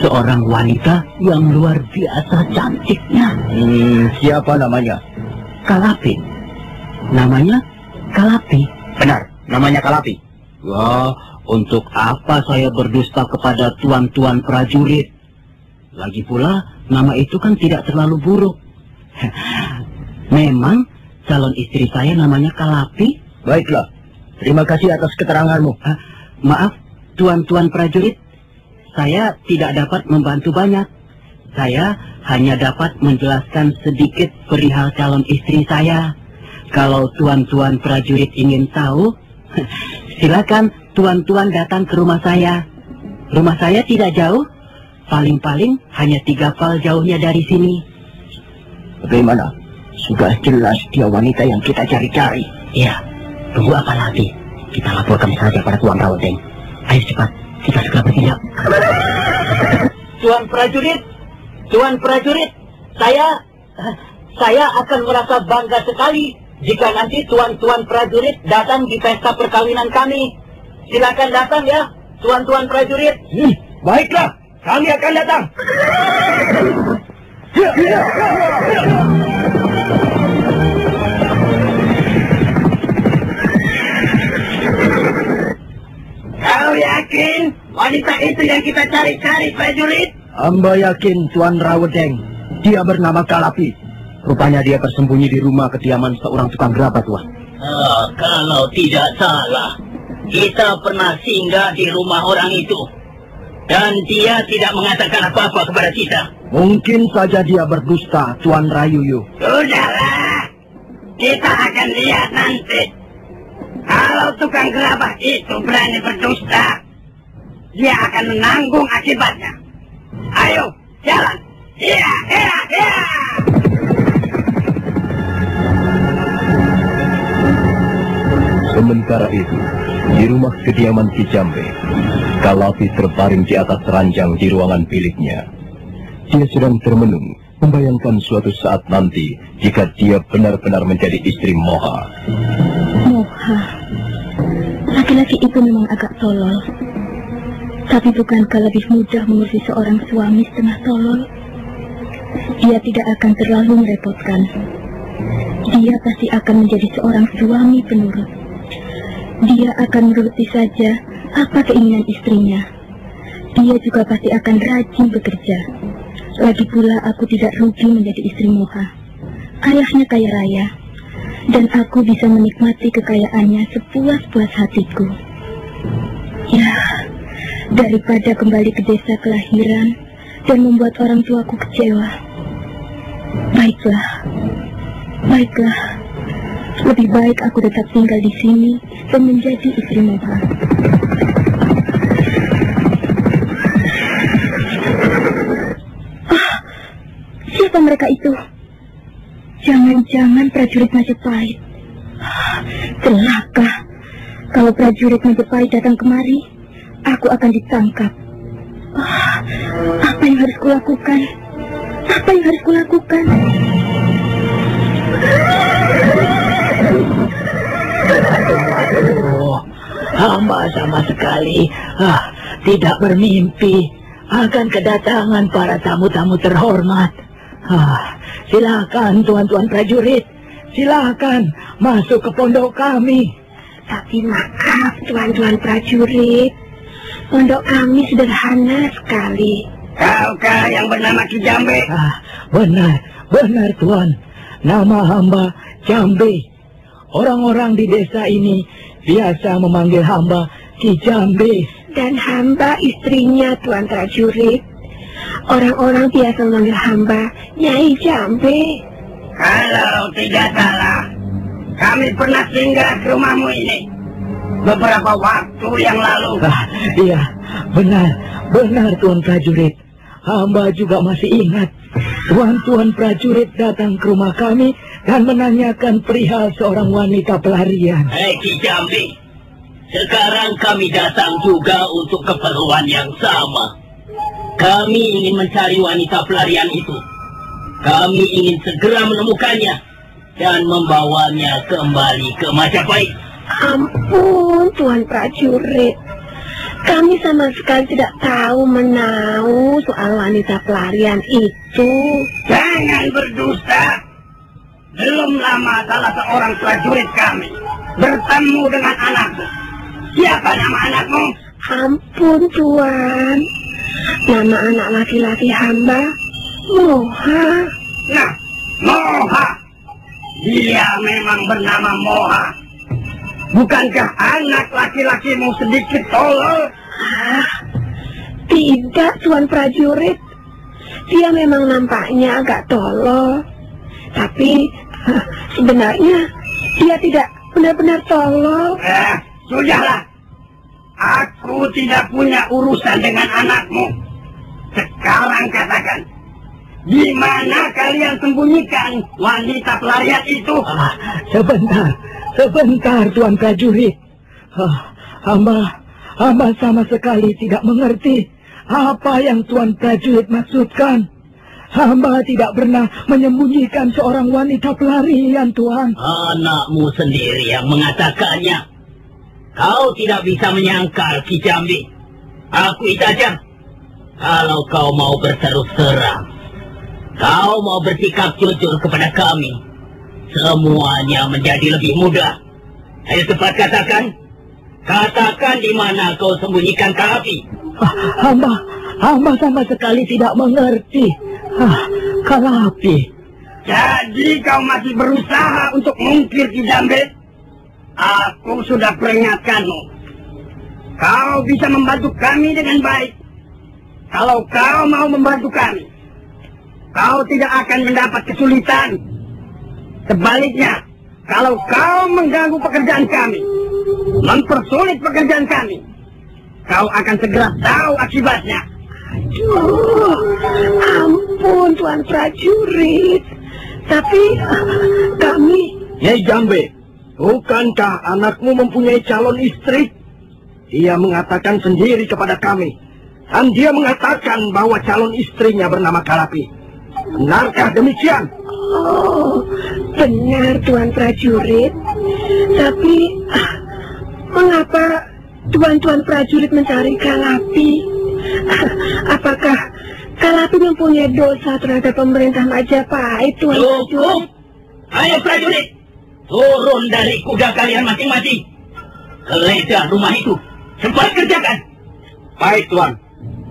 seorang wanita yang luar biasa cantiknya. Hmm, siapa namanya? Kalapi. Namanya Kalapi. Benar, namanya Kalapi. Wah, untuk apa saya berdusta kepada tuan-tuan prajurit? Lagi pula, nama itu kan tidak terlalu buruk. Memang calon istri saya namanya Kalapi. Baiklah, terima kasih atas keteranganmu. Ah, maaf, tuan-tuan prajurit, saya tidak dapat membantu banyak. Saya hanya dapat menjelaskan sedikit perihal calon istri saya. Kalau tuan-tuan prajurit ingin tahu, silakan tuan-tuan datang ke rumah saya. Rumah saya tidak jauh, paling-paling hanya tiga pal jauhnya dari sini. Bagaimana? Sudah jelas dia wanita yang kita cari-cari. Ya, tunggu apa lagi? Kita laporkan saja pada Tuan Rawateng. Ayo cepat, kita segera bertindak. Tuan prajurit, Tuan prajurit, saya saya akan merasa bangga sekali jika nanti tuan-tuan prajurit datang di pesta perkawinan kami. Silakan datang ya, tuan-tuan prajurit. Hmm, baiklah, kami akan datang. Kau yakin wanita itu yang kita cari-cari prajurit? Hamba yakin Tuan Rawedeng. Dia bernama Kalapi. Rupanya dia bersembunyi di rumah kediaman seorang tukang gerabah, Tuan. Ah, kalau tidak salah, kita pernah singgah di rumah orang itu. Dan dia tidak mengatakan apa-apa kepada kita. Mungkin saja dia berdusta, Tuan Rayuyu. Sudahlah, kita akan lihat nanti. Kalau tukang gerabah itu berani berdusta, dia akan menanggung akibatnya. Ayo, jalan. Iya, iya, iya. Sementara itu, di rumah kediaman Ki Jambe, Kalapi terbaring di atas ranjang di ruangan biliknya. Dia sedang termenung, membayangkan suatu saat nanti jika dia benar-benar menjadi istri Moha. Moha. Laki-laki itu memang agak tolol. Tapi bukankah lebih mudah mengurusi seorang suami setengah tolol? Dia tidak akan terlalu merepotkan. Dia pasti akan menjadi seorang suami penurut. Dia akan menuruti saja apa keinginan istrinya. Dia juga pasti akan rajin bekerja. Lagi pula aku tidak rugi menjadi istri Moha. Ayahnya kaya raya, dan aku bisa menikmati kekayaannya sepuas-puas hatiku. Ya, daripada kembali ke desa kelahiran dan membuat orang tuaku kecewa. Baiklah. Baiklah. Lebih baik aku tetap tinggal di sini dan menjadi istri Moha. Ah, siapa mereka itu? Jangan-jangan prajurit Majapahit. Ah, Celaka. Kalau prajurit Majapahit datang kemari, aku akan ditangkap. Apa yang harus kulakukan? Apa yang harus kulakukan? Oh, hamba sama sekali ah, tidak bermimpi akan kedatangan para tamu-tamu terhormat. Ah, silakan tuan-tuan prajurit, silakan masuk ke pondok kami. Tapi maaf tuan-tuan prajurit, pondok kami sederhana sekali. Kaukah yang bernama Ki Jambe? Ah, benar, benar tuan. Nama hamba Jambe. Orang-orang di desa ini biasa memanggil hamba Ki Jambe. Dan hamba istrinya tuan prajurit. Orang-orang biasa memanggil hamba Nyai Jambe. Kalau tidak salah, kami pernah singgah ke rumahmu ini beberapa waktu yang lalu. Ah, iya, benar, benar tuan prajurit. Hamba juga masih ingat. Tuan-tuan prajurit datang ke rumah kami dan menanyakan perihal seorang wanita pelarian. Hei Ki Jambi, sekarang kami datang juga untuk keperluan yang sama. Kami ingin mencari wanita pelarian itu. Kami ingin segera menemukannya dan membawanya kembali ke Majapahit. Ampun tuan prajurit. Kami sama sekali tidak tahu menau soal wanita pelarian itu. Jangan berdusta. Belum lama salah seorang prajurit kami bertemu dengan anakmu. Siapa nama anakmu? Ampun tuan. Nama anak laki-laki hamba Moha. Nah, Moha. Dia memang bernama Moha. Bukankah anak laki-lakimu sedikit tolol? Ah, tidak tuan prajurit. Dia memang nampaknya agak tolol. Tapi ah, sebenarnya dia tidak benar-benar tolol. Eh, sudahlah. Aku tidak punya urusan dengan anakmu. Sekarang katakan, di mana kalian sembunyikan wanita pelarian itu? Ah, sebentar, sebentar tuan prajurit. Ah, hamba, hamba sama sekali tidak mengerti apa yang tuan prajurit maksudkan. Hamba tidak pernah menyembunyikan seorang wanita pelarian, Tuan. Anakmu sendiri yang mengatakannya. Kau tidak bisa menyangkal Ki Jambi. Aku saja. Kalau kau mau berterus terang, kau mau bersikap jujur kepada kami, semuanya menjadi lebih mudah. Ayo cepat katakan. Katakan di mana kau sembunyikan Kalapi. Ah, hamba, hamba sama sekali tidak mengerti. Ah, Kalapi. Jadi kau masih berusaha untuk mungkir Ki Jambe? Aku sudah peringatkanmu. Kau bisa membantu kami dengan baik. Kalau kau mau membantu kami, kau tidak akan mendapat kesulitan. Sebaliknya, kalau kau mengganggu pekerjaan kami, mempersulit pekerjaan kami, kau akan segera tahu akibatnya. Aduh, ampun tuan prajurit. Tapi ah, kami Nyai Jambe, bukankah anakmu mempunyai calon istri? Dia mengatakan sendiri kepada kami. Dan dia mengatakan bahwa calon istrinya bernama Kalapi. Benarkah demikian? Oh, benar Tuan Prajurit. Tapi, ah, mengapa Tuan-Tuan Prajurit mencari Kalapi? Ah, Apakah Kalapi mempunyai dosa terhadap pemerintah Majapahit, Tuan Cukup. Prajurit? Ayo prajurit, turun dari kuda kalian masing-masing. Geledah rumah itu. Cepat kerjakan. Baik, Tuan.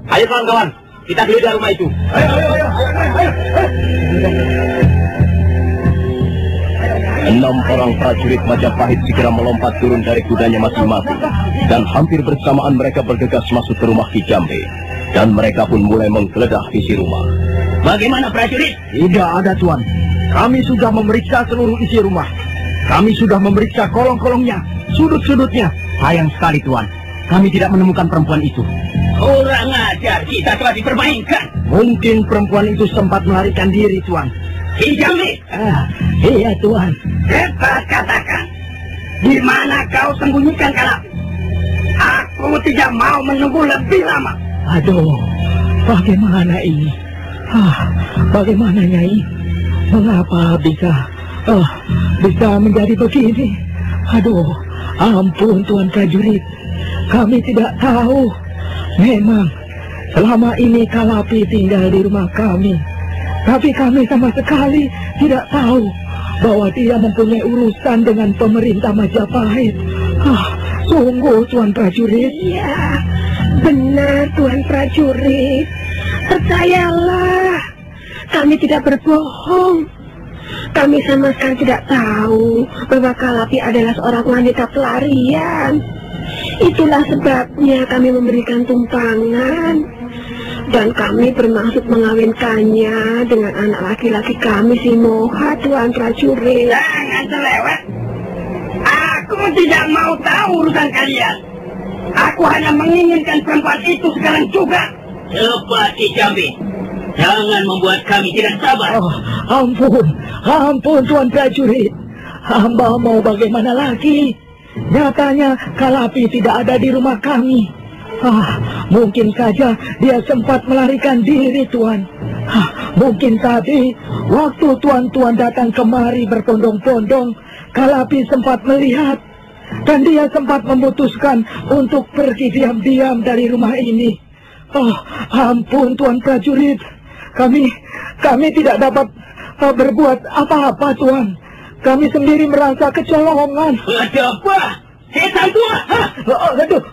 Ayo kawan-kawan, kita geledah rumah itu. Enam orang prajurit Majapahit segera melompat turun dari kudanya masing-masing. Dan hampir bersamaan mereka bergegas masuk ke rumah Ki Jambe. Dan mereka pun mulai menggeledah isi rumah. Bagaimana prajurit? Tidak ada, Tuan. Kami sudah memeriksa seluruh isi rumah. Kami sudah memeriksa kolong-kolongnya, sudut-sudutnya. Sayang sekali, Tuan. Kami tidak menemukan perempuan itu. Kurang ajar, kita telah dipermainkan. Mungkin perempuan itu sempat melarikan diri, Tuan. Ki Jambi, Ah, iya, Tuan. cepat katakan. Di mana kau sembunyikan Kalapi? Aku tidak mau menunggu lebih lama. Aduh, bagaimana ini? Ah, bagaimana Nyai? Mengapa bisa, ah, bisa menjadi begini? Aduh, ampun Tuan prajurit. Kami tidak tahu. Memang, selama ini Kalapi tinggal di rumah kami. Tapi kami sama sekali tidak tahu bahwa dia mempunyai urusan dengan pemerintah Majapahit. Ah, sungguh Tuan prajurit. Iya, benar Tuan prajurit. Percayalah, kami tidak berbohong. Kami sama sekali tidak tahu bahwa Kalapi adalah seorang wanita pelarian. Itulah sebabnya kami memberikan tumpangan. Dan kami bermaksud mengawinkannya dengan anak laki-laki kami si Moha, Tuan prajurit. Jangan selewet. Aku tidak mau tahu urusan kalian. Aku hanya menginginkan perempuan itu sekarang juga. Cepat Ki Jambi. Jangan membuat kami tidak sabar. Oh, ampun, ampun Tuan prajurit. Hamba mau bagaimana lagi? Nyatanya Kalapi tidak ada di rumah kami. Ah, mungkin saja dia sempat melarikan diri, Tuan. Ah, mungkin tadi waktu tuan-tuan datang kemari berpondong-pondong, Kalapi sempat melihat dan dia sempat memutuskan untuk pergi diam-diam dari rumah ini. Oh, ampun Tuan prajurit. Kami kami tidak dapat uh, berbuat apa-apa, Tuan. Kami sendiri merasa kecolongan. Ada apa? Setan tua! Hah? Oh, aduh.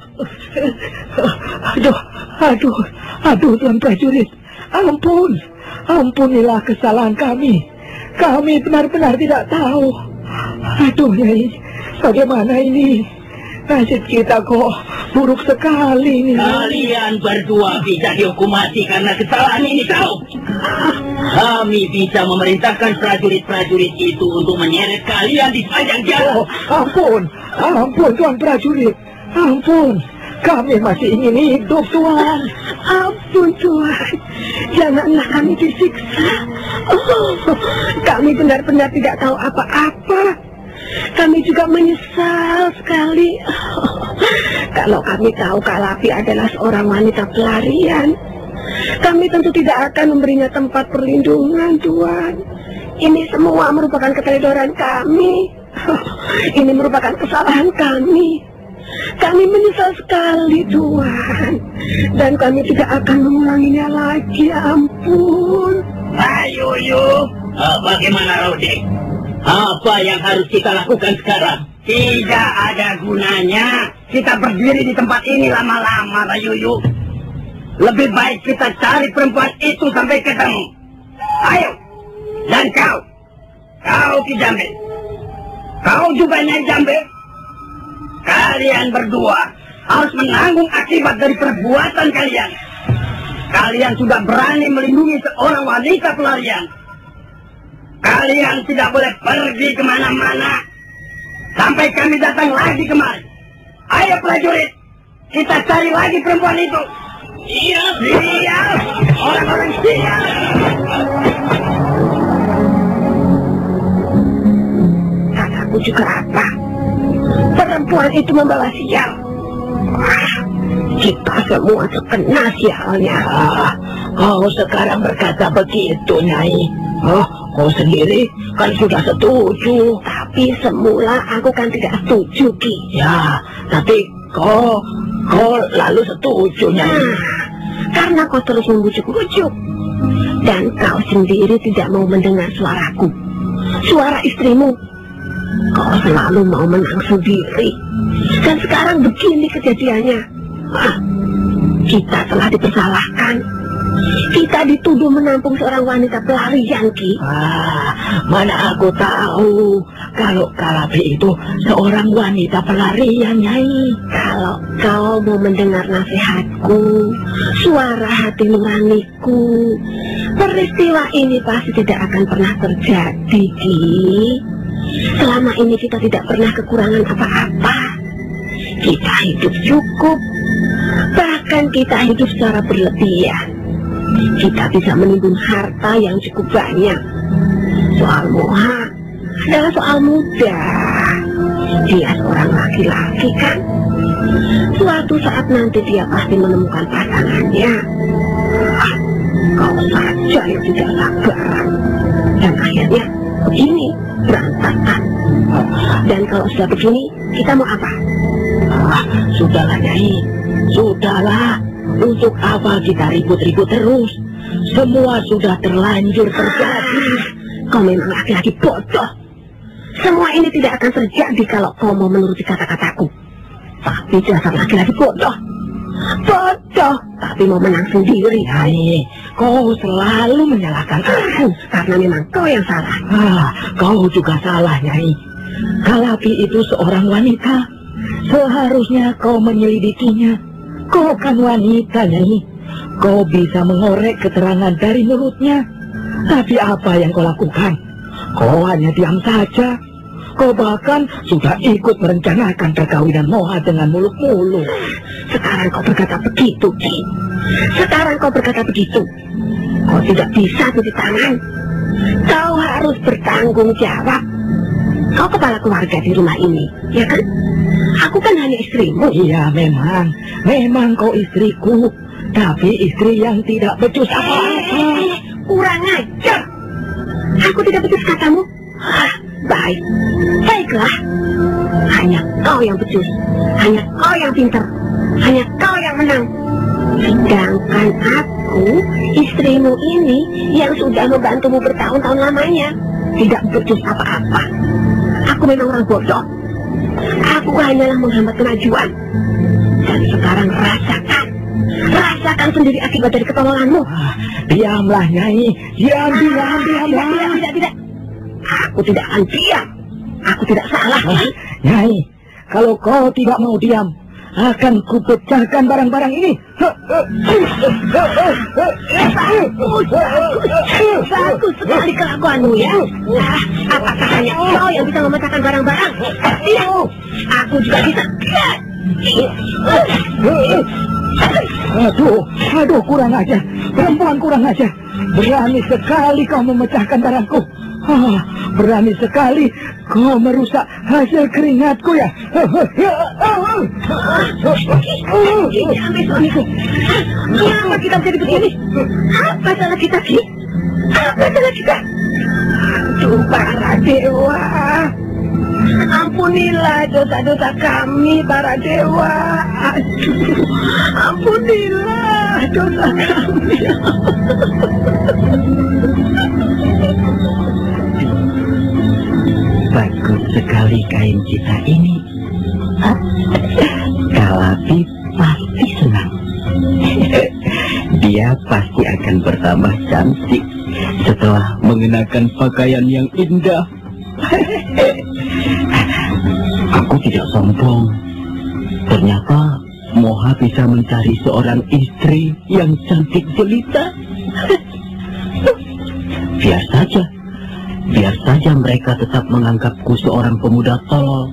Aduh, aduh, aduh Tuan prajurit. Ampun, ampunilah kesalahan kami. Kami benar-benar tidak tahu. Aduh, Nyai, bagaimana ini? Nasib kita kok buruk sekali nih. Kalian berdua bisa dihukum mati karena kesalahan ini tahu. Kami bisa memerintahkan prajurit-prajurit itu untuk menyeret kalian di sepanjang jalan. Oh, ampun, ampun Tuan prajurit. Ampun, kami masih ingin hidup, Tuan. Ampun Tuhan, janganlah kami disiksa. Oh, kami benar-benar tidak tahu apa-apa. Kami juga menyesal sekali. Kalau kami tahu Kalapi adalah seorang wanita pelarian, kami tentu tidak akan memberinya tempat perlindungan, Tuhan. Ini semua merupakan keteledoran kami. Ini merupakan kesalahan kami. Kami menyesal sekali, Tuhan. Dan kami tidak akan mengulanginya lagi, ampun. Ayo, yuk. Ah, bagaimana, Rode? Apa yang harus kita lakukan sekarang? Tidak ada gunanya kita berdiri di tempat ini lama-lama, Rayuyu. Lebih baik kita cari perempuan itu sampai ketemu. Ayo, dan kau, kau Ki Jambe. Kau juga Nyai Jambe. Kalian berdua harus menanggung akibat dari perbuatan kalian. Kalian sudah berani melindungi seorang wanita pelarian. Kalian tidak boleh pergi ke mana-mana sampai kami datang lagi kemari. Ayo prajurit, kita cari lagi perempuan itu. Iya, siap. Orang-orang siap. Kataku juga apa? Perempuan itu membawa sial. Wah, kita semua terkena sialnya. Kau sekarang berkata begitu, Nyai. Oh, kau sendiri kan sudah setuju. Tapi semula aku kan tidak setuju, Ki. Ya, tapi kau, kau lalu setuju, Nyai. Nah, karena kau terus membujuk-bujuk. Dan kau sendiri tidak mau mendengar suaraku. Suara istrimu. Kau selalu mau menang sendiri. Dan sekarang begini kejadiannya. Kita telah dipersalahkan. Kita dituduh menampung seorang wanita pelarian, Ki. Ah, mana aku tahu kalau Kalapi itu seorang wanita pelarian, Nyai. Kalau kau mau mendengar nasihatku, suara hati nuraniku, peristiwa ini pasti tidak akan pernah terjadi, Ki. Selama ini kita tidak pernah kekurangan apa-apa. Kita hidup cukup, bahkan kita hidup secara berlebihan. Kita bisa menimbun harta yang cukup banyak. Soal Moha adalah soal muda. Dia seorang laki-laki kan? Suatu saat nanti dia pasti menemukan pasangannya. Ah, kau saja yang tidak sabaran. Dan akhirnya begini berantakan. Dan kalau sudah begini, kita mau apa? Ah, sudahlah, Nyai. Sudahlah. Untuk apa kita ribut-ribut terus? Semua sudah terlanjur terjadi. Kau memang laki-laki bodoh. Semua ini tidak akan terjadi kalau kau mau menuruti kata-kataku. Tapi dasar laki-laki bodoh. Bodoh, tapi mau menang sendiri. Nyai, kau selalu menyalahkan aku. Karena memang kau yang salah. Ah, kau juga salah, Nyai. Kalapi itu seorang wanita. Seharusnya kau menyelidikinya. Kau kan wanita, Nyai. Kau bisa mengorek keterangan dari mulutnya. Tapi apa yang kau lakukan? Kau hanya diam saja. Kau bahkan sudah ikut merencanakan perkawinan Moha dengan muluk-muluk. Sekarang kau berkata begitu, Ki. Sekarang kau berkata begitu. Kau tidak bisa cuci tangan. Kau harus bertanggung jawab. Kau kepala keluarga di rumah ini, ya kan? Aku kan hanya istrimu. Iya, memang. Memang kau istriku. Tapi istri yang tidak becus apa-apa. Eh, kurang ajar. Aku tidak becus katamu. Ah, baik. Baiklah. Hanya kau yang becus. Hanya kau yang pintar. Hanya kau yang menang. Sedangkan aku, istrimu ini yang sudah membantumu bertahun-tahun lamanya, tidak becus apa-apa. Aku memang orang bodoh. Aku hanyalah menghambat kemajuan. Dan sekarang rasakan. Rasakan sendiri akibat dari ketololanmu. Ah, diamlah, Nyai. Diam, diam, diam, Tidak, tidak, tidak, tidak. Aku tidak akan diam. Aku tidak salah. Ah, Nyai, kalau kau tidak mau diam, akan kupecahkan barang-barang ini. Bagus, sekali kelakuanmu ya. Ah, apakah hanya kau yang bisa memecahkan barang-barang? Tidak. Aku juga bisa. Aduh, aduh, kurang aja. Perempuan kurang aja. Berani sekali kau memecahkan barangku. Ah, berani sekali kau merusak hasil keringatku ya. Kenapa kita menjadi begini? Apa salah kita, Ki? Apa salah kita? Aduh, para dewa. Ampunilah dosa-dosa kami, para dewa. Ampunilah dosa kami. Sekali kain kita ini. Kalapi pasti senang. Dia pasti akan bertambah cantik setelah mengenakan pakaian yang indah. Aku tidak sombong. Ternyata Moha bisa mencari seorang istri yang cantik jelita. Biar saja. Biar saja mereka tetap menganggapku seorang pemuda tolol.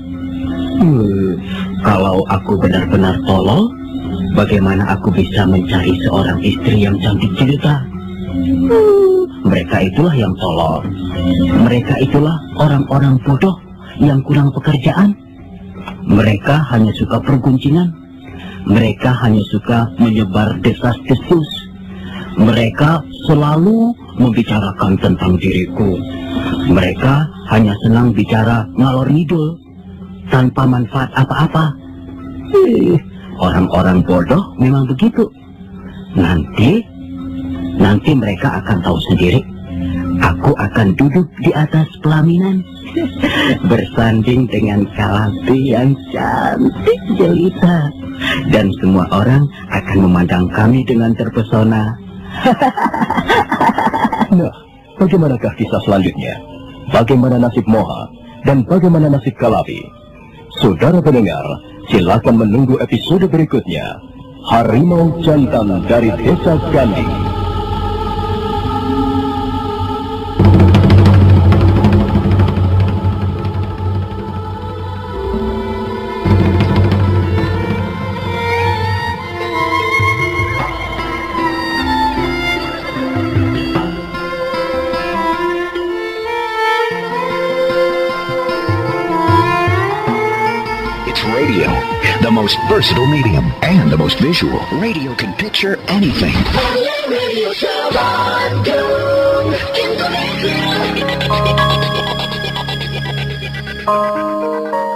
Hmm, kalau aku benar-benar tolol, bagaimana aku bisa mencari seorang istri yang cantik jelita? Hmm, mereka itulah yang tolol. Mereka itulah orang-orang bodoh yang kurang pekerjaan. Mereka hanya suka perguncingan. Mereka hanya suka menyebar desas-desus. Mereka selalu membicarakan tentang diriku. Mereka hanya senang bicara ngalor ngidul tanpa manfaat apa-apa. Orang-orang bodoh memang begitu. Nanti, nanti mereka akan tahu sendiri. Aku akan duduk di atas pelaminan bersanding dengan Kalapi yang cantik jelita dan semua orang akan memandang kami dengan terpesona Nah, bagaimanakah kisah selanjutnya? Bagaimana nasib Moha dan bagaimana nasib Kalabi? Saudara pendengar, silakan menunggu episode berikutnya. Harimau Jantan dari Desa Ganding. Most versatile medium and the most visual. Radio can picture anything. Indonesia.